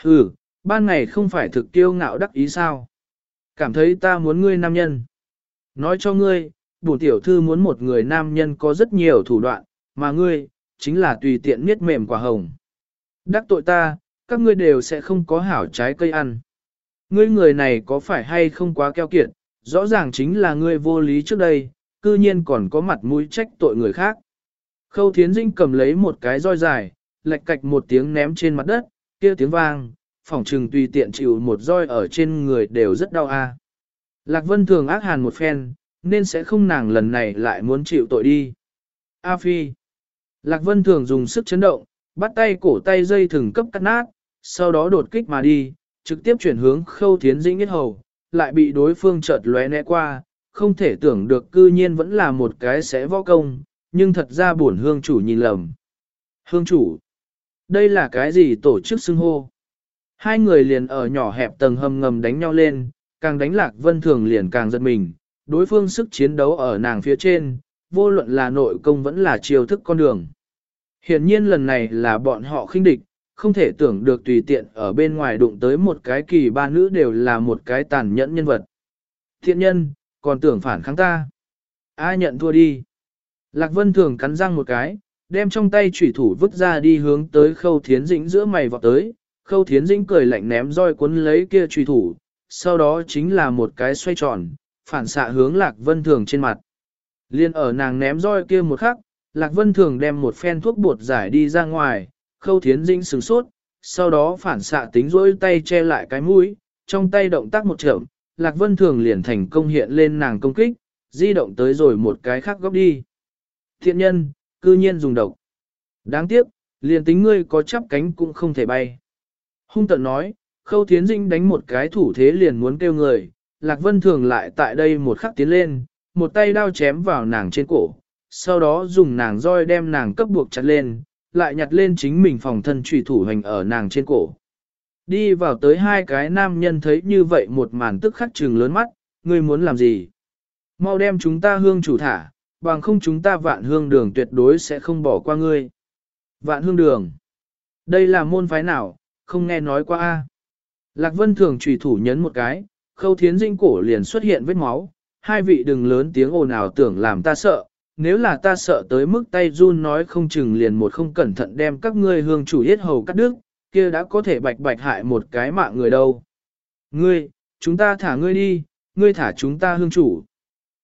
Ừ, ban ngày không phải thực tiêu ngạo đắc ý sao. Cảm thấy ta muốn ngươi nam nhân. Nói cho ngươi, bổn tiểu thư muốn một người nam nhân có rất nhiều thủ đoạn, mà ngươi, chính là tùy tiện miết mềm quả hồng. Đắc tội ta, các ngươi đều sẽ không có hảo trái cây ăn. Ngươi người này có phải hay không quá keo kiệt, rõ ràng chính là ngươi vô lý trước đây, cư nhiên còn có mặt mũi trách tội người khác. Khâu Thiến Dinh cầm lấy một cái roi dài, lạch cạch một tiếng ném trên mặt đất, kia tiếng vang, phỏng trừng tùy tiện chịu một roi ở trên người đều rất đau a. Lạc Vân thường ác hàn một phen, nên sẽ không nàng lần này lại muốn chịu tội đi. A Phi. Lạc Vân thường dùng sức chấn động, bắt tay cổ tay dây thừng cấp cắt nát, sau đó đột kích mà đi, trực tiếp chuyển hướng khâu thiến dĩnh nhất hầu, lại bị đối phương chợt lóe né qua, không thể tưởng được cư nhiên vẫn là một cái sẽ võ công, nhưng thật ra buồn hương chủ nhìn lầm. Hương chủ, đây là cái gì tổ chức xưng hô? Hai người liền ở nhỏ hẹp tầng hầm ngầm đánh nhau lên, càng đánh lạc vân thường liền càng giật mình, đối phương sức chiến đấu ở nàng phía trên, vô luận là nội công vẫn là chiêu thức con đường. Hiện nhiên lần này là bọn họ khinh địch, không thể tưởng được tùy tiện ở bên ngoài đụng tới một cái kỳ ba nữ đều là một cái tàn nhẫn nhân vật. Thiện nhân, còn tưởng phản kháng ta. Ai nhận thua đi. Lạc Vân thường cắn răng một cái, đem trong tay chủy thủ vứt ra đi hướng tới khâu thiến dĩnh giữa mày vọt tới. Khâu thiến dĩnh cười lạnh ném roi cuốn lấy kia truy thủ, sau đó chính là một cái xoay tròn, phản xạ hướng Lạc Vân thường trên mặt. Liên ở nàng ném roi kia một khắc, Lạc Vân thường đem một phen thuốc bột giải đi ra ngoài, khâu thiến dĩnh sửng sốt, sau đó phản xạ tính rỗi tay che lại cái mũi, trong tay động tác một chậm, Lạc Vân thường liền thành công hiện lên nàng công kích, di động tới rồi một cái khác góc đi. Thiện nhân, cư nhiên dùng độc. Đáng tiếc, liền tính ngươi có chắp cánh cũng không thể bay. Hung tận nói, khâu thiến Dinh đánh một cái thủ thế liền muốn kêu người, Lạc Vân thường lại tại đây một khắc tiến lên, một tay đao chém vào nàng trên cổ, sau đó dùng nàng roi đem nàng cấp buộc chặt lên, lại nhặt lên chính mình phòng thân trùy thủ hành ở nàng trên cổ. Đi vào tới hai cái nam nhân thấy như vậy một màn tức khắc trừng lớn mắt, ngươi muốn làm gì? Mau đem chúng ta hương chủ thả, bằng không chúng ta vạn hương đường tuyệt đối sẽ không bỏ qua ngươi. Vạn hương đường. Đây là môn phái nào, không nghe nói qua a. Lạc Vân thường trùy thủ nhấn một cái, khâu thiến dinh cổ liền xuất hiện vết máu, hai vị đừng lớn tiếng ồn ào tưởng làm ta sợ, nếu là ta sợ tới mức tay run nói không chừng liền một không cẩn thận đem các ngươi hương chủ yết hầu cắt đứt, kia đã có thể bạch bạch hại một cái mạng người đâu. Ngươi, chúng ta thả ngươi đi, ngươi thả chúng ta hương chủ.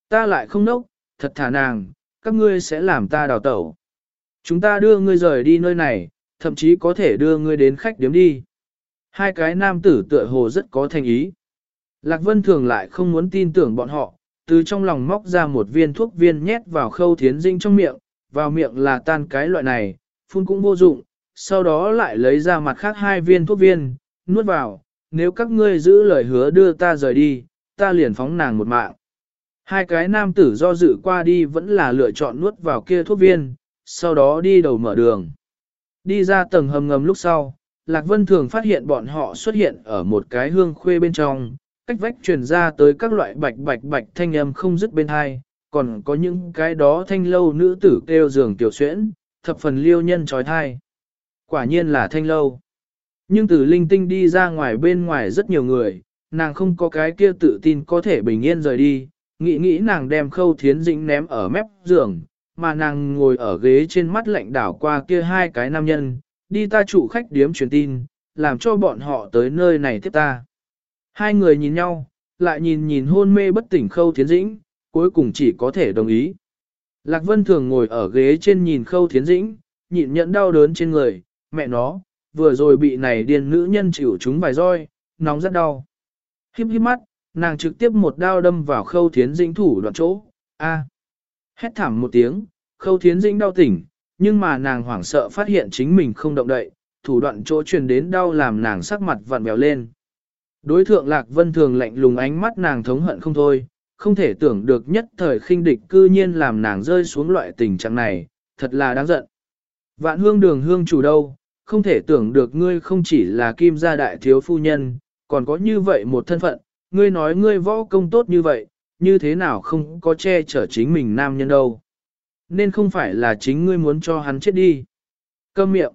Ta lại không nốc, thật thả nàng, các ngươi sẽ làm ta đào tẩu. Chúng ta đưa ngươi rời đi nơi này, thậm chí có thể đưa ngươi đến khách điếm đi. Hai cái nam tử tựa hồ rất có thành ý. Lạc Vân Thường lại không muốn tin tưởng bọn họ, từ trong lòng móc ra một viên thuốc viên nhét vào khâu thiến dinh trong miệng, vào miệng là tan cái loại này, phun cũng vô dụng, sau đó lại lấy ra mặt khác hai viên thuốc viên, nuốt vào, nếu các ngươi giữ lời hứa đưa ta rời đi, ta liền phóng nàng một mạng. Hai cái nam tử do dự qua đi vẫn là lựa chọn nuốt vào kia thuốc viên, sau đó đi đầu mở đường. Đi ra tầng hầm ngầm lúc sau, Lạc Vân thường phát hiện bọn họ xuất hiện ở một cái hương khuê bên trong, cách vách truyền ra tới các loại bạch bạch bạch thanh âm không dứt bên hai, còn có những cái đó thanh lâu nữ tử kêu giường tiểu xuyễn, thập phần liêu nhân trói thai. Quả nhiên là thanh lâu. Nhưng từ linh tinh đi ra ngoài bên ngoài rất nhiều người, nàng không có cái kia tự tin có thể bình yên rời đi, nghĩ nghĩ nàng đem khâu thiến dĩnh ném ở mép giường, mà nàng ngồi ở ghế trên mắt lạnh đảo qua kia hai cái nam nhân, đi ta chủ khách điếm truyền tin, làm cho bọn họ tới nơi này tiếp ta. Hai người nhìn nhau, lại nhìn nhìn hôn mê bất tỉnh khâu thiến dĩnh, cuối cùng chỉ có thể đồng ý. Lạc Vân thường ngồi ở ghế trên nhìn khâu thiến dĩnh, nhịn nhẫn đau đớn trên người, mẹ nó, vừa rồi bị này điên nữ nhân chịu chúng vài roi, nóng rất đau. Hiếp hiếp mắt, nàng trực tiếp một đao đâm vào khâu thiến dĩnh thủ đoạn chỗ, a Hét thảm một tiếng, khâu thiến dĩnh đau tỉnh, nhưng mà nàng hoảng sợ phát hiện chính mình không động đậy, thủ đoạn chỗ truyền đến đau làm nàng sắc mặt vặn bèo lên. Đối thượng Lạc Vân Thường lạnh lùng ánh mắt nàng thống hận không thôi, không thể tưởng được nhất thời khinh địch cư nhiên làm nàng rơi xuống loại tình trạng này, thật là đáng giận. Vạn hương đường hương chủ đâu, không thể tưởng được ngươi không chỉ là kim gia đại thiếu phu nhân, còn có như vậy một thân phận, ngươi nói ngươi võ công tốt như vậy, như thế nào không có che chở chính mình nam nhân đâu. Nên không phải là chính ngươi muốn cho hắn chết đi. Câm miệng.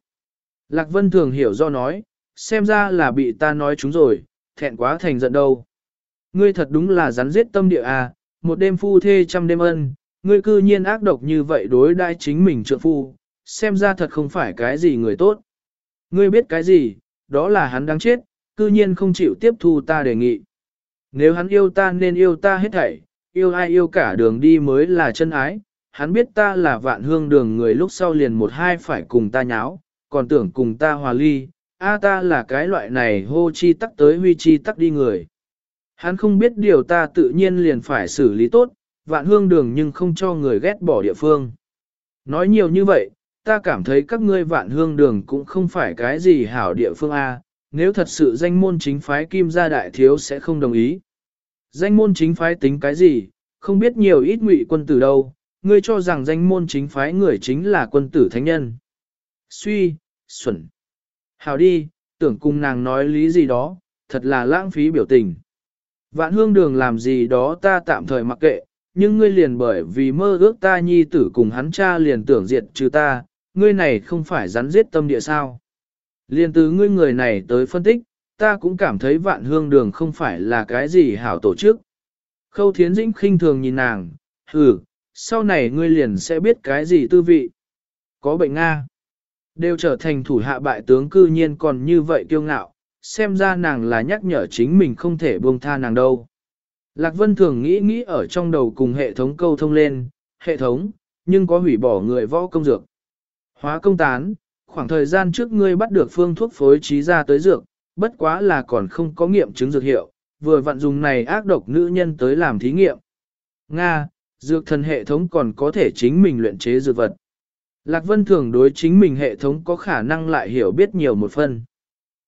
Lạc Vân thường hiểu do nói, xem ra là bị ta nói chúng rồi, thẹn quá thành giận đâu. Ngươi thật đúng là rắn giết tâm địa à, một đêm phu thê trăm đêm ân, ngươi cư nhiên ác độc như vậy đối đãi chính mình trượng phu, xem ra thật không phải cái gì người tốt. Ngươi biết cái gì, đó là hắn đáng chết, cư nhiên không chịu tiếp thu ta đề nghị. Nếu hắn yêu ta nên yêu ta hết thảy, yêu ai yêu cả đường đi mới là chân ái, hắn biết ta là vạn hương đường người lúc sau liền một hai phải cùng ta nháo, còn tưởng cùng ta hòa ly, a ta là cái loại này hô chi tắc tới huy chi tắc đi người. Hắn không biết điều ta tự nhiên liền phải xử lý tốt, vạn hương đường nhưng không cho người ghét bỏ địa phương. Nói nhiều như vậy, ta cảm thấy các ngươi vạn hương đường cũng không phải cái gì hảo địa phương A, nếu thật sự danh môn chính phái kim gia đại thiếu sẽ không đồng ý. Danh môn chính phái tính cái gì, không biết nhiều ít ngụy quân tử đâu, ngươi cho rằng danh môn chính phái người chính là quân tử thánh nhân. Suy, xuẩn. Hào đi, tưởng cùng nàng nói lý gì đó, thật là lãng phí biểu tình. Vạn hương đường làm gì đó ta tạm thời mặc kệ, nhưng ngươi liền bởi vì mơ ước ta nhi tử cùng hắn cha liền tưởng diệt trừ ta, ngươi này không phải rắn giết tâm địa sao liên từ ngươi người này tới phân tích, ta cũng cảm thấy vạn hương đường không phải là cái gì hảo tổ chức. Khâu thiến dĩnh khinh thường nhìn nàng, hừ, sau này ngươi liền sẽ biết cái gì tư vị. Có bệnh Nga. Đều trở thành thủ hạ bại tướng cư nhiên còn như vậy kiêu ngạo, xem ra nàng là nhắc nhở chính mình không thể buông tha nàng đâu. Lạc Vân thường nghĩ nghĩ ở trong đầu cùng hệ thống câu thông lên, hệ thống, nhưng có hủy bỏ người võ công dược. Hóa công tán, khoảng thời gian trước ngươi bắt được phương thuốc phối trí ra tới dược, bất quá là còn không có nghiệm chứng dược hiệu, vừa vặn dùng này ác độc nữ nhân tới làm thí nghiệm. Nga, dược thần hệ thống còn có thể chính mình luyện chế dược vật. Lạc Vân thường đối chính mình hệ thống có khả năng lại hiểu biết nhiều một phần.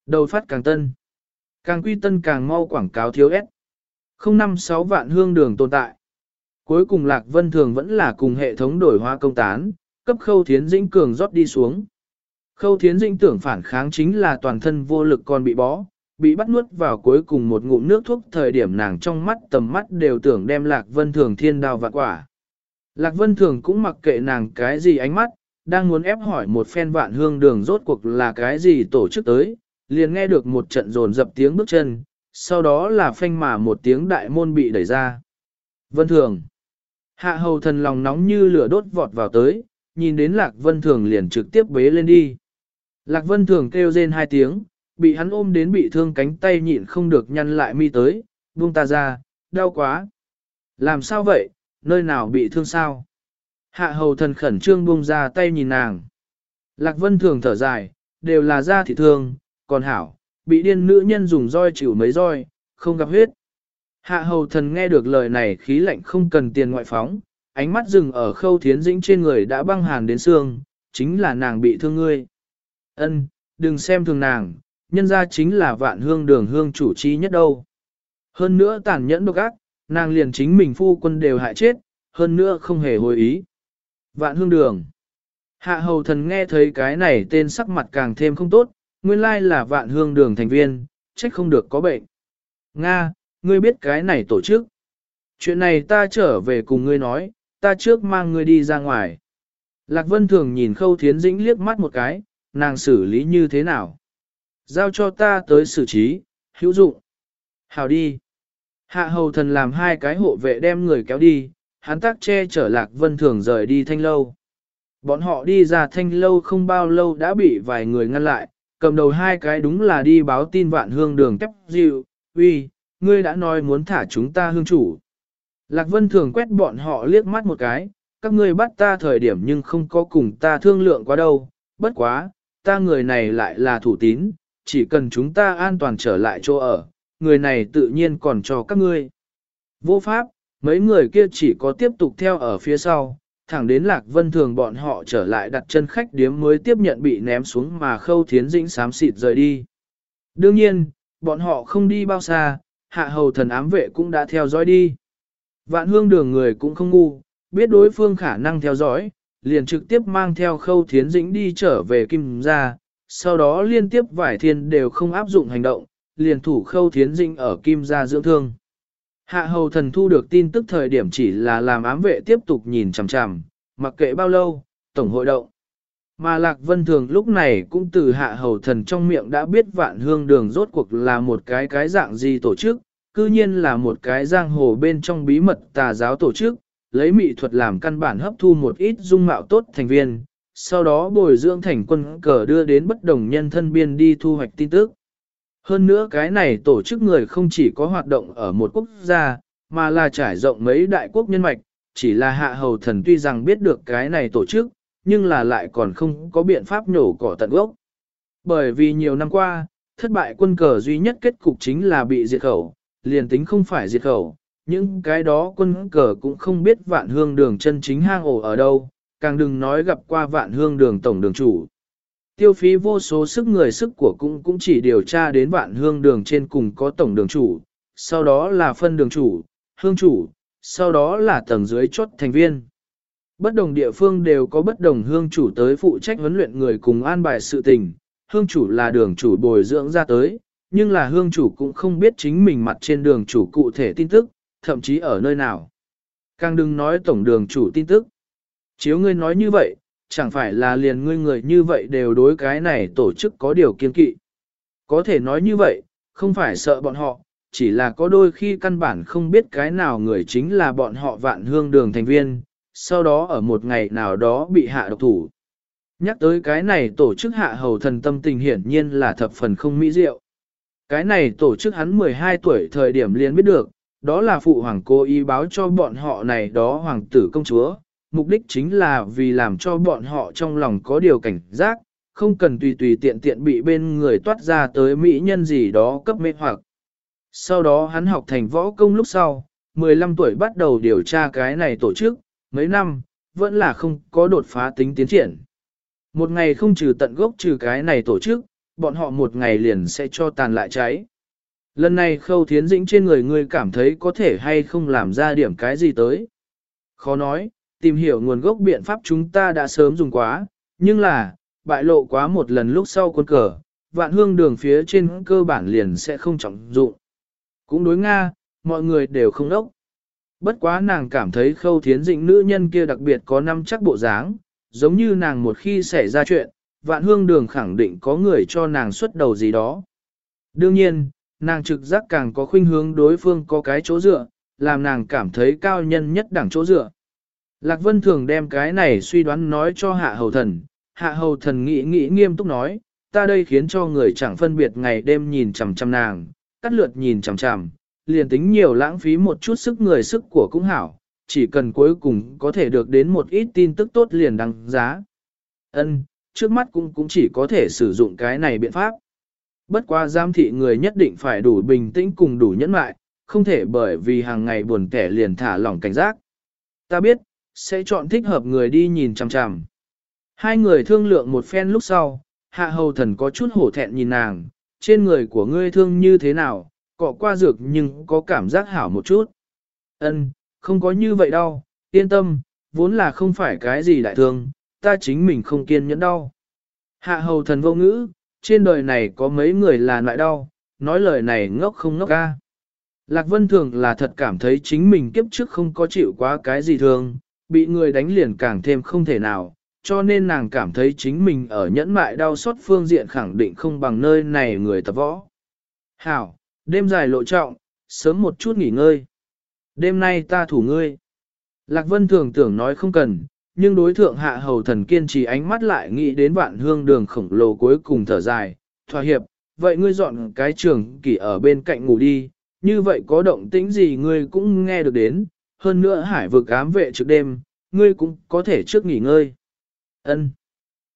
Đầu phát càng tân. Càng quy tân càng mau quảng cáo thiếu ép. 056 vạn hương đường tồn tại. Cuối cùng Lạc Vân Thường vẫn là cùng hệ thống đổi hóa công tán, cấp khâu thiến dĩnh cường rót đi xuống. Khâu thiến dĩnh tưởng phản kháng chính là toàn thân vô lực còn bị bó, bị bắt nuốt vào cuối cùng một ngụm nước thuốc thời điểm nàng trong mắt tầm mắt đều tưởng đem Lạc Vân Thường thiên đao vạn quả. Lạc Vân Thường cũng mặc kệ nàng cái gì ánh mắt, đang muốn ép hỏi một phen vạn hương đường rốt cuộc là cái gì tổ chức tới, liền nghe được một trận rồn dập tiếng bước chân, sau đó là phanh mà một tiếng đại môn bị đẩy ra. Vân Thường. Hạ hầu thần lòng nóng như lửa đốt vọt vào tới, nhìn đến Lạc Vân Thường liền trực tiếp bế lên đi. Lạc Vân Thường kêu rên hai tiếng, bị hắn ôm đến bị thương cánh tay nhịn không được nhăn lại mi tới, buông ta ra, đau quá. Làm sao vậy, nơi nào bị thương sao? Hạ hầu thần khẩn trương buông ra tay nhìn nàng. Lạc Vân Thường thở dài, đều là da thị thương, còn hảo, bị điên nữ nhân dùng roi chịu mấy roi, không gặp huyết. Hạ hầu thần nghe được lời này khí lạnh không cần tiền ngoại phóng, ánh mắt dừng ở khâu thiến dĩnh trên người đã băng hàn đến xương, chính là nàng bị thương ngươi. Ân, đừng xem thường nàng, nhân ra chính là vạn hương đường hương chủ chi nhất đâu. Hơn nữa tàn nhẫn độc ác, nàng liền chính mình phu quân đều hại chết, hơn nữa không hề hồi ý. Vạn hương đường. Hạ hầu thần nghe thấy cái này tên sắc mặt càng thêm không tốt, nguyên lai là vạn hương đường thành viên, trách không được có bệnh. Nga, ngươi biết cái này tổ chức. Chuyện này ta trở về cùng ngươi nói, ta trước mang ngươi đi ra ngoài. Lạc Vân Thường nhìn Khâu Thiến Dĩnh liếc mắt một cái, nàng xử lý như thế nào? Giao cho ta tới xử trí, hữu dụng. Hào đi. Hạ hầu thần làm hai cái hộ vệ đem người kéo đi, hắn tác che chở Lạc Vân Thường rời đi thanh lâu. Bọn họ đi ra thanh lâu không bao lâu đã bị vài người ngăn lại, cầm đầu hai cái đúng là đi báo tin vạn hương đường tép dịu, uy, ngươi đã nói muốn thả chúng ta hương chủ. Lạc Vân thường quét bọn họ liếc mắt một cái, các ngươi bắt ta thời điểm nhưng không có cùng ta thương lượng quá đâu, bất quá, ta người này lại là thủ tín, chỉ cần chúng ta an toàn trở lại chỗ ở, người này tự nhiên còn cho các ngươi. Vô pháp, mấy người kia chỉ có tiếp tục theo ở phía sau, thẳng đến Lạc Vân Thường bọn họ trở lại đặt chân khách điếm mới tiếp nhận bị ném xuống mà khâu thiến dĩnh xám xịt rời đi. Đương nhiên, bọn họ không đi bao xa, hạ hầu thần ám vệ cũng đã theo dõi đi. Vạn hương đường người cũng không ngu, biết đối phương khả năng theo dõi, liền trực tiếp mang theo khâu thiến dĩnh đi trở về kim gia, sau đó liên tiếp vài thiên đều không áp dụng hành động, liền thủ khâu thiến dĩnh ở kim gia dưỡng thương. Hạ hầu thần thu được tin tức thời điểm chỉ là làm ám vệ tiếp tục nhìn chằm chằm, mặc kệ bao lâu, tổng hội động. Mà Lạc Vân Thường lúc này cũng từ hạ hầu thần trong miệng đã biết vạn hương đường rốt cuộc là một cái cái dạng gì tổ chức, cư nhiên là một cái giang hồ bên trong bí mật tà giáo tổ chức, lấy mỹ thuật làm căn bản hấp thu một ít dung mạo tốt thành viên, sau đó bồi dưỡng thành quân cờ đưa đến bất đồng nhân thân biên đi thu hoạch tin tức. Hơn nữa cái này tổ chức người không chỉ có hoạt động ở một quốc gia, mà là trải rộng mấy đại quốc nhân mạch, chỉ là hạ hầu thần tuy rằng biết được cái này tổ chức, nhưng là lại còn không có biện pháp nhổ cỏ tận gốc. Bởi vì nhiều năm qua, thất bại quân cờ duy nhất kết cục chính là bị diệt khẩu, liền tính không phải diệt khẩu, những cái đó quân cờ cũng không biết vạn hương đường chân chính hang ổ ở đâu, càng đừng nói gặp qua vạn hương đường tổng đường chủ. Tiêu phí vô số sức người sức của cũng cũng chỉ điều tra đến vạn hương đường trên cùng có tổng đường chủ, sau đó là phân đường chủ, hương chủ, sau đó là tầng dưới chốt thành viên. Bất đồng địa phương đều có bất đồng hương chủ tới phụ trách huấn luyện người cùng an bài sự tình, hương chủ là đường chủ bồi dưỡng ra tới, nhưng là hương chủ cũng không biết chính mình mặt trên đường chủ cụ thể tin tức, thậm chí ở nơi nào. Càng đừng nói tổng đường chủ tin tức. Chiếu ngươi nói như vậy, chẳng phải là liền ngươi người như vậy đều đối cái này tổ chức có điều kiên kỵ. Có thể nói như vậy, không phải sợ bọn họ, chỉ là có đôi khi căn bản không biết cái nào người chính là bọn họ vạn hương đường thành viên, sau đó ở một ngày nào đó bị hạ độc thủ. Nhắc tới cái này tổ chức hạ hầu thần tâm tình hiển nhiên là thập phần không mỹ diệu. Cái này tổ chức hắn 12 tuổi thời điểm liền biết được, đó là phụ hoàng cố ý báo cho bọn họ này đó hoàng tử công chúa, mục đích chính là vì làm cho bọn họ trong lòng có điều cảnh giác, không cần tùy tùy tiện tiện bị bên người toát ra tới mỹ nhân gì đó cấp mê hoặc. Sau đó hắn học thành võ công lúc sau, 15 tuổi bắt đầu điều tra cái này tổ chức, mấy năm, vẫn là không có đột phá tính tiến triển. Một ngày không trừ tận gốc trừ cái này tổ chức, bọn họ một ngày liền sẽ cho tàn lại cháy. Lần này khâu thiến dĩnh trên người ngươi cảm thấy có thể hay không làm ra điểm cái gì tới. Khó nói, tìm hiểu nguồn gốc biện pháp chúng ta đã sớm dùng quá, nhưng là, bại lộ quá một lần lúc sau quân cờ, vạn hương đường phía trên cơ bản liền sẽ không trọng dụng. Cũng đối Nga, mọi người đều không đốc. Bất quá nàng cảm thấy khâu thiến dĩnh nữ nhân kia đặc biệt có năm chắc bộ dáng, giống như nàng một khi xảy ra chuyện, vạn hương đường khẳng định có người cho nàng xuất đầu gì đó. Đương nhiên, nàng trực giác càng có khuynh hướng đối phương có cái chỗ dựa, làm nàng cảm thấy cao nhân nhất đẳng chỗ dựa. Lạc Vân thường đem cái này suy đoán nói cho hạ hầu thần, hạ hầu thần nghĩ nghĩ nghiêm túc nói, ta đây khiến cho người chẳng phân biệt ngày đêm nhìn chằm chằm nàng, cắt lượt nhìn chằm chằm, liền tính nhiều lãng phí một chút sức người sức của cũng hảo, chỉ cần cuối cùng có thể được đến một ít tin tức tốt liền đăng giá. Ân, trước mắt cũng cũng chỉ có thể sử dụng cái này biện pháp. Bất qua giam thị người nhất định phải đủ bình tĩnh cùng đủ nhẫn mại, không thể bởi vì hàng ngày buồn kẻ liền thả lỏng cảnh giác. Ta biết, sẽ chọn thích hợp người đi nhìn chằm chằm. Hai người thương lượng một phen lúc sau, hạ hầu thần có chút hổ thẹn nhìn nàng, trên người của ngươi thương như thế nào, cọ qua dược nhưng có cảm giác hảo một chút. Ân, không có như vậy đâu, yên tâm, vốn là không phải cái gì đại thương, ta chính mình không kiên nhẫn đau. Hạ hầu thần vô ngữ, trên đời này có mấy người là loại đau, nói lời này ngốc không ngốc ca. Lạc Vân thường là thật cảm thấy chính mình kiếp trước không có chịu quá cái gì thường bị người đánh liền càng thêm không thể nào, cho nên nàng cảm thấy chính mình ở nhẫn mại đau xót phương diện khẳng định không bằng nơi này người tập võ. Hảo, đêm dài lộ trọng, sớm một chút nghỉ ngơi. Đêm nay ta thủ ngươi. Lạc Vân thường tưởng nói không cần, nhưng đối thượng hạ hầu thần kiên trì ánh mắt lại nghĩ đến vạn hương đường khổng lồ cuối cùng thở dài, thỏa hiệp, vậy ngươi dọn cái trường kỷ ở bên cạnh ngủ đi, như vậy có động tĩnh gì ngươi cũng nghe được đến, hơn nữa hải vực ám vệ trước đêm, ngươi cũng có thể trước nghỉ ngơi. Ân.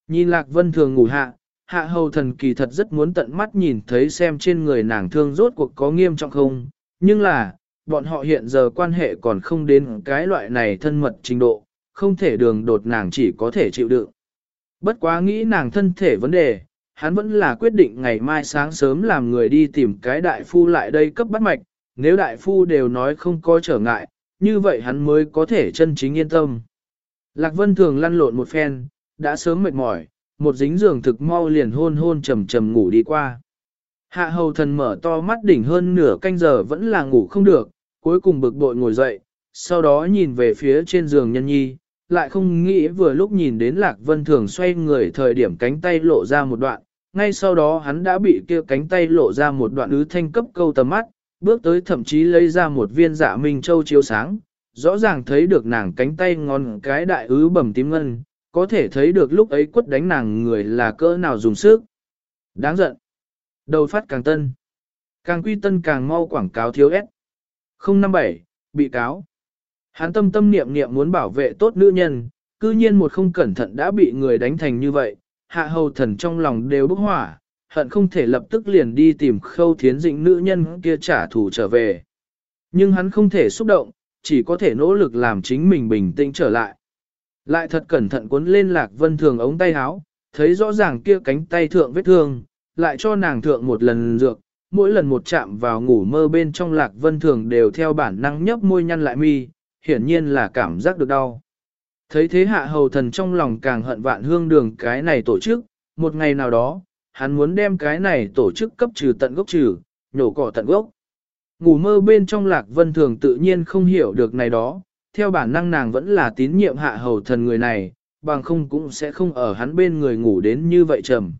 Nhìn Lạc Vân thường ngủ hạ, hạ hầu thần kỳ thật rất muốn tận mắt nhìn thấy xem trên người nàng thương rốt cuộc có nghiêm trọng không, nhưng là, bọn họ hiện giờ quan hệ còn không đến cái loại này thân mật trình độ, không thể đường đột nàng chỉ có thể chịu đựng. Bất quá nghĩ nàng thân thể vấn đề, hắn vẫn là quyết định ngày mai sáng sớm làm người đi tìm cái đại phu lại đây cấp bắt mạch, nếu đại phu đều nói không có trở ngại, như vậy hắn mới có thể chân chính yên tâm. Lạc Vân thường lăn lộn một phen, đã sớm mệt mỏi, một dính giường thực mau liền hôn hôn trầm trầm ngủ đi qua. Hạ hầu thần mở to mắt đỉnh hơn nửa canh giờ vẫn là ngủ không được, cuối cùng bực bội ngồi dậy, sau đó nhìn về phía trên giường nhân nhi, lại không nghĩ vừa lúc nhìn đến Lạc Vân Thường xoay người thời điểm cánh tay lộ ra một đoạn, ngay sau đó hắn đã bị kia cánh tay lộ ra một đoạn ứ thanh cấp câu tầm mắt, bước tới thậm chí lấy ra một viên dạ minh châu chiếu sáng, rõ ràng thấy được nàng cánh tay ngon cái đại ứ bầm tím ngân, có thể thấy được lúc ấy quất đánh nàng người là cỡ nào dùng sức. Đáng giận. Đầu phát càng tân. Càng quy tân càng mau quảng cáo thiếu ép. 057, bị cáo. Hắn tâm tâm niệm niệm muốn bảo vệ tốt nữ nhân, cư nhiên một không cẩn thận đã bị người đánh thành như vậy, hạ hầu thần trong lòng đều bốc hỏa, hận không thể lập tức liền đi tìm khâu thiến dĩnh nữ nhân kia trả thù trở về. Nhưng hắn không thể xúc động, chỉ có thể nỗ lực làm chính mình bình tĩnh trở lại. Lại thật cẩn thận cuốn lên lạc vân thường ống tay áo, thấy rõ ràng kia cánh tay thượng vết thương, lại cho nàng thượng một lần dược, mỗi lần một chạm vào ngủ mơ bên trong Lạc Vân Thường đều theo bản năng nhấp môi nhăn lại mi, hiển nhiên là cảm giác được đau. Thấy thế hạ hầu thần trong lòng càng hận vạn hương đường cái này tổ chức, một ngày nào đó, hắn muốn đem cái này tổ chức cấp trừ tận gốc trừ, nhổ cỏ tận gốc. Ngủ mơ bên trong lạc vân thường tự nhiên không hiểu được này đó, theo bản năng nàng vẫn là tín nhiệm hạ hầu thần người này, bằng không cũng sẽ không ở hắn bên người ngủ đến như vậy trầm.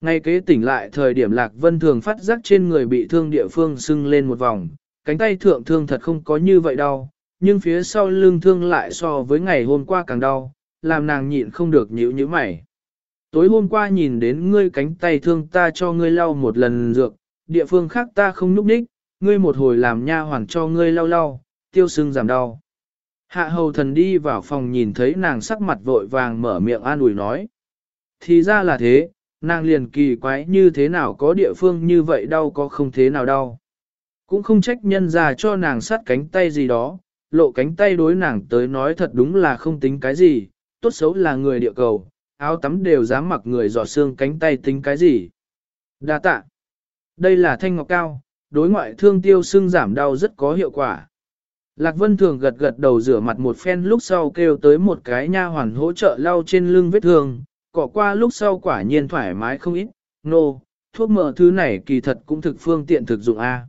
Ngay kế tỉnh lại thời điểm lạc vân thường phát giác trên người bị thương địa phương sưng lên một vòng, cánh tay thượng thương thật không có như vậy đau, nhưng phía sau lưng thương lại so với ngày hôm qua càng đau, làm nàng nhịn không được nhíu như mày. Tối hôm qua nhìn đến ngươi cánh tay thương ta cho ngươi lau một lần dược, địa phương khác ta không núp đích, ngươi một hồi làm nha hoàn cho ngươi lau lau, tiêu sưng giảm đau. Hạ hầu thần đi vào phòng nhìn thấy nàng sắc mặt vội vàng mở miệng an ủi nói. Thì ra là thế, nàng liền kỳ quái như thế nào có địa phương như vậy đau có không thế nào đau. Cũng không trách nhân ra cho nàng sát cánh tay gì đó, lộ cánh tay đối nàng tới nói thật đúng là không tính cái gì, tốt xấu là người địa cầu, áo tắm đều dám mặc người giọt xương cánh tay tính cái gì. Đa tạ. Đây là thanh ngọc cao, đối ngoại thương tiêu xương giảm đau rất có hiệu quả. Lạc Vân thường gật gật đầu rửa mặt một phen lúc sau kêu tới một cái nha hoàn hỗ trợ lau trên lưng vết thương, cọ qua lúc sau quả nhiên thoải mái không ít, nô, no, thuốc mỡ thứ này kỳ thật cũng thực phương tiện thực dụng A.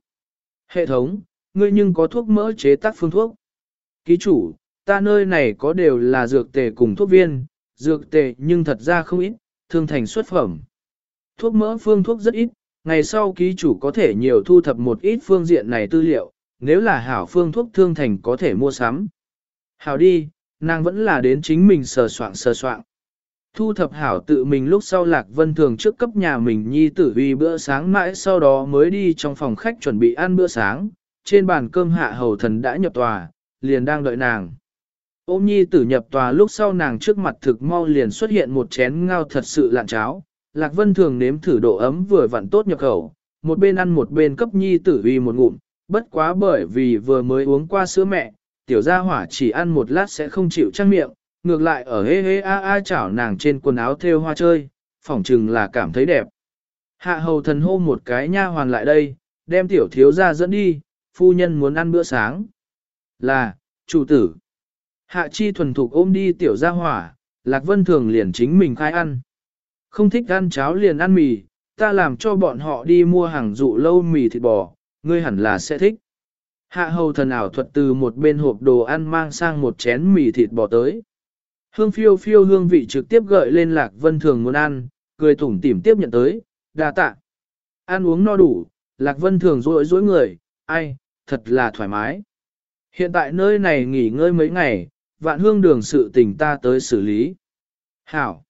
Hệ thống, ngươi nhưng có thuốc mỡ chế tác phương thuốc. Ký chủ, ta nơi này có đều là dược tề cùng thuốc viên, dược tề nhưng thật ra không ít, thương thành xuất phẩm. Thuốc mỡ phương thuốc rất ít, ngày sau ký chủ có thể nhiều thu thập một ít phương diện này tư liệu, nếu là hảo phương thuốc thương thành có thể mua sắm. Hảo đi, nàng vẫn là đến chính mình sờ soạn sờ soạn. Thu thập hảo tự mình lúc sau Lạc Vân Thường trước cấp nhà mình nhi tử vì bữa sáng mãi sau đó mới đi trong phòng khách chuẩn bị ăn bữa sáng, trên bàn cơm hạ hầu thần đã nhập tòa, liền đang đợi nàng. Ôm nhi tử nhập tòa lúc sau nàng trước mặt thực mau liền xuất hiện một chén ngao thật sự lạn cháo. Lạc Vân thường nếm thử độ ấm vừa vặn tốt nhập khẩu, một bên ăn một bên cấp nhi tử uy một ngụm, bất quá bởi vì vừa mới uống qua sữa mẹ, tiểu gia hỏa chỉ ăn một lát sẽ không chịu trăng miệng, ngược lại ở hê hê a a chảo nàng trên quần áo thêu hoa chơi, phỏng chừng là cảm thấy đẹp. Hạ hầu thần hô một cái nha hoàn lại đây, đem tiểu thiếu ra dẫn đi, phu nhân muốn ăn bữa sáng. Là, chủ tử. Hạ chi thuần thục ôm đi tiểu gia hỏa, Lạc Vân Thường liền chính mình khai ăn. Không thích ăn cháo liền ăn mì, ta làm cho bọn họ đi mua hàng dụ lâu mì thịt bò, ngươi hẳn là sẽ thích. Hạ hầu thần ảo thuật từ một bên hộp đồ ăn mang sang một chén mì thịt bò tới. Hương phiêu phiêu hương vị trực tiếp gợi lên Lạc Vân Thường muốn ăn, cười tủm tỉm tiếp nhận tới, đa tạ. Ăn uống no đủ, Lạc Vân Thường rối rối người, ai, thật là thoải mái. Hiện tại nơi này nghỉ ngơi mấy ngày, vạn hương đường sự tình ta tới xử lý. Hảo.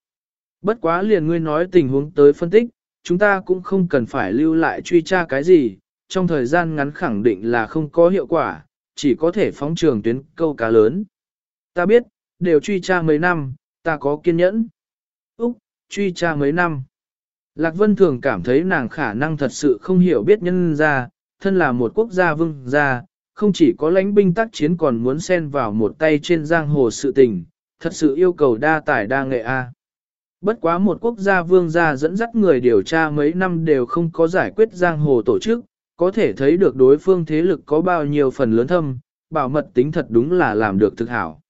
Bất quá liền ngươi nói tình huống tới phân tích, chúng ta cũng không cần phải lưu lại truy tra cái gì, trong thời gian ngắn khẳng định là không có hiệu quả, chỉ có thể phóng trường tuyến câu cá lớn. Ta biết, đều truy tra mấy năm, ta có kiên nhẫn. Úc, truy tra mấy năm. Lạc Vân thường cảm thấy nàng khả năng thật sự không hiểu biết nhân ra, thân là một quốc gia vương gia, không chỉ có lãnh binh tác chiến còn muốn xen vào một tay trên giang hồ sự tình, thật sự yêu cầu đa tài đa nghệ a. Bất quá một quốc gia vương gia dẫn dắt người điều tra mấy năm đều không có giải quyết giang hồ tổ chức, có thể thấy được đối phương thế lực có bao nhiêu phần lớn thâm, bảo mật tính thật đúng là làm được thực hảo.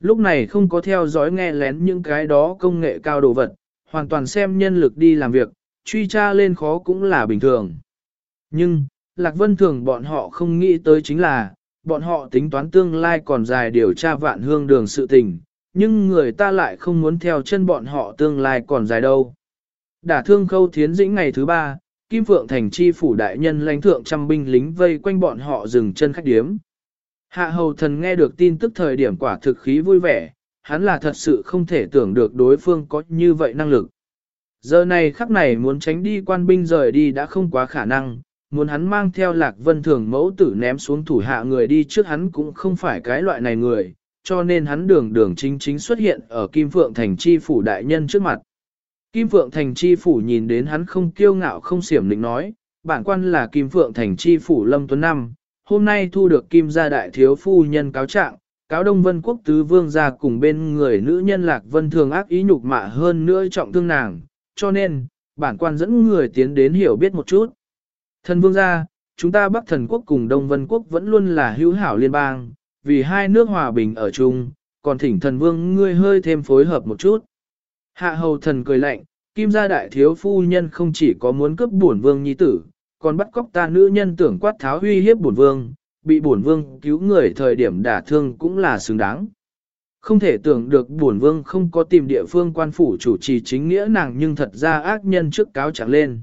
Lúc này không có theo dõi nghe lén những cái đó công nghệ cao đồ vật, hoàn toàn xem nhân lực đi làm việc, truy tra lên khó cũng là bình thường. Nhưng, Lạc Vân Thường bọn họ không nghĩ tới chính là, bọn họ tính toán tương lai còn dài điều tra vạn hương đường sự tình, nhưng người ta lại không muốn theo chân bọn họ tương lai còn dài đâu. Đả thương khâu thiến dĩnh ngày thứ ba, Kim Phượng thành chi phủ đại nhân lãnh thượng trăm binh lính vây quanh bọn họ dừng chân khách điếm. Hạ hầu thần nghe được tin tức thời điểm quả thực khí vui vẻ, hắn là thật sự không thể tưởng được đối phương có như vậy năng lực. Giờ này khắc này muốn tránh đi quan binh rời đi đã không quá khả năng, muốn hắn mang theo lạc vân thường mẫu tử ném xuống thủ hạ người đi trước hắn cũng không phải cái loại này người, cho nên hắn đường đường chính chính xuất hiện ở Kim Phượng Thành Chi Phủ đại nhân trước mặt. Kim Phượng Thành Chi Phủ nhìn đến hắn không kiêu ngạo không xiểm định nói, bản quan là Kim Phượng Thành Chi Phủ Lâm Tuấn Năm, hôm nay thu được Kim gia đại thiếu phu nhân cáo trạng, cáo Đông Vân Quốc Tứ Vương gia cùng bên người nữ nhân Lạc Vân Thường ác ý nhục mạ hơn nữa trọng thương nàng, cho nên, bản quan dẫn người tiến đến hiểu biết một chút. Thần vương gia, chúng ta Bắc thần quốc cùng Đông Vân quốc vẫn luôn là hữu hảo liên bang, vì hai nước hòa bình ở chung, còn thỉnh thần vương ngươi hơi thêm phối hợp một chút. Hạ hầu thần cười lạnh, kim gia đại thiếu phu nhân không chỉ có muốn cướp bổn vương nhi tử, còn bắt cóc ta nữ nhân tưởng quát tháo huy hiếp bổn vương, bị bổn vương cứu người thời điểm đả thương cũng là xứng đáng. Không thể tưởng được bổn vương không có tìm địa phương quan phủ chủ trì chính nghĩa nàng nhưng thật ra ác nhân trước cáo chẳng lên.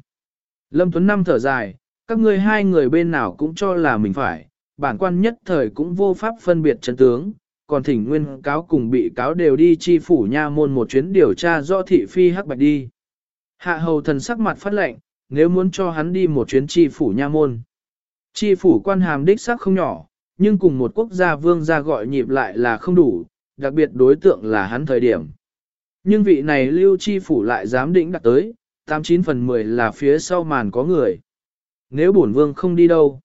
Lâm Tuấn Năm thở dài, các ngươi hai người bên nào cũng cho là mình phải, bản quan nhất thời cũng vô pháp phân biệt chân tướng, còn thỉnh nguyên cáo cùng bị cáo đều đi chi phủ nha môn một chuyến điều tra do thị phi hắc bạch đi. Hạ hầu thần sắc mặt phát lệnh, nếu muốn cho hắn đi một chuyến chi phủ nha môn. Chi phủ quan hàm đích sắc không nhỏ, nhưng cùng một quốc gia vương gia gọi nhịp lại là không đủ, đặc biệt đối tượng là hắn thời điểm. Nhưng vị này lưu chi phủ lại dám định đặt tới, 89 phần 10 là phía sau màn có người. Nếu bổn vương không đi đâu.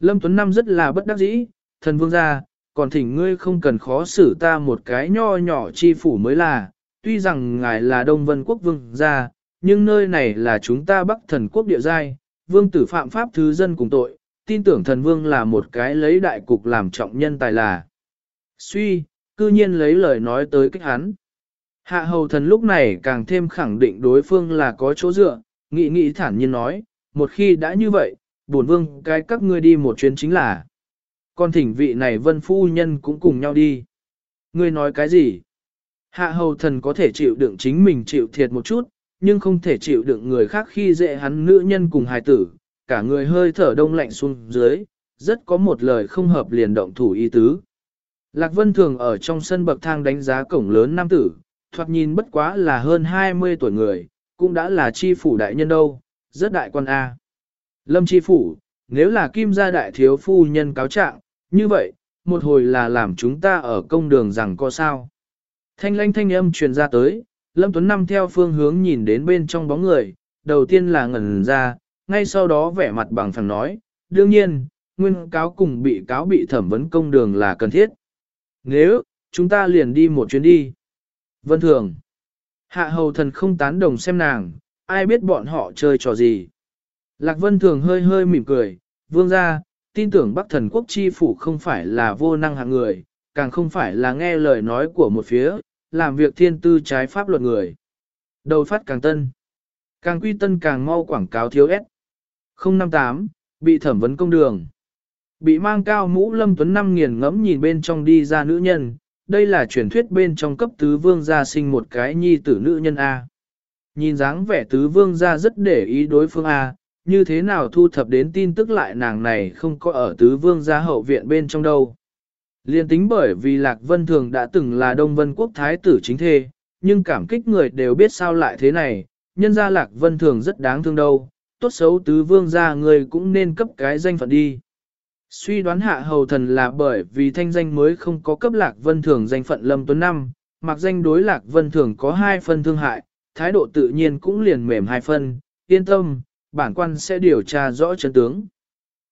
Lâm Tuấn Năm rất là bất đắc dĩ, thần vương gia, còn thỉnh ngươi không cần khó xử ta một cái nho nhỏ chi phủ mới là, tuy rằng ngài là Đông Vân Quốc vương gia, nhưng nơi này là chúng ta Bắc thần quốc địa giai, vương tử phạm pháp thứ dân cùng tội, tin tưởng thần vương là một cái lấy đại cục làm trọng nhân tài là. Suy, cư nhiên lấy lời nói tới cách hắn. Hạ hầu thần lúc này càng thêm khẳng định đối phương là có chỗ dựa, nghị nghị thản nhiên nói, một khi đã như vậy, bổn vương cái các ngươi đi một chuyến chính là. Con thỉnh vị này vân phu nhân cũng cùng nhau đi. Ngươi nói cái gì? Hạ hầu thần có thể chịu đựng chính mình chịu thiệt một chút, nhưng không thể chịu đựng người khác khi dễ hắn nữ nhân cùng hài tử, cả người hơi thở đông lạnh xuống dưới, rất có một lời không hợp liền động thủ y tứ. Lạc Vân thường ở trong sân bậc thang đánh giá cổng lớn nam tử, thoạt nhìn bất quá là hơn 20 tuổi người, cũng đã là chi phủ đại nhân đâu, rất đại quan A. Lâm chi phủ, nếu là kim gia đại thiếu phu nhân cáo trạng, như vậy, một hồi là làm chúng ta ở công đường rằng có sao. Thanh lanh thanh âm truyền ra tới, Lâm Tuấn Năm theo phương hướng nhìn đến bên trong bóng người, đầu tiên là ngẩn ra, ngay sau đó vẻ mặt bằng phẳng nói, đương nhiên, nguyên cáo cùng bị cáo bị thẩm vấn công đường là cần thiết. Nếu, chúng ta liền đi một chuyến đi. Vân thường, hạ hầu thần không tán đồng xem nàng, ai biết bọn họ chơi trò gì. Lạc Vân thường hơi hơi mỉm cười, vương ra, tin tưởng Bắc thần quốc chi phủ không phải là vô năng hạng người, càng không phải là nghe lời nói của một phía, làm việc thiên tư trái pháp luật người. Đầu phát càng tân. Càng quy tân càng mau quảng cáo thiếu ép. 058, bị thẩm vấn công đường. Bị mang cao mũ lâm tuấn năm nghiền ngẫm nhìn bên trong đi ra nữ nhân, đây là truyền thuyết bên trong cấp tứ vương gia sinh một cái nhi tử nữ nhân A. Nhìn dáng vẻ tứ vương gia rất để ý đối phương A, như thế nào thu thập đến tin tức lại nàng này không có ở tứ vương gia hậu viện bên trong đâu. Liên tính bởi vì Lạc Vân Thường đã từng là Đông Vân Quốc Thái tử chính thê, nhưng cảm kích người đều biết sao lại thế này, nhân ra Lạc Vân Thường rất đáng thương đâu, tốt xấu tứ vương gia người cũng nên cấp cái danh phận đi. Suy đoán hạ hầu thần là bởi vì thanh danh mới không có cấp Lạc Vân Thường danh phận Lâm Tuấn Năm, mặc danh đối Lạc Vân Thường có hai phân thương hại, thái độ tự nhiên cũng liền mềm hai phân, yên tâm, bản quan sẽ điều tra rõ chân tướng.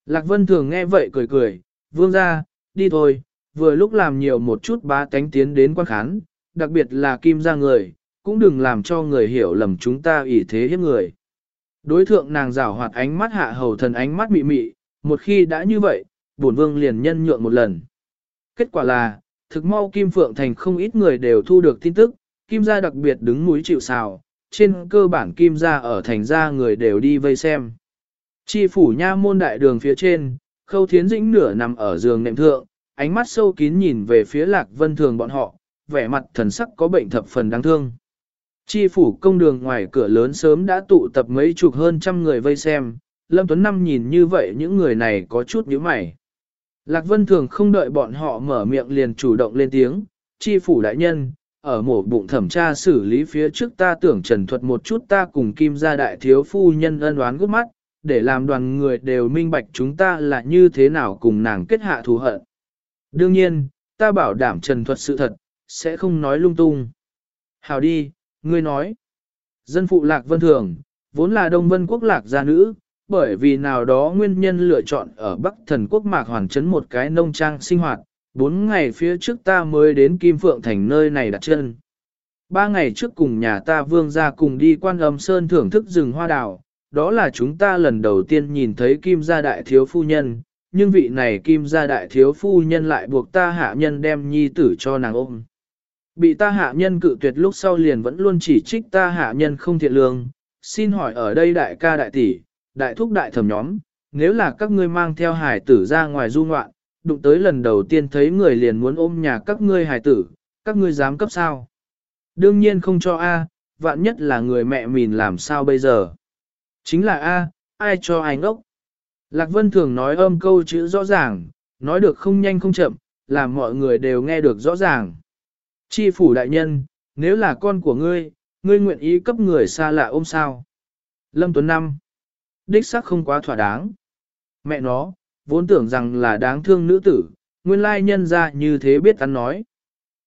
Lạc Vân Thường nghe vậy cười cười, vương ra, đi thôi, vừa lúc làm nhiều một chút bá tánh tiến đến quan khán, đặc biệt là kim ra người, cũng đừng làm cho người hiểu lầm chúng ta ỷ thế hiếp người. Đối thượng nàng rảo hoạt ánh mắt hạ hầu thần ánh mắt mị mị, một khi đã như vậy, bổn vương liền nhân nhượng một lần. Kết quả là, thực mau Kim Phượng Thành không ít người đều thu được tin tức, Kim gia đặc biệt đứng núi chịu sào, trên cơ bản Kim gia ở thành gia người đều đi vây xem. Chi phủ nha môn đại đường phía trên, khâu thiến dĩnh nửa nằm ở giường nệm thượng, ánh mắt sâu kín nhìn về phía lạc vân thường bọn họ, vẻ mặt thần sắc có bệnh thập phần đáng thương. Chi phủ công đường ngoài cửa lớn sớm đã tụ tập mấy chục hơn trăm người vây xem, Lâm Tuấn Năm nhìn như vậy những người này có chút nhíu mày. Lạc Vân Thường không đợi bọn họ mở miệng liền chủ động lên tiếng, chi phủ đại nhân, ở mổ bụng thẩm tra xử lý phía trước ta tưởng trần thuật một chút ta cùng kim gia đại thiếu phu nhân ân oán gút mắt, để làm đoàn người đều minh bạch chúng ta là như thế nào cùng nàng kết hạ thù hận. Đương nhiên, ta bảo đảm trần thuật sự thật, sẽ không nói lung tung. Hào đi, ngươi nói. Dân phụ lạc vân thường, vốn là đông vân quốc lạc gia nữ, bởi vì nào đó nguyên nhân lựa chọn ở Bắc thần quốc mạc hoàn trấn một cái nông trang sinh hoạt, bốn ngày phía trước ta mới đến Kim Phượng thành nơi này đặt chân. Ba ngày trước cùng nhà ta vương ra cùng đi quan âm sơn thưởng thức rừng hoa đào, đó là chúng ta lần đầu tiên nhìn thấy kim gia đại thiếu phu nhân, nhưng vị này kim gia đại thiếu phu nhân lại buộc ta hạ nhân đem nhi tử cho nàng ôm. Bị ta hạ nhân cự tuyệt lúc sau liền vẫn luôn chỉ trích ta hạ nhân không thiện lương, xin hỏi ở đây đại ca đại tỷ, đại thúc đại thẩm nhóm, nếu là các ngươi mang theo hải tử ra ngoài du ngoạn, đụng tới lần đầu tiên thấy người liền muốn ôm nhà các ngươi hải tử, các ngươi dám cấp sao? Đương nhiên không cho A, vạn nhất là người mẹ mình làm sao bây giờ? Chính là A, ai cho ai ngốc? Lạc Vân thường nói âm câu chữ rõ ràng, nói được không nhanh không chậm, làm mọi người đều nghe được rõ ràng. Chi phủ đại nhân, nếu là con của ngươi, ngươi nguyện ý cấp người xa lạ ôm sao? Lâm Tuấn Năm Đích xác không quá thỏa đáng. Mẹ nó, vốn tưởng rằng là đáng thương nữ tử, nguyên lai nhân ra như thế biết ăn nói.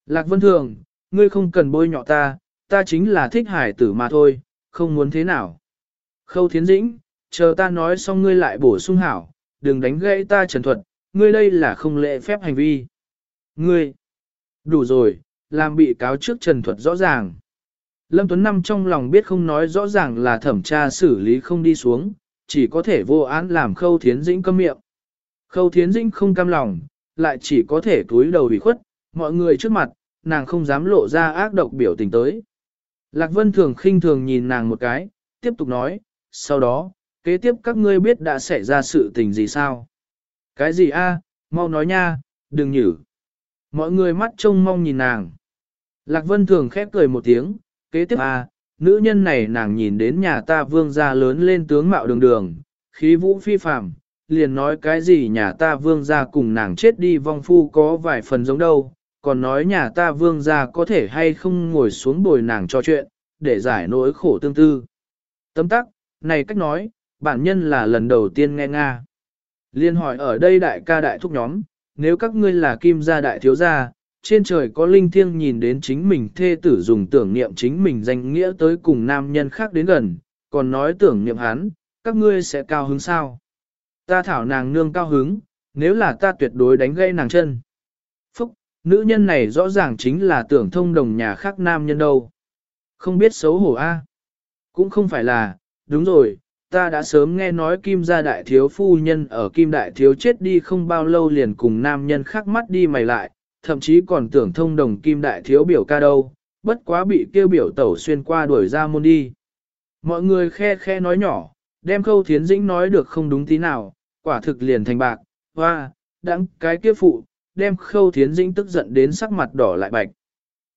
Lạc Vân Thường, ngươi không cần bôi nhọ ta, ta chính là thích hải tử mà thôi, không muốn thế nào. Khâu Thiến Dĩnh, chờ ta nói xong ngươi lại bổ sung hảo, đừng đánh gãy ta trần thuật, ngươi đây là không lệ phép hành vi. Ngươi, đủ rồi, làm bị cáo trước trần thuật rõ ràng. Lâm Tuấn Năm trong lòng biết không nói rõ ràng là thẩm tra xử lý không đi xuống, chỉ có thể vô án làm khâu thiến dĩnh câm miệng. Khâu thiến dĩnh không cam lòng, lại chỉ có thể túi đầu bị khuất, mọi người trước mặt, nàng không dám lộ ra ác độc biểu tình tới. Lạc Vân thường khinh thường nhìn nàng một cái, tiếp tục nói, sau đó, kế tiếp các ngươi biết đã xảy ra sự tình gì sao? Cái gì a? mau nói nha, đừng nhử. Mọi người mắt trông mong nhìn nàng. Lạc Vân thường khép cười một tiếng, kế tiếp a, nữ nhân này nàng nhìn đến nhà ta vương gia lớn lên tướng mạo đường đường, khí vũ phi phàm, liền nói cái gì nhà ta vương gia cùng nàng chết đi vong phu có vài phần giống đâu, còn nói nhà ta vương gia có thể hay không ngồi xuống bồi nàng cho chuyện, để giải nỗi khổ tương tư. Tấm tắc, này cách nói, bản nhân là lần đầu tiên nghe Nga. Liên hỏi ở đây đại ca đại thúc nhóm, nếu các ngươi là kim gia đại thiếu gia, trên trời có linh thiêng nhìn đến chính mình thê tử dùng tưởng niệm chính mình danh nghĩa tới cùng nam nhân khác đến gần, còn nói tưởng niệm hắn, các ngươi sẽ cao hứng sao? Ta thảo nàng nương cao hứng, nếu là ta tuyệt đối đánh gây nàng chân. Phúc, nữ nhân này rõ ràng chính là tưởng thông đồng nhà khác nam nhân đâu. Không biết xấu hổ a Cũng không phải là, đúng rồi, ta đã sớm nghe nói kim gia đại thiếu phu nhân ở kim đại thiếu chết đi không bao lâu liền cùng nam nhân khác mắt đi mày lại, thậm chí còn tưởng thông đồng kim đại thiếu biểu ca đâu, bất quá bị kêu biểu tẩu xuyên qua đuổi ra môn đi. Mọi người khe khe nói nhỏ, đem khâu thiến dĩnh nói được không đúng tí nào, quả thực liền thành bạc, hoa, đắng cái kia phụ, đem khâu thiến dĩnh tức giận đến sắc mặt đỏ lại bạch.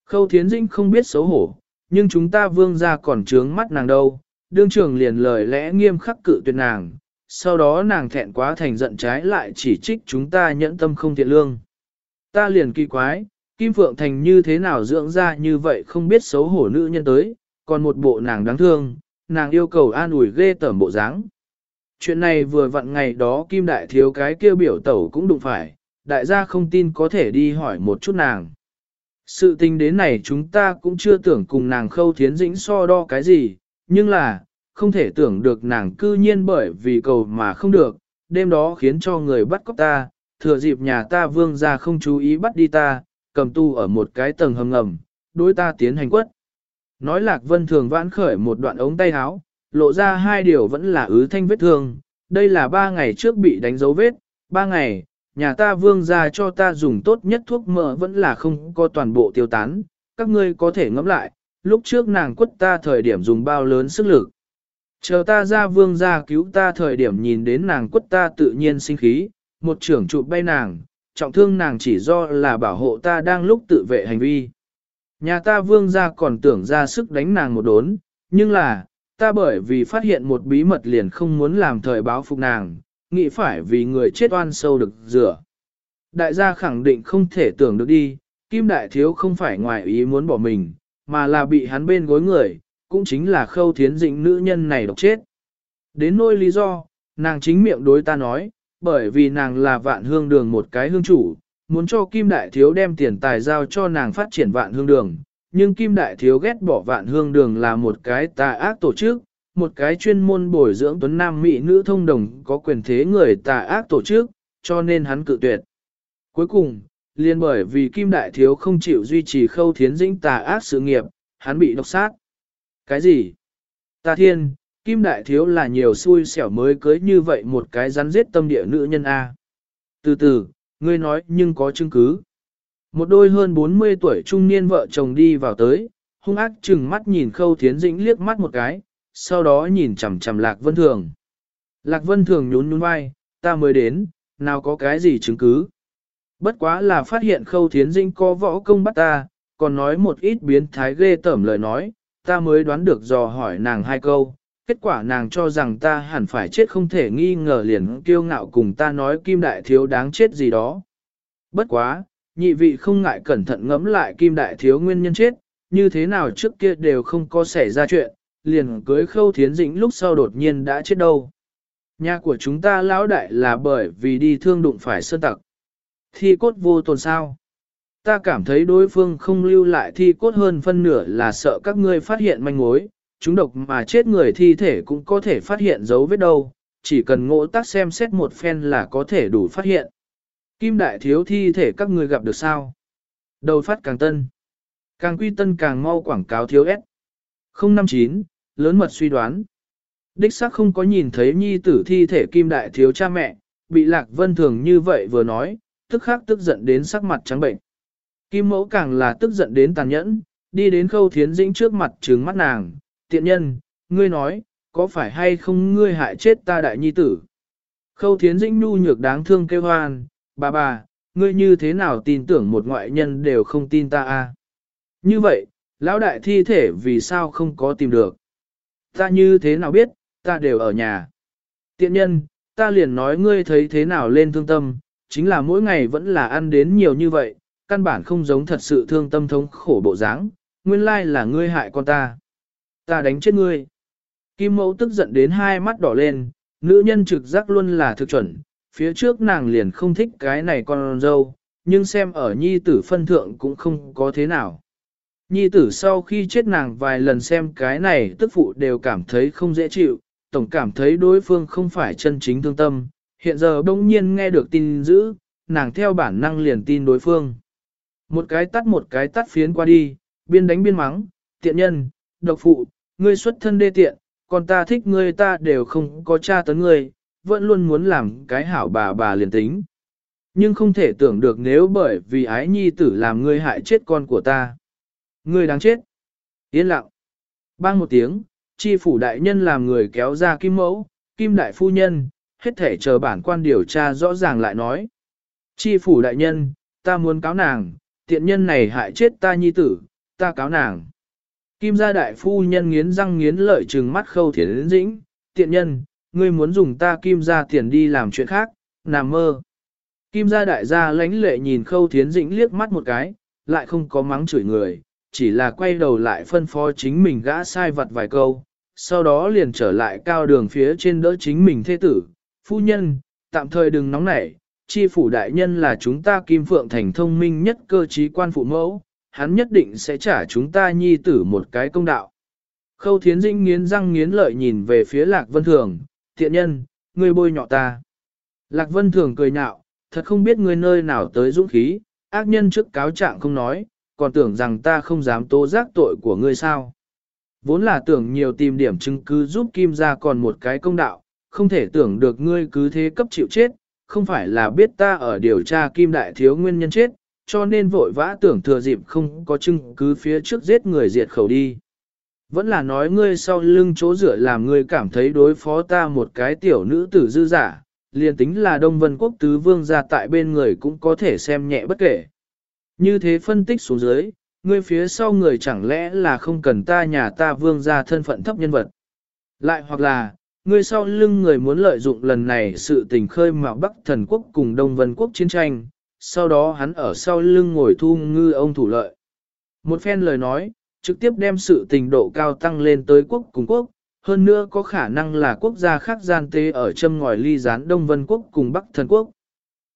Khâu thiến dĩnh không biết xấu hổ, nhưng chúng ta vương ra còn trướng mắt nàng đâu, đương trường liền lời lẽ nghiêm khắc cự tuyệt nàng, sau đó nàng thẹn quá thành giận trái lại chỉ trích chúng ta nhẫn tâm không thiện lương. Ta liền kỳ quái, Kim Phượng Thành như thế nào dưỡng ra như vậy không biết xấu hổ nữ nhân tới, còn một bộ nàng đáng thương, nàng yêu cầu an ủi ghê tởm bộ dáng. Chuyện này vừa vặn ngày đó Kim Đại thiếu cái kia biểu tẩu cũng đụng phải, đại gia không tin có thể đi hỏi một chút nàng. Sự tình đến này chúng ta cũng chưa tưởng cùng nàng khâu thiến dĩnh so đo cái gì, nhưng là, không thể tưởng được nàng cư nhiên bởi vì cầu mà không được, đêm đó khiến cho người bắt cóc ta, thừa dịp nhà ta vương ra không chú ý bắt đi ta, cầm tu ở một cái tầng hầm ngầm, đối ta tiến hành quất. Nói lạc vân thường vãn khởi một đoạn ống tay áo, lộ ra hai điều vẫn là ứ thanh vết thương, đây là ba ngày trước bị đánh dấu vết, ba ngày, nhà ta vương ra cho ta dùng tốt nhất thuốc mỡ vẫn là không có toàn bộ tiêu tán, các ngươi có thể ngẫm lại, lúc trước nàng quất ta thời điểm dùng bao lớn sức lực. Chờ ta ra vương ra cứu ta thời điểm nhìn đến nàng quất ta tự nhiên sinh khí, một trưởng trụ bay nàng, trọng thương nàng chỉ do là bảo hộ ta đang lúc tự vệ hành vi. Nhà ta vương ra còn tưởng ra sức đánh nàng một đốn, nhưng là, ta bởi vì phát hiện một bí mật liền không muốn làm thời báo phục nàng, nghĩ phải vì người chết oan sâu được rửa. Đại gia khẳng định không thể tưởng được đi, Kim Đại Thiếu không phải ngoài ý muốn bỏ mình, mà là bị hắn bên gối người, cũng chính là khâu thiến dĩnh nữ nhân này độc chết. Đến nỗi lý do, nàng chính miệng đối ta nói, bởi vì nàng là vạn hương đường một cái hương chủ, muốn cho Kim Đại Thiếu đem tiền tài giao cho nàng phát triển vạn hương đường, nhưng Kim Đại Thiếu ghét bỏ vạn hương đường là một cái tà ác tổ chức, một cái chuyên môn bồi dưỡng tuấn nam mỹ nữ thông đồng có quyền thế người tà ác tổ chức, cho nên hắn cự tuyệt. Cuối cùng, liên bởi vì Kim Đại Thiếu không chịu duy trì khâu thiến dĩnh tà ác sự nghiệp, hắn bị độc sát. Cái gì? Ta thiên, Kim đại thiếu là nhiều xui xẻo mới cưới như vậy một cái rắn giết tâm địa nữ nhân A. Từ từ, ngươi nói nhưng có chứng cứ. Một đôi hơn 40 tuổi trung niên vợ chồng đi vào tới, hung ác chừng mắt nhìn khâu thiến dĩnh liếc mắt một cái, sau đó nhìn chằm chằm lạc vân thường. Lạc vân thường nhún nhún vai, ta mới đến, nào có cái gì chứng cứ. Bất quá là phát hiện khâu thiến dĩnh có võ công bắt ta, còn nói một ít biến thái ghê tởm lời nói, ta mới đoán được dò hỏi nàng hai câu, kết quả nàng cho rằng ta hẳn phải chết không thể nghi ngờ liền kiêu ngạo cùng ta nói kim đại thiếu đáng chết gì đó. Bất quá, nhị vị không ngại cẩn thận ngẫm lại kim đại thiếu nguyên nhân chết, như thế nào trước kia đều không có xảy ra chuyện, liền cưới khâu thiến dĩnh lúc sau đột nhiên đã chết đâu. Nhà của chúng ta lão đại là bởi vì đi thương đụng phải sơn tặc. Thi cốt vô tồn sao. Ta cảm thấy đối phương không lưu lại thi cốt hơn phân nửa là sợ các ngươi phát hiện manh mối, chúng độc mà chết người thi thể cũng có thể phát hiện dấu vết đâu, chỉ cần ngộ tác xem xét một phen là có thể đủ phát hiện. Kim đại thiếu thi thể các ngươi gặp được sao? Đầu phát càng tân. Càng quy tân càng mau quảng cáo thiếu S. 059, lớn mật suy đoán. Đích xác không có nhìn thấy nhi tử thi thể kim đại thiếu cha mẹ, bị lạc vân thường như vậy vừa nói, tức khắc tức giận đến sắc mặt trắng bệnh. Kim mẫu càng là tức giận đến tàn nhẫn, đi đến khâu thiến dĩnh trước mặt trừng mắt nàng, tiện nhân, ngươi nói, có phải hay không ngươi hại chết ta đại nhi tử? Khâu thiến dĩnh nhu nhược đáng thương kêu hoan, bà bà, ngươi như thế nào tin tưởng một ngoại nhân đều không tin ta a? À? Như vậy, lão đại thi thể vì sao không có tìm được? Ta như thế nào biết, ta đều ở nhà. Tiện nhân, ta liền nói ngươi thấy thế nào lên thương tâm, chính là mỗi ngày vẫn là ăn đến nhiều như vậy, căn bản không giống thật sự thương tâm thống khổ bộ dáng, nguyên lai là ngươi hại con ta. Ta đánh chết ngươi. Kim mẫu tức giận đến hai mắt đỏ lên, nữ nhân trực giác luôn là thực chuẩn, phía trước nàng liền không thích cái này con dâu, nhưng xem ở nhi tử phân thượng cũng không có thế nào. Nhi tử sau khi chết nàng vài lần xem cái này tức phụ đều cảm thấy không dễ chịu, tổng cảm thấy đối phương không phải chân chính thương tâm, hiện giờ bỗng nhiên nghe được tin dữ, nàng theo bản năng liền tin đối phương. Một cái tắt một cái tắt phiến qua đi, biên đánh biên mắng, tiện nhân, độc phụ, ngươi xuất thân đê tiện, còn ta thích ngươi ta đều không có cha tấn ngươi, vẫn luôn muốn làm cái hảo bà bà liền tính. Nhưng không thể tưởng được nếu bởi vì ái nhi tử làm ngươi hại chết con của ta. Ngươi đáng chết. Yên lặng. Bang một tiếng, chi phủ đại nhân làm người kéo ra kim mẫu, kim đại phu nhân, hết thể chờ bản quan điều tra rõ ràng lại nói. Chi phủ đại nhân, ta muốn cáo nàng, tiện nhân này hại chết ta nhi tử, ta cáo nàng. Kim gia đại phu nhân nghiến răng nghiến lợi trừng mắt khâu thiến dĩnh, tiện nhân, ngươi muốn dùng ta kim gia tiền đi làm chuyện khác, nằm mơ. Kim gia đại gia lãnh lệ nhìn khâu thiến dĩnh liếc mắt một cái, lại không có mắng chửi người, chỉ là quay đầu lại phân phó chính mình gã sai vặt vài câu, sau đó liền trở lại cao đường phía trên đỡ chính mình thế tử, phu nhân, tạm thời đừng nóng nảy, chi phủ đại nhân là chúng ta kim phượng thành thông minh nhất cơ trí quan phụ mẫu, hắn nhất định sẽ trả chúng ta nhi tử một cái công đạo. Khâu thiến dĩnh nghiến răng nghiến lợi nhìn về phía lạc vân thường, thiện nhân, ngươi bôi nhọ ta. Lạc vân thường cười nhạo, thật không biết ngươi nơi nào tới dũng khí, ác nhân trước cáo trạng không nói, còn tưởng rằng ta không dám tố giác tội của ngươi sao. Vốn là tưởng nhiều tìm điểm chứng cứ giúp Kim ra còn một cái công đạo, không thể tưởng được ngươi cứ thế cấp chịu chết, không phải là biết ta ở điều tra Kim Đại Thiếu nguyên nhân chết, cho nên vội vã tưởng thừa dịp không có chứng cứ phía trước giết người diệt khẩu đi. Vẫn là nói ngươi sau lưng chỗ rửa làm ngươi cảm thấy đối phó ta một cái tiểu nữ tử dư giả, liền tính là Đông Vân Quốc Tứ Vương ra tại bên người cũng có thể xem nhẹ bất kể. Như thế phân tích xuống dưới, ngươi phía sau người chẳng lẽ là không cần ta nhà ta vương ra thân phận thấp nhân vật. Lại hoặc là, ngươi sau lưng người muốn lợi dụng lần này sự tình khơi mạo Bắc thần quốc cùng Đông Vân quốc chiến tranh, sau đó hắn ở sau lưng ngồi thu ngư ông thủ lợi. Một phen lời nói, trực tiếp đem sự tình độ cao tăng lên tới quốc cùng quốc, hơn nữa có khả năng là quốc gia khác gian tế ở châm ngòi ly gián Đông Vân quốc cùng Bắc thần quốc.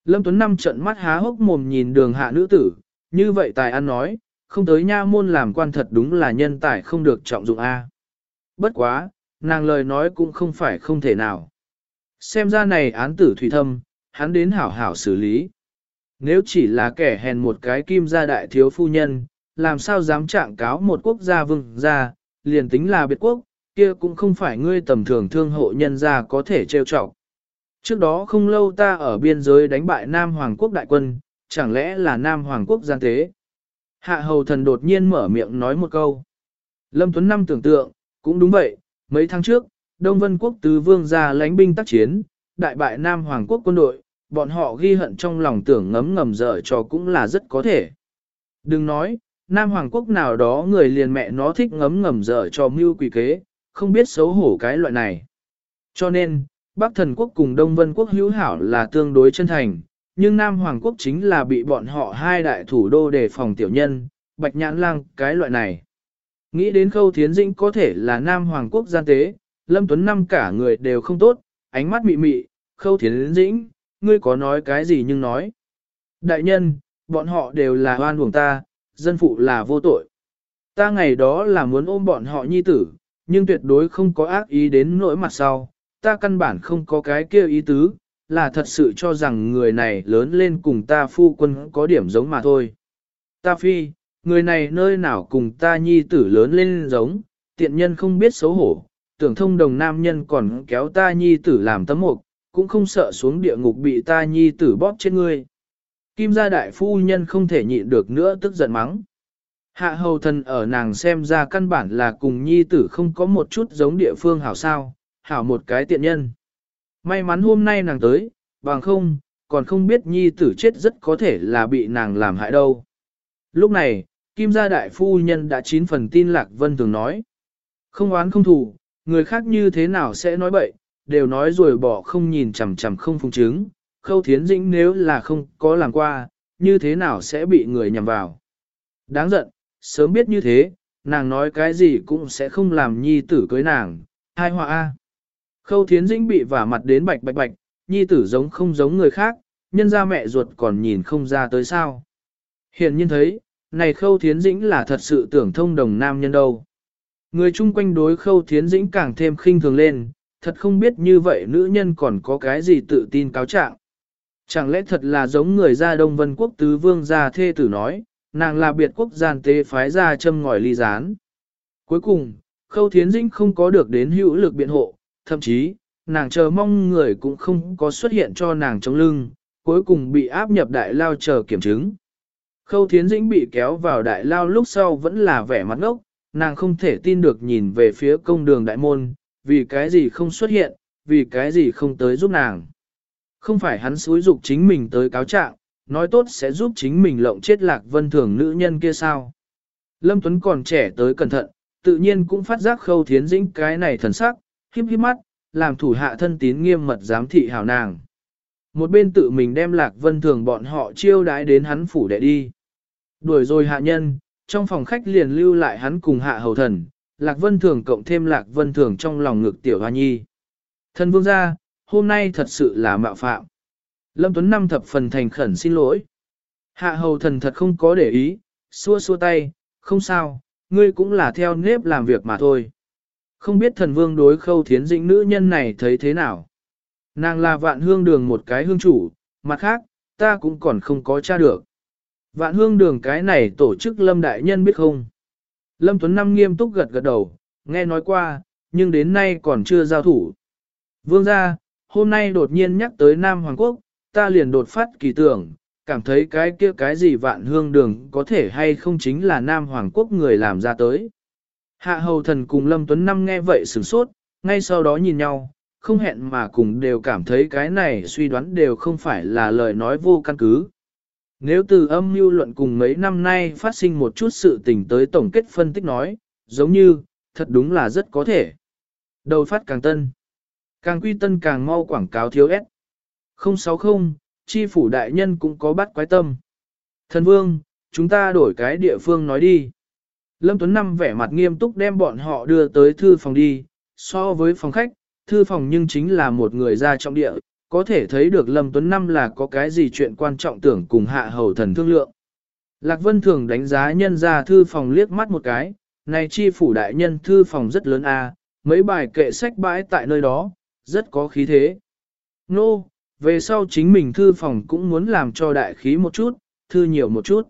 Lâm Tuấn Năm trận mắt há hốc mồm nhìn đường hạ nữ tử, như vậy tài ăn nói, không tới nha môn làm quan thật đúng là nhân tài không được trọng dụng A. Bất quá, nàng lời nói cũng không phải không thể nào. Xem ra này án tử thủy thâm, hắn đến hảo hảo xử lý. Nếu chỉ là kẻ hèn một cái kim gia đại thiếu phu nhân, làm sao dám trạng cáo một quốc gia vương gia, liền tính là biệt quốc, kia cũng không phải ngươi tầm thường thương hộ nhân gia có thể trêu chọc. Trước đó không lâu ta ở biên giới đánh bại Nam Hoàng quốc đại quân, chẳng lẽ là Nam Hoàng quốc gian tế? Hạ hầu thần đột nhiên mở miệng nói một câu. Lâm Tuấn Năm tưởng tượng, cũng đúng vậy, mấy tháng trước, Đông Vân quốc tứ vương gia lãnh binh tác chiến, đại bại Nam Hoàng quốc quân đội, bọn họ ghi hận trong lòng tưởng ngấm ngầm dở cho cũng là rất có thể. Đừng nói, Nam Hoàng quốc nào đó người liền mẹ nó thích ngấm ngầm dở cho mưu quỷ kế, không biết xấu hổ cái loại này. Cho nên, Bắc thần quốc cùng Đông Vân quốc hữu hảo là tương đối chân thành, nhưng Nam Hoàng quốc chính là bị bọn họ hai đại thủ đô đề phòng tiểu nhân, bạch nhãn lang cái loại này. Nghĩ đến khâu thiến dĩnh có thể là Nam Hoàng quốc gian tế, Lâm Tuấn Năm cả người đều không tốt, ánh mắt mị mị, khâu thiến dĩnh, ngươi có nói cái gì nhưng nói. Đại nhân, bọn họ đều là oan uổng ta, dân phụ là vô tội. Ta ngày đó là muốn ôm bọn họ nhi tử, nhưng tuyệt đối không có ác ý đến nỗi mặt sau, ta căn bản không có cái kia ý tứ, là thật sự cho rằng người này lớn lên cùng ta phu quân có điểm giống mà thôi. Ta phi, người này nơi nào cùng ta nhi tử lớn lên giống, tiện nhân không biết xấu hổ, tưởng thông đồng nam nhân còn kéo ta nhi tử làm tấm mục, cũng không sợ xuống địa ngục bị ta nhi tử bóp trên ngươi. Kim gia đại phu nhân không thể nhịn được nữa tức giận mắng. Hạ hầu thần ở nàng xem ra căn bản là cùng nhi tử không có một chút giống địa phương hảo sao, hảo một cái tiện nhân. May mắn hôm nay nàng tới, bằng không, còn không biết nhi tử chết rất có thể là bị nàng làm hại đâu. Lúc này, Kim gia đại phu nhân đã chín phần tin Lạc Vân Thường nói. Không oán không thù, người khác như thế nào sẽ nói bậy, đều nói rồi bỏ không nhìn chằm chằm không phung chứng. Khâu thiến dĩnh nếu là không có làm qua, như thế nào sẽ bị người nhằm vào. Đáng giận, sớm biết như thế, nàng nói cái gì cũng sẽ không làm nhi tử cưới nàng, hai họa A. Khâu thiến dĩnh bị vả mặt đến bạch bạch bạch, nhi tử giống không giống người khác, nhân ra mẹ ruột còn nhìn không ra tới sao. Hiện nhiên thấy, này khâu thiến dĩnh là thật sự tưởng thông đồng nam nhân đâu. Người chung quanh đối khâu thiến dĩnh càng thêm khinh thường lên, thật không biết như vậy nữ nhân còn có cái gì tự tin cáo trạng. Chẳng lẽ thật là giống người ra Đông Vân Quốc tứ vương gia thê tử nói, nàng là biệt quốc gian tế phái ra châm ngòi ly gián. Cuối cùng, khâu thiến dĩnh không có được đến hữu lực biện hộ, thậm chí, nàng chờ mong người cũng không có xuất hiện cho nàng trong lưng, cuối cùng bị áp nhập đại lao chờ kiểm chứng. Khâu thiến dĩnh bị kéo vào đại lao lúc sau vẫn là vẻ mặt ngốc, nàng không thể tin được nhìn về phía công đường đại môn, vì cái gì không xuất hiện, vì cái gì không tới giúp nàng. Không phải hắn xúi dục chính mình tới cáo trạng, nói tốt sẽ giúp chính mình lộng chết lạc vân thường nữ nhân kia sao. Lâm Tuấn còn trẻ tới cẩn thận, tự nhiên cũng phát giác khâu thiến dĩnh cái này thần sắc, khiếp khiếp mắt, làm thủ hạ thân tín nghiêm mật giám thị hảo nàng. Một bên tự mình đem lạc vân thường bọn họ chiêu đái đến hắn phủ đệ đi. Đuổi rồi hạ nhân, trong phòng khách liền lưu lại hắn cùng hạ hầu thần, lạc vân thường cộng thêm lạc vân thường trong lòng ngực tiểu hoa nhi. Thân vương gia, hôm nay thật sự là mạo phạm. Lâm Tuấn Năm thập phần thành khẩn xin lỗi. Hạ hầu thần thật không có để ý, xua xua tay, không sao, ngươi cũng là theo nếp làm việc mà thôi. Không biết thần vương đối khâu thiến dĩnh nữ nhân này thấy thế nào. Nàng là vạn hương đường một cái hương chủ, mặt khác, ta cũng còn không có tra được. Vạn hương đường cái này tổ chức lâm đại nhân biết không? Lâm Tuấn Năm nghiêm túc gật gật đầu, nghe nói qua, nhưng đến nay còn chưa giao thủ. Vương gia, hôm nay đột nhiên nhắc tới Nam Hoàng Quốc, ta liền đột phát kỳ tưởng, cảm thấy cái kia cái gì vạn hương đường có thể hay không chính là Nam Hoàng Quốc người làm ra tới. Hạ hầu thần cùng Lâm Tuấn Năm nghe vậy sửng sốt, ngay sau đó nhìn nhau, không hẹn mà cùng đều cảm thấy cái này suy đoán đều không phải là lời nói vô căn cứ. Nếu từ âm mưu luận cùng mấy năm nay phát sinh một chút sự tình tới tổng kết phân tích nói, giống như, thật đúng là rất có thể. Đầu phát càng tân, càng quy tân càng mau quảng cáo thiếu ép. 060, chi phủ đại nhân cũng có bắt quái tâm. Thần vương, chúng ta đổi cái địa phương nói đi. Lâm Tuấn Năm vẻ mặt nghiêm túc đem bọn họ đưa tới thư phòng đi, so với phòng khách, thư phòng nhưng chính là một người ra trong địa, có thể thấy được Lâm Tuấn Năm là có cái gì chuyện quan trọng tưởng cùng hạ hầu thần thương lượng. Lạc Vân thường đánh giá nhân ra thư phòng liếc mắt một cái, này chi phủ đại nhân thư phòng rất lớn a, mấy bài kệ sách bãi tại nơi đó, rất có khí thế. Nô, no, về sau chính mình thư phòng cũng muốn làm cho đại khí một chút, thư nhiều một chút.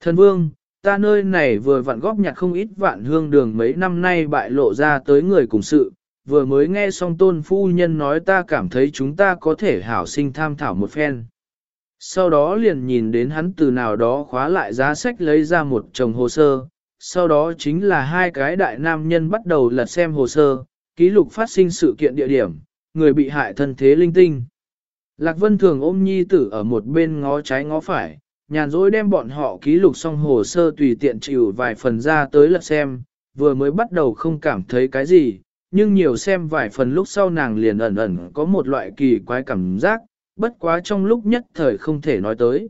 Thần vương, ta nơi này vừa vặn góp nhặt không ít vạn hương đường mấy năm nay bại lộ ra tới người cùng sự, vừa mới nghe xong tôn phu nhân nói ta cảm thấy chúng ta có thể hảo sinh tham thảo một phen. Sau đó liền nhìn đến hắn từ nào đó khóa lại giá sách lấy ra một chồng hồ sơ, sau đó chính là hai cái đại nam nhân bắt đầu lật xem hồ sơ, ký lục phát sinh sự kiện địa điểm, người bị hại thân thế linh tinh. Lạc Vân thường ôm nhi tử ở một bên ngó trái ngó phải, nhàn rỗi đem bọn họ ký lục xong hồ sơ tùy tiện chịu vài phần ra tới lật xem, vừa mới bắt đầu không cảm thấy cái gì, nhưng nhiều xem vài phần lúc sau nàng liền ẩn ẩn có một loại kỳ quái cảm giác, bất quá trong lúc nhất thời không thể nói tới.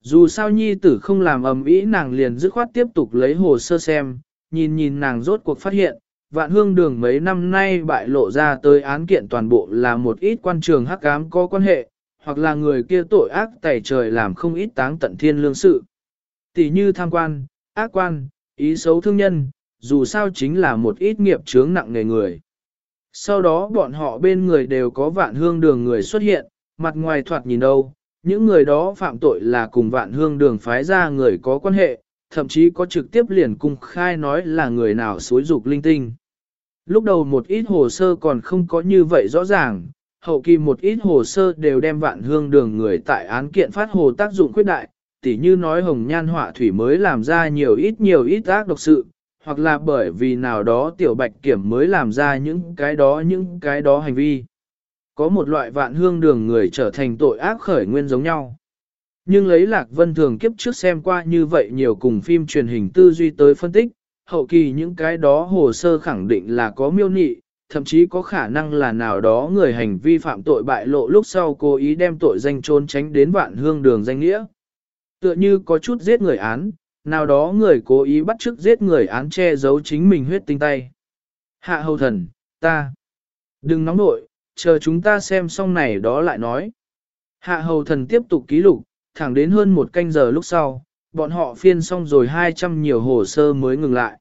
Dù sao nhi tử không làm ầm ĩ nàng liền dứt khoát tiếp tục lấy hồ sơ xem, nhìn nhìn nàng rốt cuộc phát hiện, vạn hương đường mấy năm nay bại lộ ra tới án kiện toàn bộ là một ít quan trường hắc ám có quan hệ, hoặc là người kia tội ác tẩy trời làm không ít táng tận thiên lương sự. Tỷ như tham quan, ác quan, ý xấu thương nhân, dù sao chính là một ít nghiệp chướng nặng nề người. Sau đó bọn họ bên người đều có vạn hương đường người xuất hiện, mặt ngoài thoạt nhìn đâu, những người đó phạm tội là cùng vạn hương đường phái ra người có quan hệ, thậm chí có trực tiếp liền cung khai nói là người nào xối dục linh tinh. Lúc đầu một ít hồ sơ còn không có như vậy rõ ràng, hậu kỳ một ít hồ sơ đều đem vạn hương đường người tại án kiện phát hồ tác dụng khuyết đại, tỉ như nói hồng nhan họa thủy mới làm ra nhiều ít nhiều ít ác độc sự, hoặc là bởi vì nào đó tiểu bạch kiểm mới làm ra những cái đó những cái đó hành vi. Có một loại vạn hương đường người trở thành tội ác khởi nguyên giống nhau. Nhưng lấy lạc vân thường kiếp trước xem qua như vậy nhiều cùng phim truyền hình tư duy tới phân tích, hậu kỳ những cái đó hồ sơ khẳng định là có miêu nị, thậm chí có khả năng là nào đó người hành vi phạm tội bại lộ lúc sau cố ý đem tội danh trốn tránh đến vạn hương đường danh nghĩa. Tựa như có chút giết người án, nào đó người cố ý bắt chước giết người án che giấu chính mình huyết tinh tay. Hạ hầu thần, ta. Đừng nóng nội, chờ chúng ta xem xong này đó lại nói. Hạ hầu thần tiếp tục ký lục, thẳng đến hơn một canh giờ lúc sau, bọn họ phiên xong rồi 200 nhiều hồ sơ mới ngừng lại.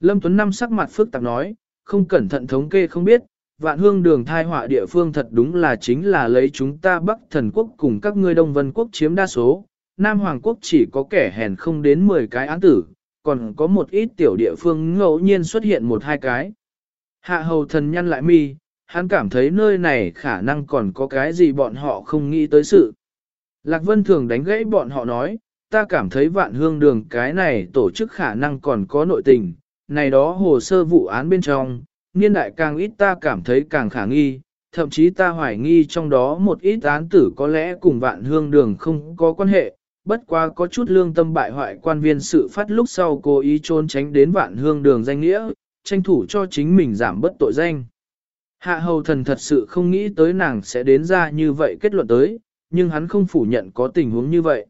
Lâm Tuấn Năm sắc mặt phức tạp nói, không cẩn thận thống kê không biết, vạn hương đường thai họa địa phương thật đúng là chính là lấy chúng ta Bắc thần quốc cùng các ngươi Đông Vân quốc chiếm đa số, Nam Hoàng quốc chỉ có kẻ hèn không đến 10 cái án tử, còn có một ít tiểu địa phương ngẫu nhiên xuất hiện một hai cái. Hạ hầu thần nhăn lại mi, hắn cảm thấy nơi này khả năng còn có cái gì bọn họ không nghĩ tới sự. Lạc Vân thường đánh gãy bọn họ nói, ta cảm thấy vạn hương đường cái này tổ chức khả năng còn có nội tình, này đó hồ sơ vụ án bên trong, niên đại càng ít ta cảm thấy càng khả nghi, thậm chí ta hoài nghi trong đó một ít án tử có lẽ cùng vạn hương đường không có quan hệ, bất quá có chút lương tâm bại hoại quan viên sự phát lúc sau cố ý trốn tránh đến vạn hương đường danh nghĩa, tranh thủ cho chính mình giảm bất tội danh. Hạ hầu thần thật sự không nghĩ tới nàng sẽ đến ra như vậy kết luận tới, nhưng hắn không phủ nhận có tình huống như vậy.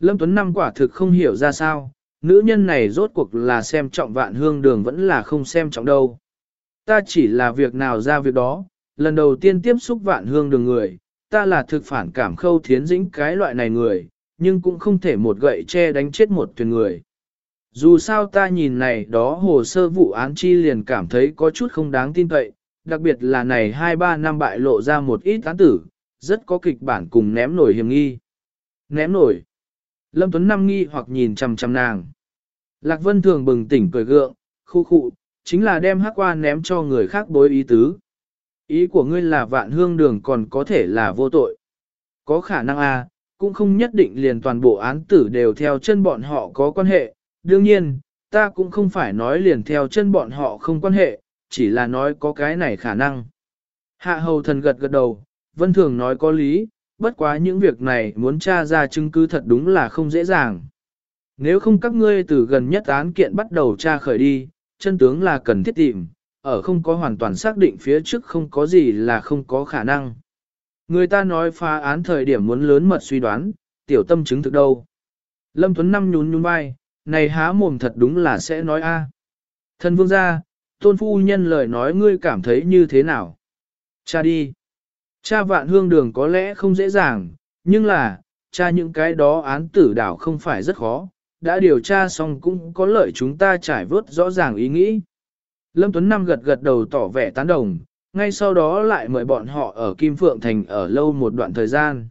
Lâm Tuấn Năm quả thực không hiểu ra sao, nữ nhân này rốt cuộc là xem trọng vạn hương đường vẫn là không xem trọng đâu. Ta chỉ là việc nào ra việc đó, lần đầu tiên tiếp xúc vạn hương đường người, ta là thực phản cảm khâu thiến dĩnh cái loại này người, nhưng cũng không thể một gậy che đánh chết một thuyền người. Dù sao ta nhìn này đó hồ sơ vụ án chi liền cảm thấy có chút không đáng tin cậy, đặc biệt là này 2-3 năm bại lộ ra một ít án tử, rất có kịch bản cùng ném nổi hiểm nghi. Ném nổi. Lâm Tuấn Năm nghi hoặc nhìn chằm chằm nàng. Lạc Vân thường bừng tỉnh cười gượng, khu khụ, chính là đem hắc qua ném cho người khác bối ý tứ. Ý của ngươi là vạn hương đường còn có thể là vô tội. Có khả năng a, à, cũng không nhất định liền toàn bộ án tử đều theo chân bọn họ có quan hệ. Đương nhiên, ta cũng không phải nói liền theo chân bọn họ không quan hệ, chỉ là nói có cái này khả năng. Hạ hầu thần gật gật đầu, vân thường nói có lý, bất quá những việc này muốn tra ra chứng cứ thật đúng là không dễ dàng. Nếu không các ngươi từ gần nhất án kiện bắt đầu tra khởi đi, chân tướng là cần thiết tìm, ở không có hoàn toàn xác định phía trước không có gì là không có khả năng. Người ta nói phá án thời điểm muốn lớn mật suy đoán, tiểu tâm chứng thực đâu. Lâm Tuấn Năm nhún nhún vai, này há mồm thật đúng là sẽ nói a. Thân vương gia, tôn phu nhân lời nói ngươi cảm thấy như thế nào? Cha đi. Cha vạn hương đường có lẽ không dễ dàng, nhưng là, cha những cái đó án tử đảo không phải rất khó, đã điều tra xong cũng có lợi chúng ta trải vớt rõ ràng ý nghĩ. Lâm Tuấn Năm gật gật đầu tỏ vẻ tán đồng, ngay sau đó lại mời bọn họ ở Kim Phượng Thành ở lâu một đoạn thời gian.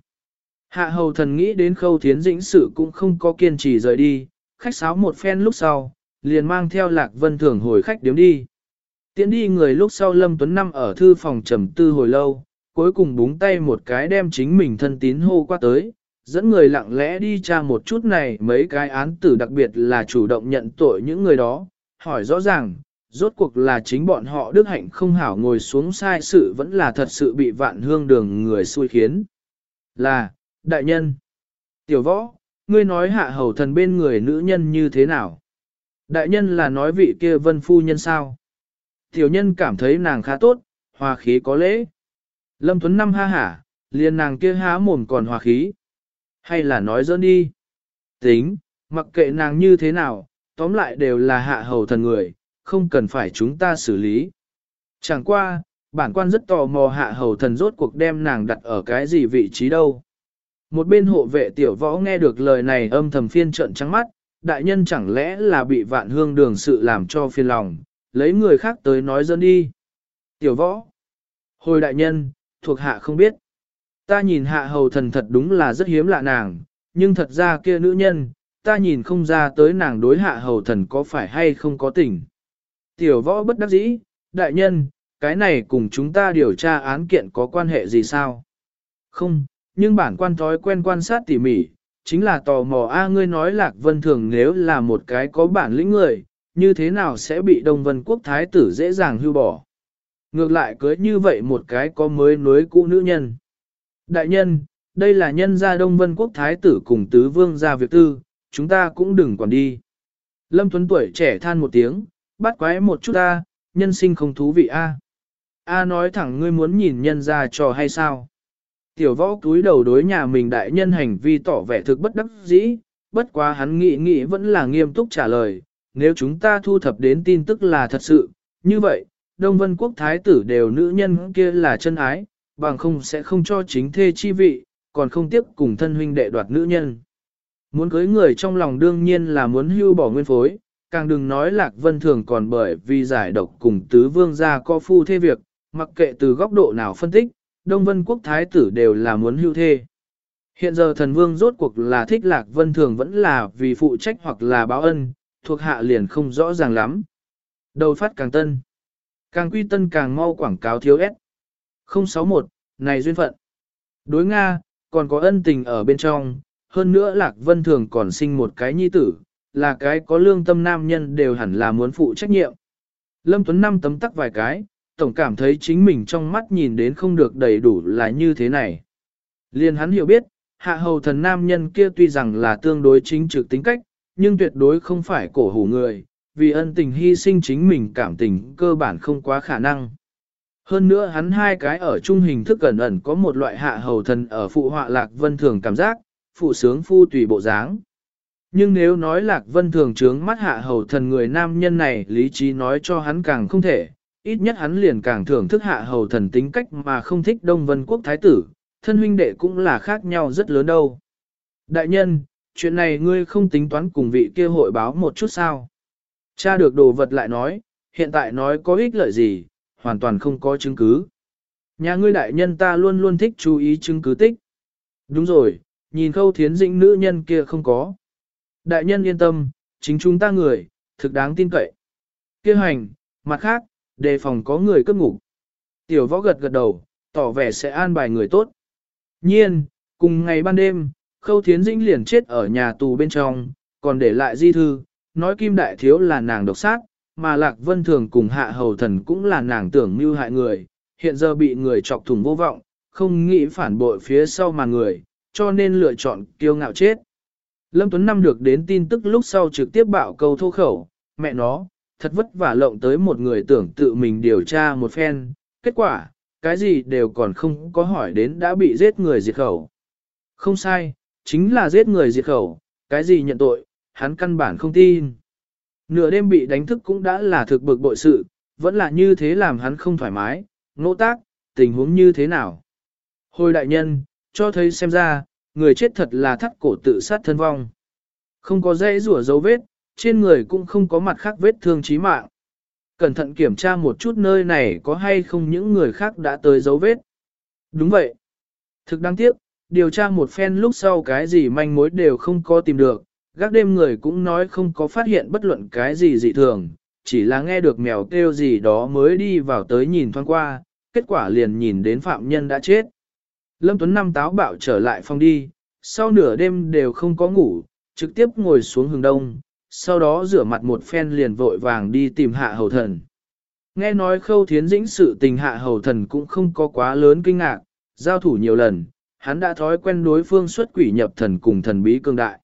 Hạ hầu thần nghĩ đến khâu thiến dĩnh sự cũng không có kiên trì rời đi, khách sáo một phen lúc sau, liền mang theo Lạc Vân Thường hồi khách điếm đi. Tiến đi người lúc sau Lâm Tuấn Năm ở thư phòng trầm tư hồi lâu, cuối cùng búng tay một cái đem chính mình thân tín hô qua tới, dẫn người lặng lẽ đi tra một chút này mấy cái án tử đặc biệt là chủ động nhận tội những người đó, hỏi rõ ràng, rốt cuộc là chính bọn họ đức hạnh không hảo ngồi xuống sai sự vẫn là thật sự bị vạn hương đường người xui khiến. Là, đại nhân, tiểu võ, ngươi nói hạ hầu thần bên người nữ nhân như thế nào? Đại nhân là nói vị kia vân phu nhân sao? Tiểu nhân cảm thấy nàng khá tốt, hòa khí có lễ. Lâm Tuấn Năm ha hả, liền nàng kia há mồm còn hòa khí. Hay là nói dỡn đi. Tính, mặc kệ nàng như thế nào, tóm lại đều là hạ hầu thần người, không cần phải chúng ta xử lý. Chẳng qua, bản quan rất tò mò hạ hầu thần rốt cuộc đem nàng đặt ở cái gì vị trí đâu. Một bên hộ vệ tiểu võ nghe được lời này âm thầm phiên trợn trắng mắt, đại nhân chẳng lẽ là bị vạn hương đường sự làm cho phiền lòng, lấy người khác tới nói dân đi. Tiểu võ, hồi đại nhân, thuộc hạ không biết. Ta nhìn hạ hầu thần thật đúng là rất hiếm lạ nàng, nhưng thật ra kia nữ nhân, ta nhìn không ra tới nàng đối hạ hầu thần có phải hay không có tình. Tiểu võ bất đắc dĩ, đại nhân, cái này cùng chúng ta điều tra án kiện có quan hệ gì sao? Không, nhưng bản quan thói quen quan sát tỉ mỉ, chính là tò mò a ngươi nói lạc vân thường nếu là một cái có bản lĩnh người, như thế nào sẽ bị Đông Vân Quốc Thái tử dễ dàng hưu bỏ. Ngược lại cưới như vậy một cái có mới nối cũ nữ nhân. Đại nhân, đây là nhân gia Đông Vân Quốc Thái tử cùng tứ vương gia việc tư, chúng ta cũng đừng quản đi. Lâm Tuấn tuổi trẻ than một tiếng, bắt quái một chút a, nhân sinh không thú vị a. A nói thẳng ngươi muốn nhìn nhân gia trò hay sao. Tiểu võ túi đầu đối nhà mình đại nhân hành vi tỏ vẻ thực bất đắc dĩ, bất quá hắn nghĩ nghĩ vẫn là nghiêm túc trả lời, nếu chúng ta thu thập đến tin tức là thật sự, như vậy, Đông Vân Quốc Thái tử đều nữ nhân kia là chân ái, bằng không sẽ không cho chính thê chi vị, còn không tiếp cùng thân huynh đệ đoạt nữ nhân. Muốn cưới người trong lòng đương nhiên là muốn hưu bỏ nguyên phối, càng đừng nói Lạc Vân Thường còn bởi vì giải độc cùng tứ vương gia co phu thê việc, mặc kệ từ góc độ nào phân tích, Đông Vân Quốc Thái tử đều là muốn hưu thê. Hiện giờ thần vương rốt cuộc là thích Lạc Vân Thường vẫn là vì phụ trách hoặc là báo ân, thuộc hạ liền không rõ ràng lắm. Đầu phát càng tân. Càng quy tân càng mau quảng cáo thiếu ép. 061, này duyên phận. Đối Nga, còn có ân tình ở bên trong, hơn nữa Lạc Vân Thường còn sinh một cái nhi tử, là cái có lương tâm nam nhân đều hẳn là muốn phụ trách nhiệm. Lâm Tuấn Năm tấm tắc vài cái, tổng cảm thấy chính mình trong mắt nhìn đến không được đầy đủ là như thế này. Liên hắn hiểu biết, hạ hầu thần nam nhân kia tuy rằng là tương đối chính trực tính cách, nhưng tuyệt đối không phải cổ hủ người, vì ân tình hy sinh chính mình cảm tình cơ bản không quá khả năng. Hơn nữa hắn hai cái ở trung hình thức cẩn ẩn có một loại hạ hầu thần ở phụ họa lạc vân thường cảm giác, phụ sướng phu tùy bộ dáng. Nhưng nếu nói lạc vân thường trướng mắt hạ hầu thần người nam nhân này lý trí nói cho hắn càng không thể, ít nhất hắn liền càng thưởng thức hạ hầu thần tính cách mà không thích đông vân quốc thái tử, thân huynh đệ cũng là khác nhau rất lớn đâu. Đại nhân, chuyện này ngươi không tính toán cùng vị kia hội báo một chút sao. Cha được đồ vật lại nói, hiện tại nói có ích lợi gì, hoàn toàn không có chứng cứ. Nhà ngươi đại nhân ta luôn luôn thích chú ý chứng cứ tích. Đúng rồi, nhìn khâu thiến dĩnh nữ nhân kia không có. Đại nhân yên tâm, chính chúng ta người, thực đáng tin cậy. Kêu hành, mặt khác, đề phòng có người cướp ngủ. Tiểu võ gật gật đầu, tỏ vẻ sẽ an bài người tốt. Nhiên, cùng ngày ban đêm, Khâu Thiến Dĩnh liền chết ở nhà tù bên trong, còn để lại di thư, nói Kim Đại Thiếu là nàng độc sát, mà Lạc Vân Thường cùng Hạ Hầu Thần cũng là nàng tưởng mưu hại người, hiện giờ bị người chọc thủng vô vọng, không nghĩ phản bội phía sau mà người, cho nên lựa chọn kiêu ngạo chết. Lâm Tuấn Năm được đến tin tức lúc sau trực tiếp bạo câu thô khẩu, mẹ nó, thật vất vả lộng tới một người tưởng tự mình điều tra một phen, kết quả, cái gì đều còn không có hỏi đến đã bị giết người diệt khẩu. Không sai, chính là giết người diệt khẩu, cái gì nhận tội, hắn căn bản không tin. Nửa đêm bị đánh thức cũng đã là thực bực bội sự, vẫn là như thế làm hắn không thoải mái, nỗ tác, tình huống như thế nào. Hồi đại nhân, cho thấy xem ra, người chết thật là thắt cổ tự sát thân vong. Không có dây rủa dấu vết, trên người cũng không có mặt khác vết thương chí mạng. Cẩn thận kiểm tra một chút nơi này có hay không những người khác đã tới dấu vết. Đúng vậy. Thực đáng tiếc, điều tra một phen lúc sau cái gì manh mối đều không có tìm được, Gác đêm người cũng nói không có phát hiện bất luận cái gì dị thường, chỉ là nghe được mèo kêu gì đó mới đi vào tới nhìn thoáng qua, kết quả liền nhìn đến phạm nhân đã chết. Lâm Tuấn Năm táo bạo trở lại phòng đi, sau nửa đêm đều không có ngủ, trực tiếp ngồi xuống hướng đông, sau đó rửa mặt một phen liền vội vàng đi tìm hạ hầu thần. Nghe nói khâu thiến dĩnh sự tình hạ hầu thần cũng không có quá lớn kinh ngạc, giao thủ nhiều lần, hắn đã thói quen đối phương xuất quỷ nhập thần cùng thần bí cương đại.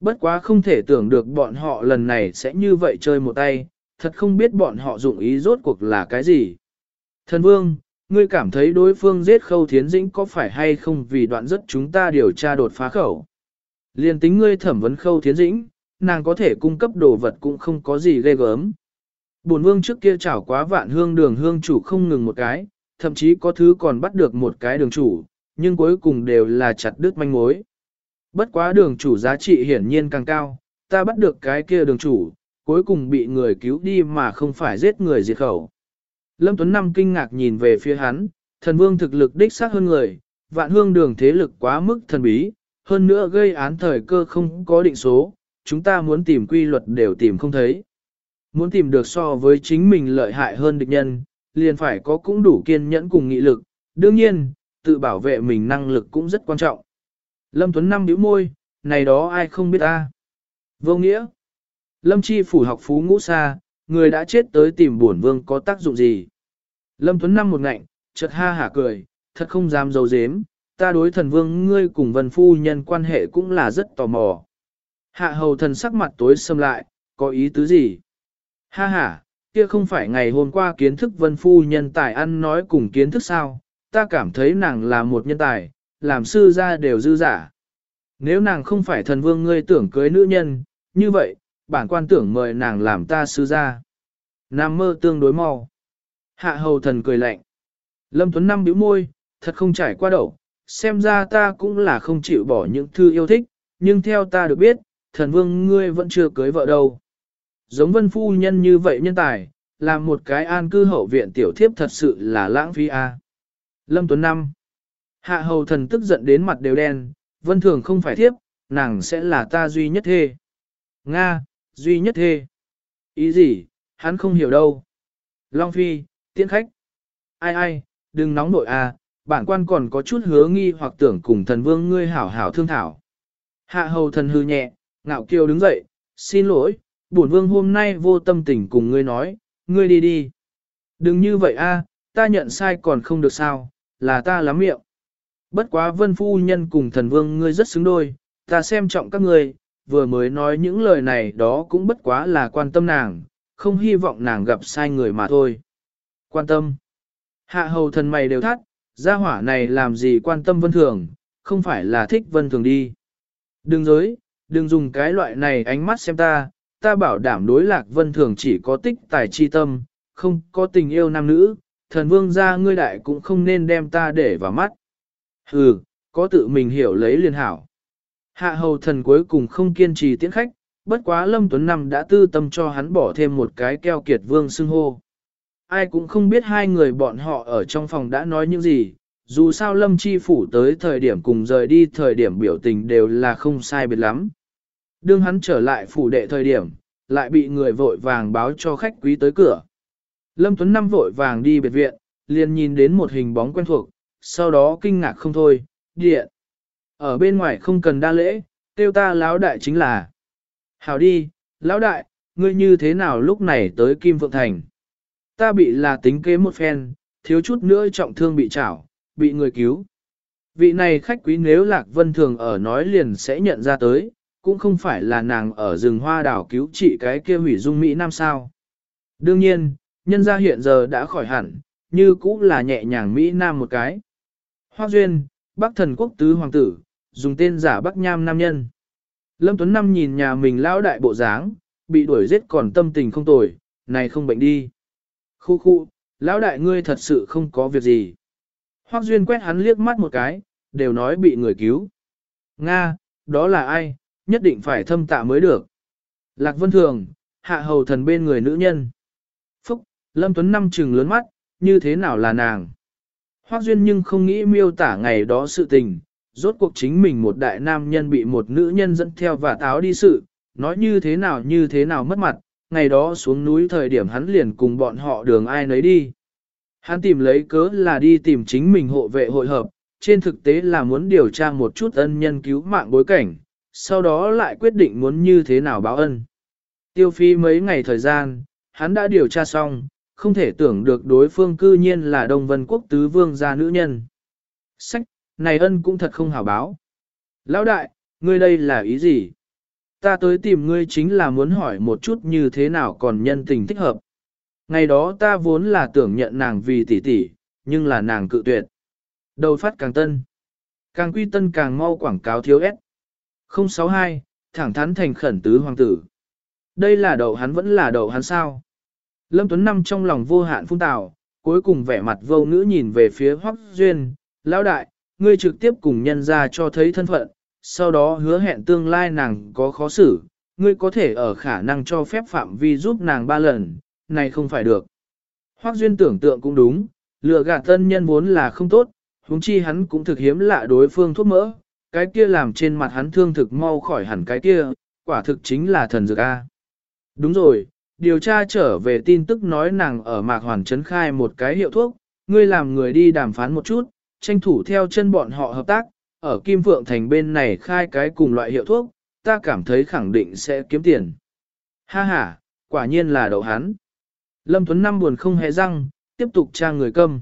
Bất quá không thể tưởng được bọn họ lần này sẽ như vậy chơi một tay, thật không biết bọn họ dụng ý rốt cuộc là cái gì. Thần vương, ngươi cảm thấy đối phương giết khâu thiến dĩnh có phải hay không vì đoạn rất chúng ta điều tra đột phá khẩu. Liên tính ngươi thẩm vấn khâu thiến dĩnh, nàng có thể cung cấp đồ vật cũng không có gì ghê gớm. Bổn vương trước kia chảo quá vạn hương đường hương chủ không ngừng một cái, thậm chí có thứ còn bắt được một cái đường chủ, nhưng cuối cùng đều là chặt đứt manh mối. Bất quá đường chủ giá trị hiển nhiên càng cao, ta bắt được cái kia đường chủ, cuối cùng bị người cứu đi mà không phải giết người diệt khẩu. Lâm Tuấn Năm kinh ngạc nhìn về phía hắn, thần vương thực lực đích xác hơn người, vạn hương đường thế lực quá mức thần bí, hơn nữa gây án thời cơ không có định số, chúng ta muốn tìm quy luật đều tìm không thấy. Muốn tìm được so với chính mình lợi hại hơn địch nhân, liền phải có cũng đủ kiên nhẫn cùng nghị lực, đương nhiên, tự bảo vệ mình năng lực cũng rất quan trọng. Lâm Tuấn Năm nhíu môi, này đó ai không biết ta. Vô nghĩa. Lâm Chi phủ học phú ngũ xa, người đã chết tới tìm bổn vương có tác dụng gì. Lâm Tuấn Năm một ngạnh, chợt ha hả cười, thật không dám dấu dếm, ta đối thần vương ngươi cùng vân phu nhân quan hệ cũng là rất tò mò. Hạ hầu thần sắc mặt tối xâm lại, có ý tứ gì? Ha ha, kia không phải ngày hôm qua kiến thức vân phu nhân tài ăn nói cùng kiến thức sao, ta cảm thấy nàng là một nhân tài, làm sư ra đều dư giả. Nếu nàng không phải thần vương ngươi tưởng cưới nữ nhân, như vậy, bản quan tưởng mời nàng làm ta sư gia, Nam mơ tương đối mau. Hạ hầu thần cười lạnh. Lâm Tuấn Năm bĩu môi, thật không trải qua đậu, xem ra ta cũng là không chịu bỏ những thư yêu thích, nhưng theo ta được biết, thần vương ngươi vẫn chưa cưới vợ đâu. Giống vân phu nhân như vậy nhân tài, làm một cái an cư hậu viện tiểu thiếp thật sự là lãng phí a. Lâm Tuấn Năm Hạ hầu thần tức giận đến mặt đều đen, vân thường không phải thiếp, nàng sẽ là ta duy nhất thê. Nga, duy nhất thê. Ý gì, hắn không hiểu đâu. Long Phi, tiễn khách. Ai ai, đừng nóng nội à bản quan còn có chút hứa nghi hoặc tưởng cùng thần vương ngươi hảo hảo thương thảo. Hạ hầu thần hư nhẹ, ngạo kiều đứng dậy, xin lỗi, bổn vương hôm nay vô tâm tình cùng ngươi nói, ngươi đi đi. Đừng như vậy a, ta nhận sai còn không được sao, là ta lắm miệng. Bất quá vân phu nhân cùng thần vương ngươi rất xứng đôi, ta xem trọng các ngươi, vừa mới nói những lời này đó cũng bất quá là quan tâm nàng, không hy vọng nàng gặp sai người mà thôi. Quan tâm. Hạ hầu thần mày đều thắt, gia hỏa này làm gì quan tâm vân thường, không phải là thích vân thường đi. Đừng dối, đừng dùng cái loại này ánh mắt xem ta, ta bảo đảm đối lạc vân thường chỉ có tích tài chi tâm, không có tình yêu nam nữ, thần vương gia ngươi đại cũng không nên đem ta để vào mắt. Hừ, có tự mình hiểu lấy liền hảo. Hạ hầu thần cuối cùng không kiên trì tiễn khách, bất quá Lâm Tuấn Năm đã tư tâm cho hắn bỏ thêm một cái keo kiệt vương xưng hô. Ai cũng không biết hai người bọn họ ở trong phòng đã nói những gì, dù sao Lâm Chi Phủ tới thời điểm cùng rời đi thời điểm biểu tình đều là không sai biệt lắm. Đương hắn trở lại phủ đệ thời điểm, lại bị người vội vàng báo cho khách quý tới cửa. Lâm Tuấn Năm vội vàng đi biệt viện, liền nhìn đến một hình bóng quen thuộc, sau đó kinh ngạc không thôi, điện. Ở bên ngoài không cần đa lễ, tiêu ta lão đại chính là. Hảo đi, lão đại, ngươi như thế nào lúc này tới Kim Phượng Thành? Ta bị là tính kế một phen, thiếu chút nữa trọng thương bị chảo, bị người cứu. Vị này khách quý nếu Lạc Vân Thường ở nói liền sẽ nhận ra tới, cũng không phải là nàng ở rừng hoa đảo cứu trị cái kia hủy dung Mỹ Nam sao. Đương nhiên, nhân gia hiện giờ đã khỏi hẳn, như cũ là nhẹ nhàng Mỹ Nam một cái. Hoa Duyên, Bắc thần quốc tứ hoàng tử, dùng tên giả Bắc Nham nam nhân. Lâm Tuấn Năm nhìn nhà mình lão đại bộ dáng, bị đuổi giết còn tâm tình không tồi, này không bệnh đi. Khu khu, lão đại ngươi thật sự không có việc gì. Hoác Duyên quét hắn liếc mắt một cái, đều nói bị người cứu. Nga, đó là ai, nhất định phải thâm tạ mới được. Lạc Vân Thường, hạ hầu thần bên người nữ nhân. Phúc, Lâm Tuấn Năm trừng lớn mắt, như thế nào là nàng? Hoác Duyên nhưng không nghĩ miêu tả ngày đó sự tình, rốt cuộc chính mình một đại nam nhân bị một nữ nhân dẫn theo và táo đi sự, nói như thế nào như thế nào mất mặt, ngày đó xuống núi thời điểm hắn liền cùng bọn họ đường ai nấy đi. Hắn tìm lấy cớ là đi tìm chính mình hộ vệ hội hợp, trên thực tế là muốn điều tra một chút ân nhân cứu mạng bối cảnh, sau đó lại quyết định muốn như thế nào báo ân. Tiêu phi mấy ngày thời gian, hắn đã điều tra xong, không thể tưởng được đối phương cư nhiên là Đông Vân Quốc tứ vương gia nữ nhân. Sách, này ân cũng thật không hảo báo. Lão đại, ngươi đây là ý gì? Ta tới tìm ngươi chính là muốn hỏi một chút như thế nào còn nhân tình thích hợp. Ngày đó ta vốn là tưởng nhận nàng vì tỷ tỷ, nhưng là nàng cự tuyệt. Đầu phát càng tân. Càng quy tân càng mau quảng cáo thiếu ép. 062, thẳng thắn thành khẩn tứ hoàng tử. Đây là đầu hắn vẫn là đầu hắn sao? Lâm Tuấn Năm trong lòng vô hạn phung tào, cuối cùng vẻ mặt vô ngữ nhìn về phía Hoắc Duyên, lão đại, ngươi trực tiếp cùng nhân ra cho thấy thân phận, sau đó hứa hẹn tương lai nàng có khó xử, ngươi có thể ở khả năng cho phép phạm vi giúp nàng ba lần, này không phải được. Hoắc Duyên tưởng tượng cũng đúng, lừa gạt tân nhân vốn là không tốt, huống chi hắn cũng thực hiếm lạ đối phương thuốc mỡ, cái kia làm trên mặt hắn thương thực mau khỏi hẳn cái kia, quả thực chính là thần dược A. Đúng rồi, điều tra trở về tin tức nói nàng ở mạc hoàn trấn khai một cái hiệu thuốc, ngươi làm người đi đàm phán một chút, tranh thủ theo chân bọn họ hợp tác, ở Kim Phượng Thành bên này khai cái cùng loại hiệu thuốc, ta cảm thấy khẳng định sẽ kiếm tiền. Ha ha, quả nhiên là đậu hắn. Lâm Tuấn Năm buồn không hề răng, tiếp tục tra người câm.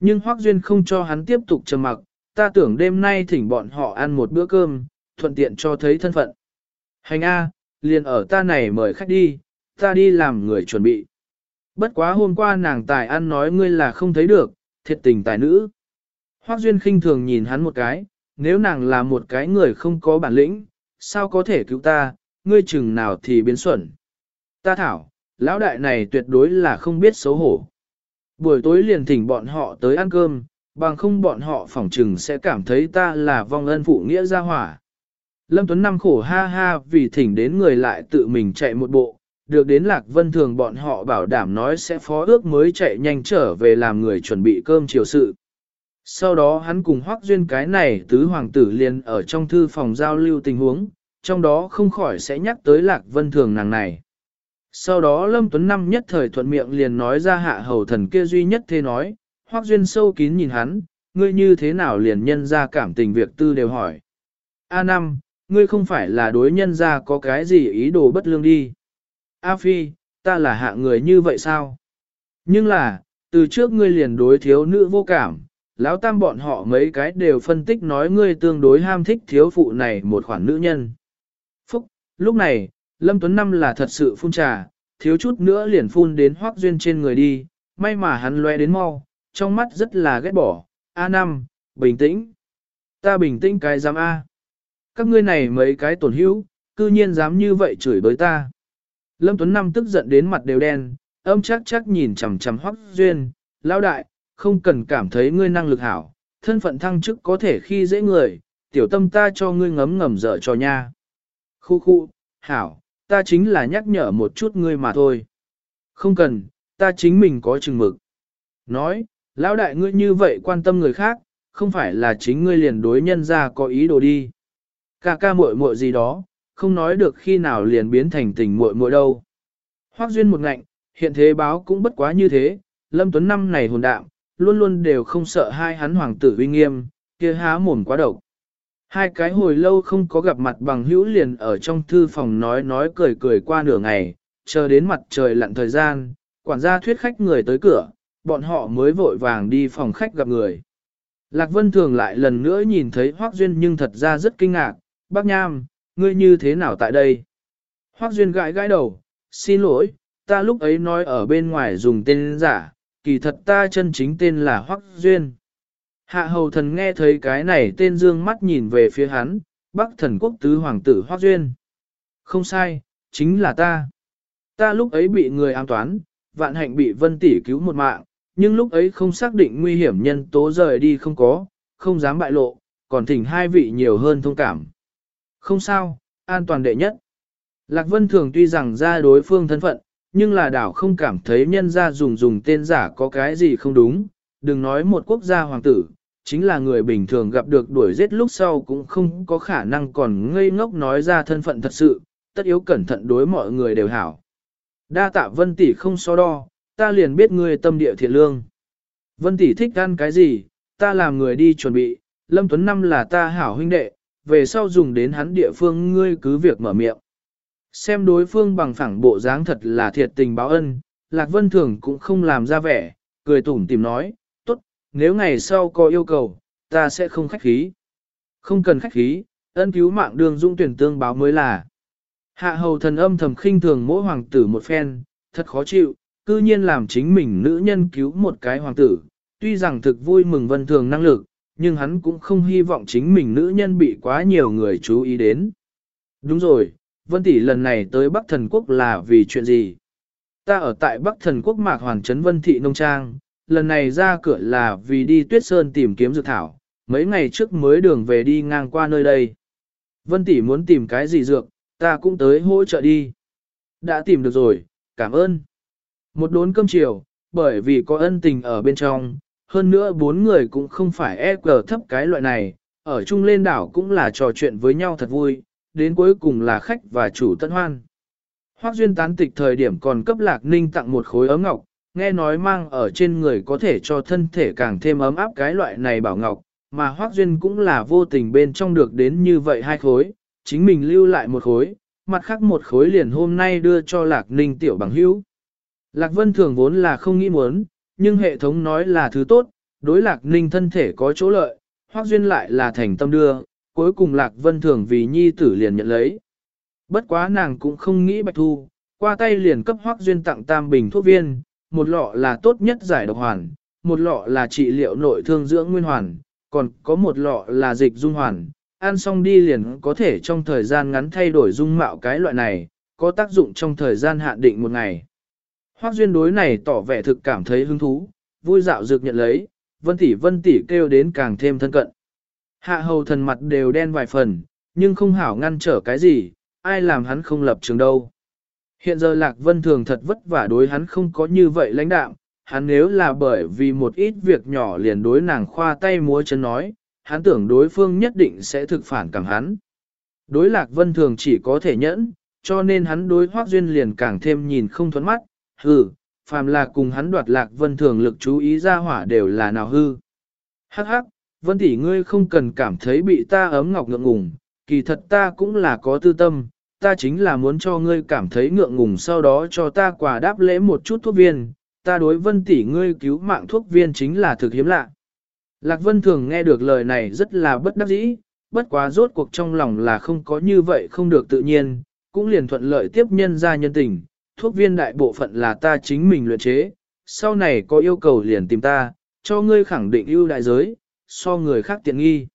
Nhưng Hoác Duyên không cho hắn tiếp tục trầm mặc, ta tưởng đêm nay thỉnh bọn họ ăn một bữa cơm, thuận tiện cho thấy thân phận. Hành A, liền ở ta này mời khách đi, ta đi làm người chuẩn bị. Bất quá hôm qua nàng tài ăn nói ngươi là không thấy được, thiệt tình tài nữ. Hoác Duyên khinh thường nhìn hắn một cái, nếu nàng là một cái người không có bản lĩnh, sao có thể cứu ta, ngươi chừng nào thì biến xuẩn. Ta thảo, lão đại này tuyệt đối là không biết xấu hổ. Buổi tối liền thỉnh bọn họ tới ăn cơm, bằng không bọn họ phỏng trừng sẽ cảm thấy ta là vong ân phụ nghĩa gia hỏa. Lâm Tuấn Năm khổ ha ha vì thỉnh đến người lại tự mình chạy một bộ, được đến Lạc Vân Thường bọn họ bảo đảm nói sẽ phó ước mới chạy nhanh trở về làm người chuẩn bị cơm chiều sự. Sau đó hắn cùng Hoắc Duyên cái này tứ hoàng tử liền ở trong thư phòng giao lưu tình huống, trong đó không khỏi sẽ nhắc tới Lạc Vân Thường nàng này. Sau đó Lâm Tuấn Năm nhất thời thuận miệng liền nói ra hạ hầu thần kia duy nhất thế nói, Hoắc Duyên sâu kín nhìn hắn, ngươi như thế nào liền nhân ra cảm tình việc tư đều hỏi. A năm, ngươi không phải là đối nhân ra có cái gì ý đồ bất lương đi. A Phi, ta là hạ người như vậy sao? Nhưng là, từ trước ngươi liền đối thiếu nữ vô cảm, lão tam bọn họ mấy cái đều phân tích nói ngươi tương đối ham thích thiếu phụ này một khoản nữ nhân. Phúc, lúc này, Lâm Tuấn Năm là thật sự phun trà, thiếu chút nữa liền phun đến hoác duyên trên người đi, may mà hắn loe đến mau, trong mắt rất là ghét bỏ. A năm, bình tĩnh. Ta bình tĩnh cái dám A. Các ngươi này mấy cái tổn hữu, cư nhiên dám như vậy chửi bới ta. Lâm Tuấn Năm tức giận đến mặt đều đen, âm chắc chắc nhìn chằm chằm hoác duyên, lao đại, không cần cảm thấy ngươi năng lực hảo, thân phận thăng chức có thể khi dễ người, tiểu tâm ta cho ngươi ngấm ngầm dở cho nha. Khu khu, hảo, ta chính là nhắc nhở một chút ngươi mà thôi. Không cần, ta chính mình có chừng mực. Nói, lão đại ngươi như vậy quan tâm người khác, không phải là chính ngươi liền đối nhân ra có ý đồ đi. Ca ca muội muội gì đó, không nói được khi nào liền biến thành tình muội muội đâu. Hoác duyên một ngạnh, hiện thế báo cũng bất quá như thế, Lâm Tuấn năm này hồn đạm, luôn luôn đều không sợ hai hắn hoàng tử uy nghiêm, kia há mồm quá độc. Hai cái hồi lâu không có gặp mặt bằng hữu liền ở trong thư phòng nói nói cười cười qua nửa ngày, chờ đến mặt trời lặn thời gian, quản gia thuyết khách người tới cửa, bọn họ mới vội vàng đi phòng khách gặp người. Lạc Vân Thường lại lần nữa nhìn thấy Hoác Duyên nhưng thật ra rất kinh ngạc, bác Nham, ngươi như thế nào tại đây? Hoác Duyên gãi gãi đầu, xin lỗi, ta lúc ấy nói ở bên ngoài dùng tên giả, kỳ thật ta chân chính tên là Hoắc Duyên. Hạ hầu thần nghe thấy cái này tên dương mắt nhìn về phía hắn, bắc thần quốc tứ hoàng tử Hoắc Duyên. Không sai, chính là ta. Ta lúc ấy bị người an toán, vạn hạnh bị vân tỷ cứu một mạng, nhưng lúc ấy không xác định nguy hiểm nhân tố rời đi không có, không dám bại lộ, còn thỉnh hai vị nhiều hơn thông cảm. Không sao, an toàn đệ nhất. Lạc Vân Thường tuy rằng ra đối phương thân phận, nhưng là đảo không cảm thấy nhân gia dùng dùng tên giả có cái gì không đúng, đừng nói một quốc gia hoàng tử, chính là người bình thường gặp được đuổi giết lúc sau cũng không có khả năng còn ngây ngốc nói ra thân phận thật sự, tất yếu cẩn thận đối mọi người đều hảo. Đa tạ vân tỷ không so đo, ta liền biết ngươi tâm địa thiện lương. Vân tỷ thích ăn cái gì, ta làm người đi chuẩn bị, Lâm Tuấn Năm là ta hảo huynh đệ, về sau dùng đến hắn địa phương ngươi cứ việc mở miệng. Xem đối phương bằng phẳng bộ dáng thật là thiệt tình báo ân, Lạc Vân Thường cũng không làm ra vẻ, cười tủm tìm nói, tốt, nếu ngày sau có yêu cầu, ta sẽ không khách khí. Không cần khách khí, ân cứu mạng đường dung tuyển tương báo mới là. Hạ hầu thần âm thầm khinh thường mỗi hoàng tử một phen, thật khó chịu, cư nhiên làm chính mình nữ nhân cứu một cái hoàng tử, tuy rằng thực vui mừng vân thường năng lực, nhưng hắn cũng không hy vọng chính mình nữ nhân bị quá nhiều người chú ý đến. Đúng rồi, vân tỷ lần này tới Bắc Thần Quốc là vì chuyện gì? Ta ở tại Bắc Thần Quốc Mạc Hoàn Trấn Vân Thị Nông Trang, lần này ra cửa là vì đi tuyết sơn tìm kiếm dược thảo, mấy ngày trước mới đường về đi ngang qua nơi đây. Vân tỷ muốn tìm cái gì dược, ta cũng tới hỗ trợ đi. Đã tìm được rồi, cảm ơn. Một đốn cơm chiều, bởi vì có ân tình ở bên trong, hơn nữa bốn người cũng không phải e cờ thấp cái loại này, ở chung lên đảo cũng là trò chuyện với nhau thật vui, đến cuối cùng là khách và chủ tân hoan. Hoác Duyên tán tịch thời điểm còn cấp lạc ninh tặng một khối ấm ngọc, nghe nói mang ở trên người có thể cho thân thể càng thêm ấm áp cái loại này bảo ngọc, mà Hoác Duyên cũng là vô tình bên trong được đến như vậy hai khối, chính mình lưu lại một khối, mặt khác một khối liền hôm nay đưa cho lạc ninh tiểu bằng hữu. Lạc Vân thường vốn là không nghĩ muốn, nhưng hệ thống nói là thứ tốt, đối lạc ninh thân thể có chỗ lợi, Hoác Duyên lại là thành tâm đưa, cuối cùng lạc vân thường vì nhi tử liền nhận lấy. Bất quá nàng cũng không nghĩ bạch thu, qua tay liền cấp Hoác Duyên tặng tam bình thuốc viên, một lọ là tốt nhất giải độc hoàn, một lọ là trị liệu nội thương dưỡng nguyên hoàn, còn có một lọ là dịch dung hoàn, ăn xong đi liền có thể trong thời gian ngắn thay đổi dung mạo cái loại này, có tác dụng trong thời gian hạn định một ngày. Hoác duyên đối này tỏ vẻ thực cảm thấy hứng thú, vui dạo dược nhận lấy, vân tỷ vân tỷ kêu đến càng thêm thân cận. Hạ hầu thần mặt đều đen vài phần, nhưng không hảo ngăn trở cái gì, ai làm hắn không lập trường đâu. Hiện giờ Lạc Vân Thường thật vất vả đối hắn không có như vậy lãnh đạm, hắn nếu là bởi vì một ít việc nhỏ liền đối nàng khoa tay múa chân nói, hắn tưởng đối phương nhất định sẽ thực phản cảm hắn. Đối Lạc Vân Thường chỉ có thể nhẫn, cho nên hắn đối Hoác Duyên liền càng thêm nhìn không thuẫn mắt, hừ, phàm là cùng hắn đoạt Lạc Vân Thường lực chú ý ra hỏa đều là nào hư. Hắc hắc, Vân tỷ ngươi không cần cảm thấy bị ta ấm ngọc ngượng ngùng, kỳ thật ta cũng là có tư tâm, ta chính là muốn cho ngươi cảm thấy ngượng ngùng sau đó cho ta quà đáp lễ một chút thuốc viên, ta đối vân tỷ ngươi cứu mạng thuốc viên chính là thực hiếm lạ. Lạc Vân thường nghe được lời này rất là bất đắc dĩ, bất quá rốt cuộc trong lòng là không có như vậy không được tự nhiên, cũng liền thuận lợi tiếp nhân ra nhân tình, thuốc viên đại bộ phận là ta chính mình luyện chế, sau này có yêu cầu liền tìm ta, cho ngươi khẳng định ưu đại giới, so người khác tiện nghi.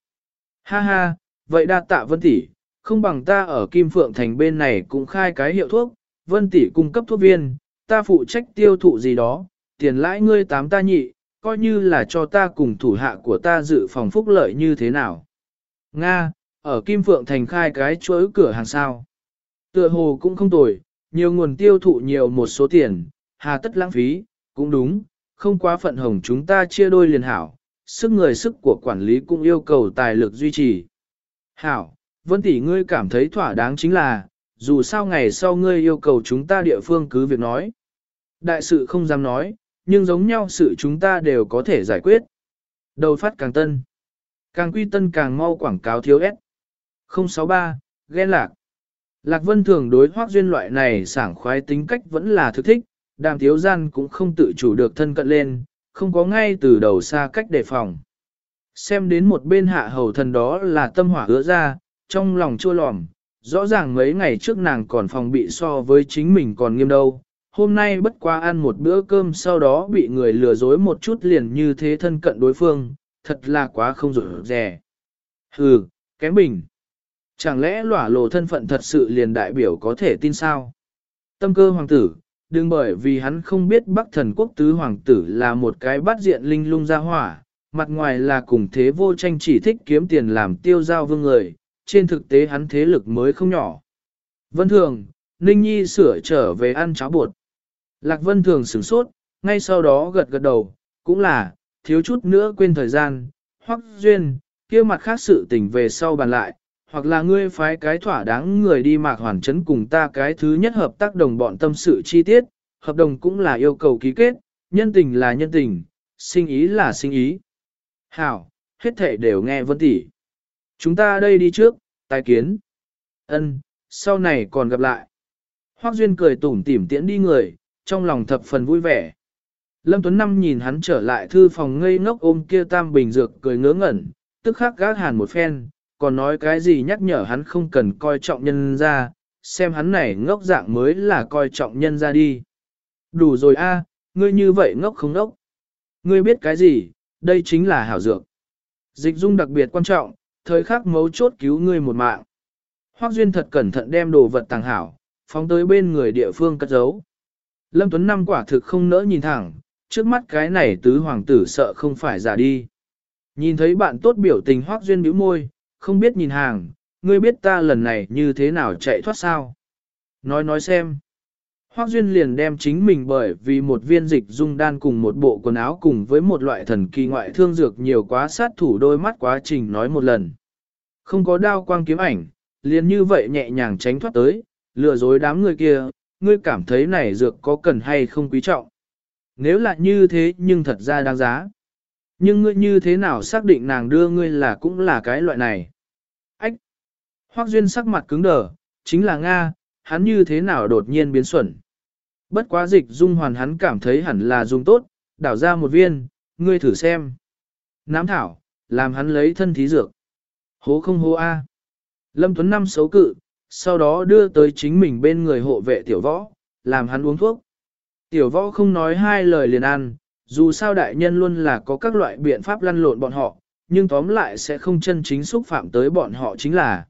Ha ha, vậy đa tạ Vân tỷ, không bằng ta ở Kim Phượng Thành bên này cũng khai cái hiệu thuốc, Vân tỷ cung cấp thuốc viên, ta phụ trách tiêu thụ gì đó, tiền lãi ngươi tám ta nhị, coi như là cho ta cùng thủ hạ của ta dự phòng phúc lợi như thế nào. Nga, ở Kim Phượng Thành khai cái chuỗi cửa hàng sao. Tựa hồ cũng không tồi, nhiều nguồn tiêu thụ nhiều một số tiền, hà tất lãng phí, cũng đúng, không quá phận hồng chúng ta chia đôi liền hảo, sức người sức của quản lý cũng yêu cầu tài lực duy trì. Hảo, Vân tỷ ngươi cảm thấy thỏa đáng chính là, dù sao ngày sau ngươi yêu cầu chúng ta địa phương cứ việc nói. Đại sự không dám nói, nhưng giống nhau sự chúng ta đều có thể giải quyết. Đầu phát càng tân. Càng quy tân càng mau quảng cáo thiếu S. 063, ghen lạc. Lạc Vân thường đối hoác duyên loại này sảng khoái tính cách vẫn là thực thích, đàm thiếu gian cũng không tự chủ được thân cận lên, không có ngay từ đầu xa cách đề phòng. Xem đến một bên hạ hầu thần đó là tâm hỏa hứa ra, trong lòng chua lòm, rõ ràng mấy ngày trước nàng còn phòng bị so với chính mình còn nghiêm đâu. Hôm nay bất qua ăn một bữa cơm sau đó bị người lừa dối một chút liền như thế thân cận đối phương, thật là quá không rủi rẻ. Hừ, kém bình. Chẳng lẽ lỏa lộ thân phận thật sự liền đại biểu có thể tin sao? Tâm cơ hoàng tử, đừng bởi vì hắn không biết Bắc thần quốc tứ hoàng tử là một cái bắt diện linh lung ra hỏa, mặt ngoài là cùng thế vô tranh chỉ thích kiếm tiền làm tiêu giao vương người, trên thực tế hắn thế lực mới không nhỏ. Vân Thường, Ninh Nhi sửa trở về ăn cháo bột. Lạc Vân Thường sửng sốt, ngay sau đó gật gật đầu, cũng là, thiếu chút nữa quên thời gian, Hoắc Duyên, kia mặt khác sự tình về sau bàn lại, hoặc là ngươi phái cái thỏa đáng người đi mạc hoàn chấn cùng ta cái thứ nhất hợp tác đồng bọn tâm sự chi tiết, hợp đồng cũng là yêu cầu ký kết, nhân tình là nhân tình, sinh ý là sinh ý. Hảo, hết thể đều nghe vân tỷ. Chúng ta đây đi trước, tài kiến. Ân, sau này còn gặp lại. Hoác Duyên cười tủm tỉm tiễn đi người, trong lòng thập phần vui vẻ. Lâm Tuấn Năm nhìn hắn trở lại thư phòng ngây ngốc ôm kia tam bình dược cười ngớ ngẩn, tức khắc gác hàn một phen, còn nói cái gì nhắc nhở hắn không cần coi trọng nhân ra, xem hắn này ngốc dạng mới là coi trọng nhân ra đi. Đủ rồi a, ngươi như vậy ngốc không ngốc. Ngươi biết cái gì, đây chính là hảo dược. Dịch dung đặc biệt quan trọng, thời khắc mấu chốt cứu ngươi một mạng. Hoắc Duyên thật cẩn thận đem đồ vật tàng hảo, phóng tới bên người địa phương cất giấu. Lâm Tuấn Năm quả thực không nỡ nhìn thẳng, trước mắt cái này tứ hoàng tử sợ không phải giả đi. Nhìn thấy bạn tốt biểu tình Hoắc Duyên bĩu môi, không biết nhìn hàng, ngươi biết ta lần này như thế nào chạy thoát sao? Nói nói xem. Hoác Duyên liền đem chính mình bởi vì một viên dịch dung đan cùng một bộ quần áo cùng với một loại thần kỳ ngoại thương dược nhiều quá sát thủ đôi mắt quá trình nói một lần. Không có đao quang kiếm ảnh, liền như vậy nhẹ nhàng tránh thoát tới, lừa dối đám người kia, ngươi cảm thấy này dược có cần hay không quý trọng. Nếu là như thế nhưng thật ra đáng giá. Nhưng ngươi như thế nào xác định nàng đưa ngươi là cũng là cái loại này? Ách! Hoác Duyên sắc mặt cứng đờ, chính là Nga, hắn như thế nào đột nhiên biến xuẩn. Bất quá dịch dung hoàn hắn cảm thấy hẳn là dùng tốt, đảo ra một viên, ngươi thử xem. Nám thảo, làm hắn lấy thân thí dược. Hố không hố A. Lâm Tuấn Năm xấu cự, sau đó đưa tới chính mình bên người hộ vệ tiểu võ, làm hắn uống thuốc. Tiểu võ không nói hai lời liền ăn, dù sao đại nhân luôn là có các loại biện pháp lăn lộn bọn họ, nhưng tóm lại sẽ không chân chính xúc phạm tới bọn họ chính là.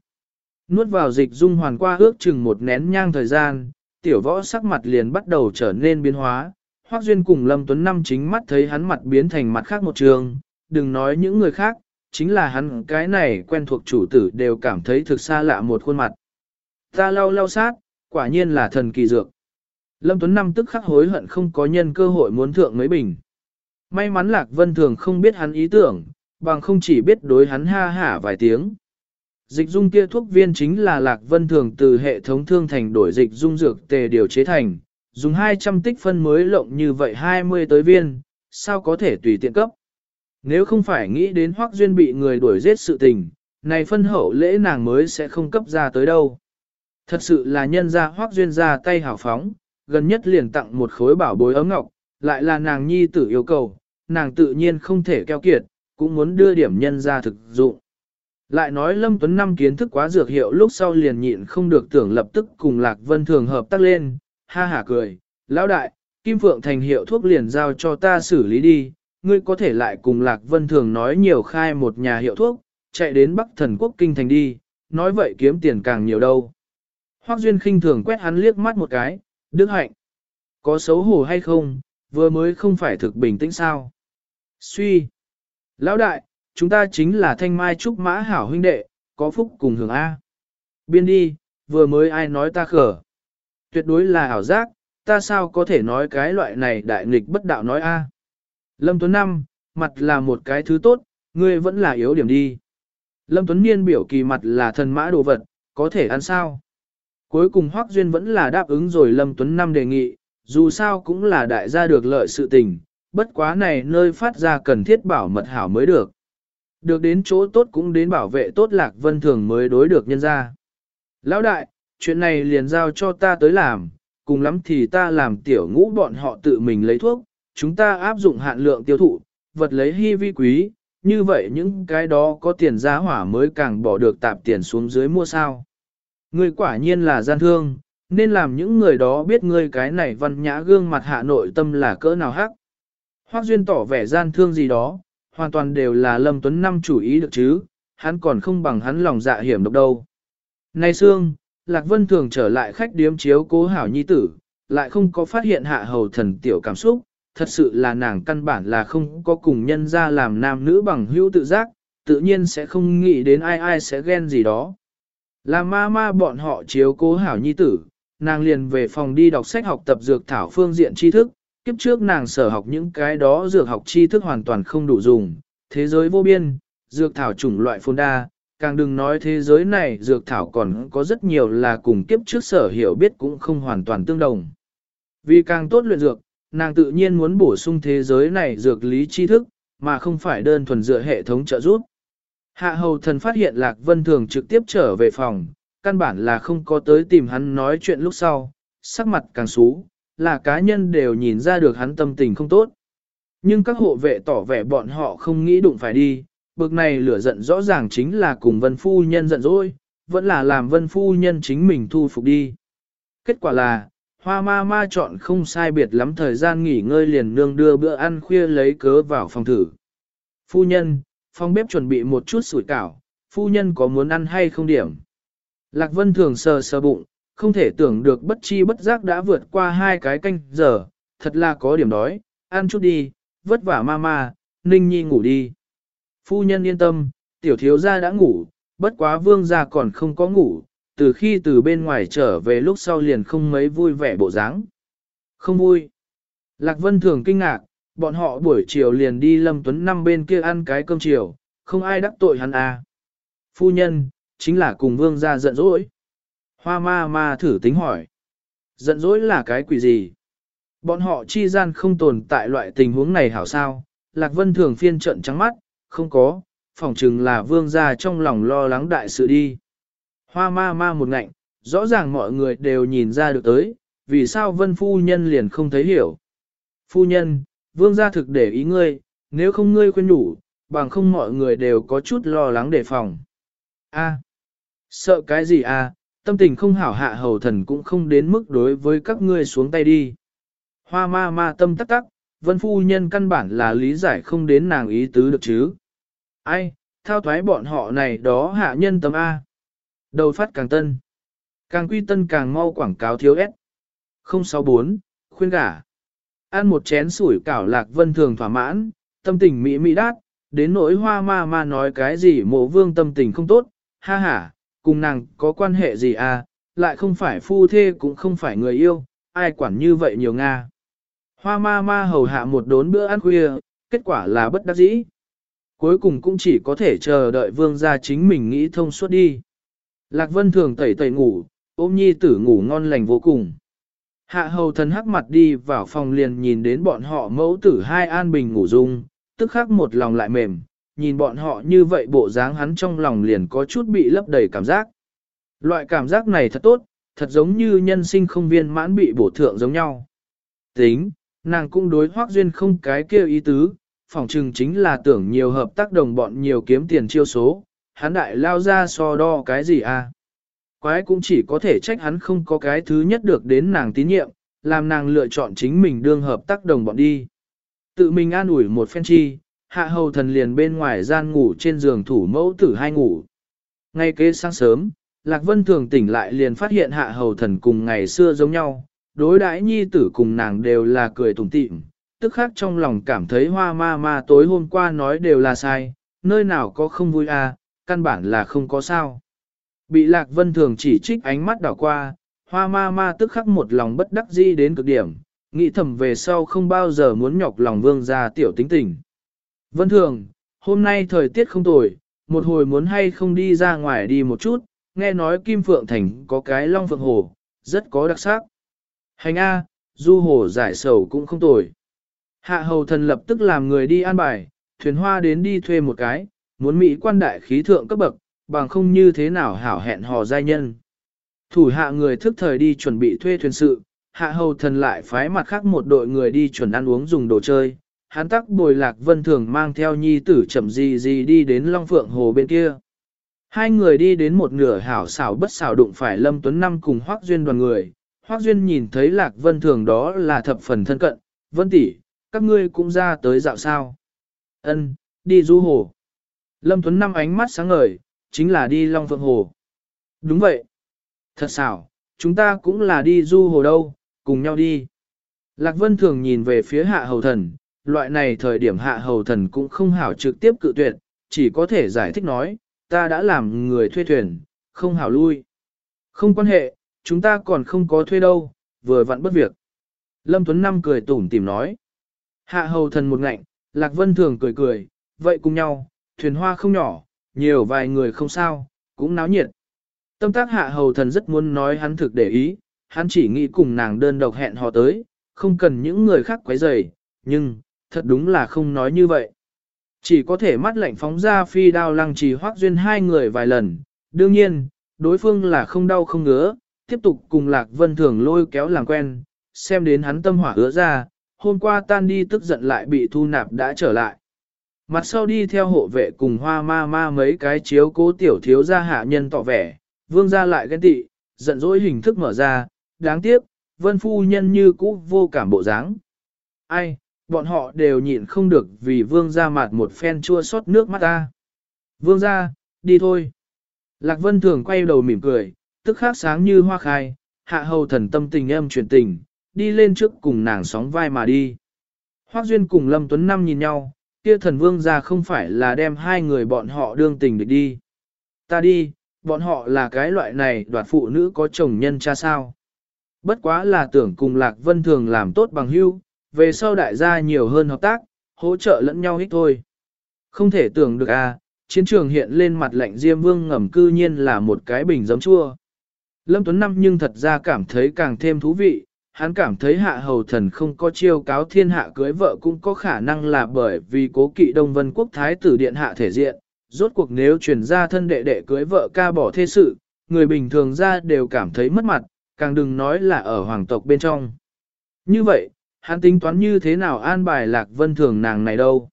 Nuốt vào dịch dung hoàn qua ước chừng một nén nhang thời gian, tiểu võ sắc mặt liền bắt đầu trở nên biến hóa. Hoác Duyên cùng Lâm Tuấn Năm chính mắt thấy hắn mặt biến thành mặt khác một trường, đừng nói những người khác, chính là hắn cái này quen thuộc chủ tử đều cảm thấy thực xa lạ một khuôn mặt. Ta lau lau sát, quả nhiên là thần kỳ dược. Lâm Tuấn Năm tức khắc hối hận không có nhân cơ hội muốn thượng mấy bình. May mắn Lạc Vân Thường không biết hắn ý tưởng, bằng không chỉ biết đối hắn ha hả vài tiếng. Dịch dung kia thuốc viên chính là Lạc Vân Thường từ hệ thống thương thành đổi dịch dung dược tề điều chế thành, dùng 200 tích phân mới lộng như vậy 20 tới viên, sao có thể tùy tiện cấp. Nếu không phải nghĩ đến Hoắc Duyên bị người đuổi giết sự tình, này phân hậu lễ nàng mới sẽ không cấp ra tới đâu. Thật sự là nhân ra Hoắc Duyên ra tay hào phóng, gần nhất liền tặng một khối bảo bối ấm ngọc, lại là nàng nhi tử yêu cầu, nàng tự nhiên không thể keo kiệt, cũng muốn đưa điểm nhân ra thực dụng. Lại nói Lâm Tuấn Năm kiến thức quá dược hiệu lúc sau liền nhịn không được tưởng lập tức cùng Lạc Vân Thường hợp tác lên, ha hả cười, lão đại, Kim Phượng thành hiệu thuốc liền giao cho ta xử lý đi, ngươi có thể lại cùng Lạc Vân Thường nói nhiều khai một nhà hiệu thuốc, chạy đến Bắc Thần Quốc Kinh Thành đi, nói vậy kiếm tiền càng nhiều đâu. Hoác Duyên khinh thường quét hắn liếc mắt một cái, Đức Hạnh, có xấu hổ hay không, vừa mới không phải thực bình tĩnh sao. Suy, lão đại, chúng ta chính là thanh mai trúc mã hảo huynh đệ, có phúc cùng hưởng A. Biên đi, vừa mới ai nói ta khở. Tuyệt đối là ảo giác, ta sao có thể nói cái loại này đại nghịch bất đạo nói A. Lâm Tuấn Năm, mặt là một cái thứ tốt, ngươi vẫn là yếu điểm đi. Lâm Tuấn Niên biểu kỳ mặt là thần mã đồ vật, có thể ăn sao? Cuối cùng Hoắc Duyên vẫn là đáp ứng rồi Lâm Tuấn Năm đề nghị, dù sao cũng là đại gia được lợi sự tình, bất quá này nơi phát ra cần thiết bảo mật hảo mới được. Được đến chỗ tốt cũng đến bảo vệ tốt lạc vân thường mới đối được nhân ra. Lão đại, chuyện này liền giao cho ta tới làm, cùng lắm thì ta làm tiểu ngũ bọn họ tự mình lấy thuốc, chúng ta áp dụng hạn lượng tiêu thụ, vật lấy hy vi quý, như vậy những cái đó có tiền giá hỏa mới càng bỏ được tạp tiền xuống dưới mua sao. Ngươi quả nhiên là gian thương, nên làm những người đó biết ngươi cái này văn nhã gương mặt hạ nội tâm là cỡ nào hắc. Hoác Duyên tỏ vẻ gian thương gì đó, hoàn toàn đều là Lâm Tuấn Năm chủ ý được chứ, hắn còn không bằng hắn lòng dạ hiểm độc đâu. Nay Sương, Lạc Vân thường trở lại khách điếm chiếu cố hảo nhi tử, lại không có phát hiện hạ hầu thần tiểu cảm xúc, thật sự là nàng căn bản là không có cùng nhân ra làm nam nữ bằng hữu tự giác, tự nhiên sẽ không nghĩ đến ai ai sẽ ghen gì đó. Là ma ma bọn họ chiếu cố hảo nhi tử, nàng liền về phòng đi đọc sách học tập dược thảo phương diện tri thức, kiếp trước nàng sở học những cái đó dược học tri thức hoàn toàn không đủ dùng, thế giới vô biên, dược thảo chủng loại phôn đa, càng đừng nói thế giới này dược thảo còn có rất nhiều là cùng kiếp trước sở hiểu biết cũng không hoàn toàn tương đồng. Vì càng tốt luyện dược, nàng tự nhiên muốn bổ sung thế giới này dược lý tri thức, mà không phải đơn thuần dựa hệ thống trợ giúp. Hạ hầu thần phát hiện Lạc Vân Thường trực tiếp trở về phòng, căn bản là không có tới tìm hắn nói chuyện lúc sau, sắc mặt càng xú, là cá nhân đều nhìn ra được hắn tâm tình không tốt. Nhưng các hộ vệ tỏ vẻ bọn họ không nghĩ đụng phải đi, bực này lửa giận rõ ràng chính là cùng vân phu nhân giận dỗi, vẫn là làm vân phu nhân chính mình thu phục đi. Kết quả là, hoa ma ma chọn không sai biệt lắm thời gian nghỉ ngơi liền nương đưa bữa ăn khuya lấy cớ vào phòng thử. Phu nhân, phòng bếp chuẩn bị một chút sủi cảo, phu nhân có muốn ăn hay không điểm. Lạc Vân thường sờ sờ bụng, không thể tưởng được bất chi bất giác đã vượt qua hai cái canh giờ, thật là có điểm đói, ăn chút đi, vất vả ma ma, ninh nhi ngủ đi. Phu nhân yên tâm, tiểu thiếu gia đã ngủ, bất quá vương gia còn không có ngủ, từ khi từ bên ngoài trở về lúc sau liền không mấy vui vẻ bộ dáng. Không vui. Lạc Vân thường kinh ngạc, bọn họ buổi chiều liền đi Lâm Tuấn năm bên kia ăn cái cơm chiều, không ai đắc tội hắn à. Phu nhân, chính là cùng vương gia giận dỗi. Hoa ma ma thử tính hỏi. Giận dỗi là cái quỷ gì? Bọn họ chi gian không tồn tại loại tình huống này hảo sao? Lạc Vân thường phiên trận trắng mắt, không có, phỏng chừng là vương gia trong lòng lo lắng đại sự đi. Hoa ma ma một ngạnh, rõ ràng mọi người đều nhìn ra được tới, vì sao vân phu nhân liền không thấy hiểu. Phu nhân, vương gia thực để ý ngươi, nếu không ngươi khuyên đủ, bằng không mọi người đều có chút lo lắng đề phòng. A, sợ cái gì à? Tâm tình không hảo hạ hầu thần cũng không đến mức đối với các ngươi xuống tay đi. Hoa ma ma tâm tắc tắc, vân phu nhân căn bản là lý giải không đến nàng ý tứ được chứ. Ai, thao thoái bọn họ này đó hạ nhân tâm A. Đầu phát càng tân. Càng quy tân càng mau quảng cáo thiếu S. 064, khuyên gả. Ăn một chén sủi cảo lạc vân thường thỏa mãn, tâm tình mỹ mỹ đát, đến nỗi hoa ma ma nói cái gì mộ vương tâm tình không tốt, ha ha, cùng nàng có quan hệ gì à, lại không phải phu thê cũng không phải người yêu, ai quản như vậy nhiều Nga. Hoa ma ma hầu hạ một đốn bữa ăn khuya, kết quả là bất đắc dĩ. Cuối cùng cũng chỉ có thể chờ đợi vương gia chính mình nghĩ thông suốt đi. Lạc Vân thường tẩy tẩy ngủ, ôm nhi tử ngủ ngon lành vô cùng. Hạ hầu thần hắc mặt đi vào phòng liền nhìn đến bọn họ mẫu tử hai an bình ngủ dung, tức khắc một lòng lại mềm, nhìn bọn họ như vậy bộ dáng hắn trong lòng liền có chút bị lấp đầy cảm giác. Loại cảm giác này thật tốt, thật giống như nhân sinh không viên mãn bị bổ thượng giống nhau. Tính, nàng cũng đối hoác duyên không cái kêu ý tứ, phỏng chừng chính là tưởng nhiều hợp tác đồng bọn nhiều kiếm tiền chiêu số, hắn đại lao ra so đo cái gì à. Quái cũng chỉ có thể trách hắn không có cái thứ nhất được đến nàng tín nhiệm, làm nàng lựa chọn chính mình đương hợp tác đồng bọn đi. Tự mình an ủi một phen chi, hạ hầu thần liền bên ngoài gian ngủ trên giường thủ mẫu tử hai ngủ. Ngay kế sáng sớm, Lạc Vân thường tỉnh lại liền phát hiện hạ hầu thần cùng ngày xưa giống nhau, đối đãi nhi tử cùng nàng đều là cười tủm tỉm, tức khác trong lòng cảm thấy hoa ma ma tối hôm qua nói đều là sai, nơi nào có không vui à, căn bản là không có sao. Bị Lạc Vân thường chỉ trích ánh mắt đảo qua, hoa ma ma tức khắc một lòng bất đắc dĩ đến cực điểm, nghĩ thầm về sau không bao giờ muốn nhọc lòng vương ra tiểu tính tình. Vân thường, hôm nay thời tiết không tồi, một hồi muốn hay không đi ra ngoài đi một chút, nghe nói Kim Phượng Thành có cái long phượng hồ, rất có đặc sắc. Hành A, du hồ giải sầu cũng không tồi. Hạ hầu thần lập tức làm người đi an bài, thuyền hoa đến đi thuê một cái, muốn Mỹ quan đại khí thượng cấp bậc, bằng không như thế nào hảo hẹn hò giai nhân. Thủ hạ người thức thời đi chuẩn bị thuê thuyền sự, hạ hầu thần lại phái mặt khác một đội người đi chuẩn ăn uống dùng đồ chơi. Hắn tắc bồi lạc vân thường mang theo nhi tử chậm gì gì đi đến Long Phượng Hồ bên kia. Hai người đi đến một nửa hảo xảo bất xảo đụng phải Lâm Tuấn Năm cùng Hoác Duyên đoàn người. Hoác Duyên nhìn thấy lạc vân thường đó là thập phần thân cận. Vân tỷ, các ngươi cũng ra tới dạo sao. Ân, đi du hồ. Lâm Tuấn Năm ánh mắt sáng ngời, chính là đi Long Phượng Hồ. Đúng vậy. Thật xảo, chúng ta cũng là đi du hồ đâu, cùng nhau đi. Lạc Vân thường nhìn về phía hạ hầu thần, loại này thời điểm hạ hầu thần cũng không hảo trực tiếp cự tuyệt, chỉ có thể giải thích nói, ta đã làm người thuê thuyền, không hảo lui. Không quan hệ, chúng ta còn không có thuê đâu, vừa vặn bất việc. Lâm Tuấn Năm cười tủm tìm nói. Hạ hầu thần một ngạnh, Lạc Vân thường cười cười, vậy cùng nhau, thuyền hoa không nhỏ, nhiều vài người không sao, cũng náo nhiệt. Tâm tác hạ hầu thần rất muốn nói hắn thực để ý, hắn chỉ nghĩ cùng nàng đơn độc hẹn hò tới, không cần những người khác quấy rầy, nhưng, thật đúng là không nói như vậy. Chỉ có thể mắt lạnh phóng ra phi đao lăng trì hoác duyên hai người vài lần, đương nhiên, đối phương là không đau không ngứa, tiếp tục cùng Lạc Vân Thường lôi kéo làm quen, xem đến hắn tâm hỏa ứa ra, hôm qua tan đi tức giận lại bị thu nạp đã trở lại. Mặt sau đi theo hộ vệ cùng hoa ma ma mấy cái chiếu cố tiểu thiếu gia hạ nhân tỏ vẻ, vương gia lại ghen tị, giận dỗi hình thức mở ra, đáng tiếc, vân phu nhân như cũ vô cảm bộ dáng. Ai, bọn họ đều nhịn không được vì vương gia mặt một phen chua xót nước mắt ta. Vương gia, đi thôi. Lạc vân thường quay đầu mỉm cười, tức khắc sáng như hoa khai, hạ hầu thần tâm tình em chuyển tình, đi lên trước cùng nàng sóng vai mà đi. Hoác Duyên cùng Lâm Tuấn Năm nhìn nhau, kia thần vương ra không phải là đem hai người bọn họ đương tình được đi. Ta đi, bọn họ là cái loại này đoạt phụ nữ có chồng nhân cha sao. Bất quá là tưởng cùng Lạc Vân Thường làm tốt bằng hưu, về sau đại gia nhiều hơn hợp tác, hỗ trợ lẫn nhau ít thôi. Không thể tưởng được à, chiến trường hiện lên mặt lạnh Diêm Vương ngầm cư nhiên là một cái bình giấm chua. Lâm Tuấn Năm nhưng thật ra cảm thấy càng thêm thú vị, hắn cảm thấy hạ hầu thần không có chiêu cáo thiên hạ cưới vợ cũng có khả năng là bởi vì cố kỵ Đông Vân Quốc Thái tử điện hạ thể diện, rốt cuộc nếu truyền ra thân đệ đệ cưới vợ ca bỏ thê sự, người bình thường ra đều cảm thấy mất mặt, càng đừng nói là ở hoàng tộc bên trong. Như vậy, hắn tính toán như thế nào an bài lạc vân thường nàng này đâu?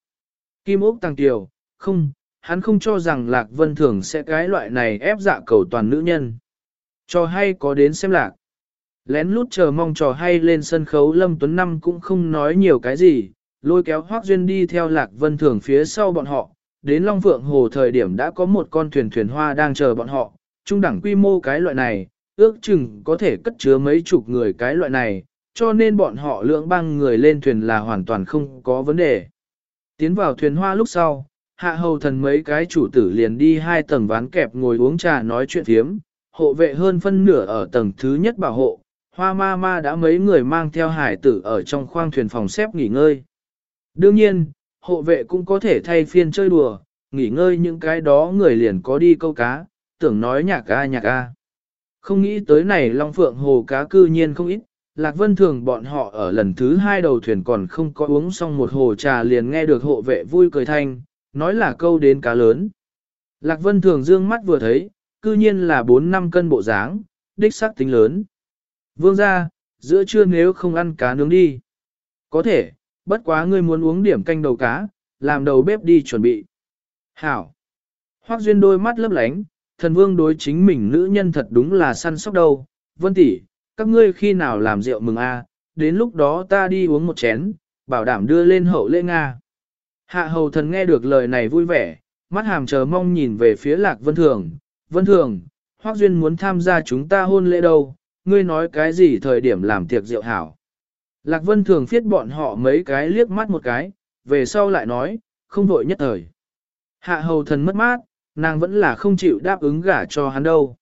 Kim Úc Tăng Kiều, không, hắn không cho rằng lạc vân thường sẽ cái loại này ép dạ cầu toàn nữ nhân. Cho hay có đến xem lạc. Lén lút chờ mong trò hay lên sân khấu Lâm Tuấn Năm cũng không nói nhiều cái gì, lôi kéo Hoác Duyên đi theo Lạc Vân Thường phía sau bọn họ, đến Long Phượng Hồ thời điểm đã có một con thuyền thuyền hoa đang chờ bọn họ, trung đẳng quy mô cái loại này, ước chừng có thể cất chứa mấy chục người cái loại này, cho nên bọn họ lượng băng người lên thuyền là hoàn toàn không có vấn đề. Tiến vào thuyền hoa lúc sau, hạ hầu thần mấy cái chủ tử liền đi hai tầng ván kẹp ngồi uống trà nói chuyện thiếm, hộ vệ hơn phân nửa ở tầng thứ nhất bảo hộ, hoa ma ma đã mấy người mang theo hải tử ở trong khoang thuyền phòng xếp nghỉ ngơi. Đương nhiên, hộ vệ cũng có thể thay phiên chơi đùa, nghỉ ngơi những cái đó người liền có đi câu cá, tưởng nói nhạc a nhạc a. Không nghĩ tới này Long Phượng hồ cá cư nhiên không ít, Lạc Vân thường bọn họ ở lần thứ hai đầu thuyền còn không có uống xong một hồ trà liền nghe được hộ vệ vui cười thanh, nói là câu đến cá lớn. Lạc Vân thường dương mắt vừa thấy, cư nhiên là 4 năm cân bộ dáng, đích xác tính lớn. Vương ra, giữa trưa nếu không ăn cá nướng đi. Có thể, bất quá ngươi muốn uống điểm canh đầu cá, làm đầu bếp đi chuẩn bị. Hảo. Hoác duyên đôi mắt lấp lánh, thần vương đối chính mình nữ nhân thật đúng là săn sóc đâu. Vân tỷ, các ngươi khi nào làm rượu mừng a? À? đến lúc đó ta đi uống một chén, bảo đảm đưa lên hậu lễ Nga. Hạ hầu thần nghe được lời này vui vẻ, mắt hàm chờ mong nhìn về phía lạc vân thường. Vân thường, Hoác Duyên muốn tham gia chúng ta hôn lễ đâu, ngươi nói cái gì thời điểm làm tiệc rượu hảo. Lạc Vân thường phiết bọn họ mấy cái liếc mắt một cái, về sau lại nói, không vội nhất thời. Hạ hầu thần mất mát, nàng vẫn là không chịu đáp ứng gả cho hắn đâu.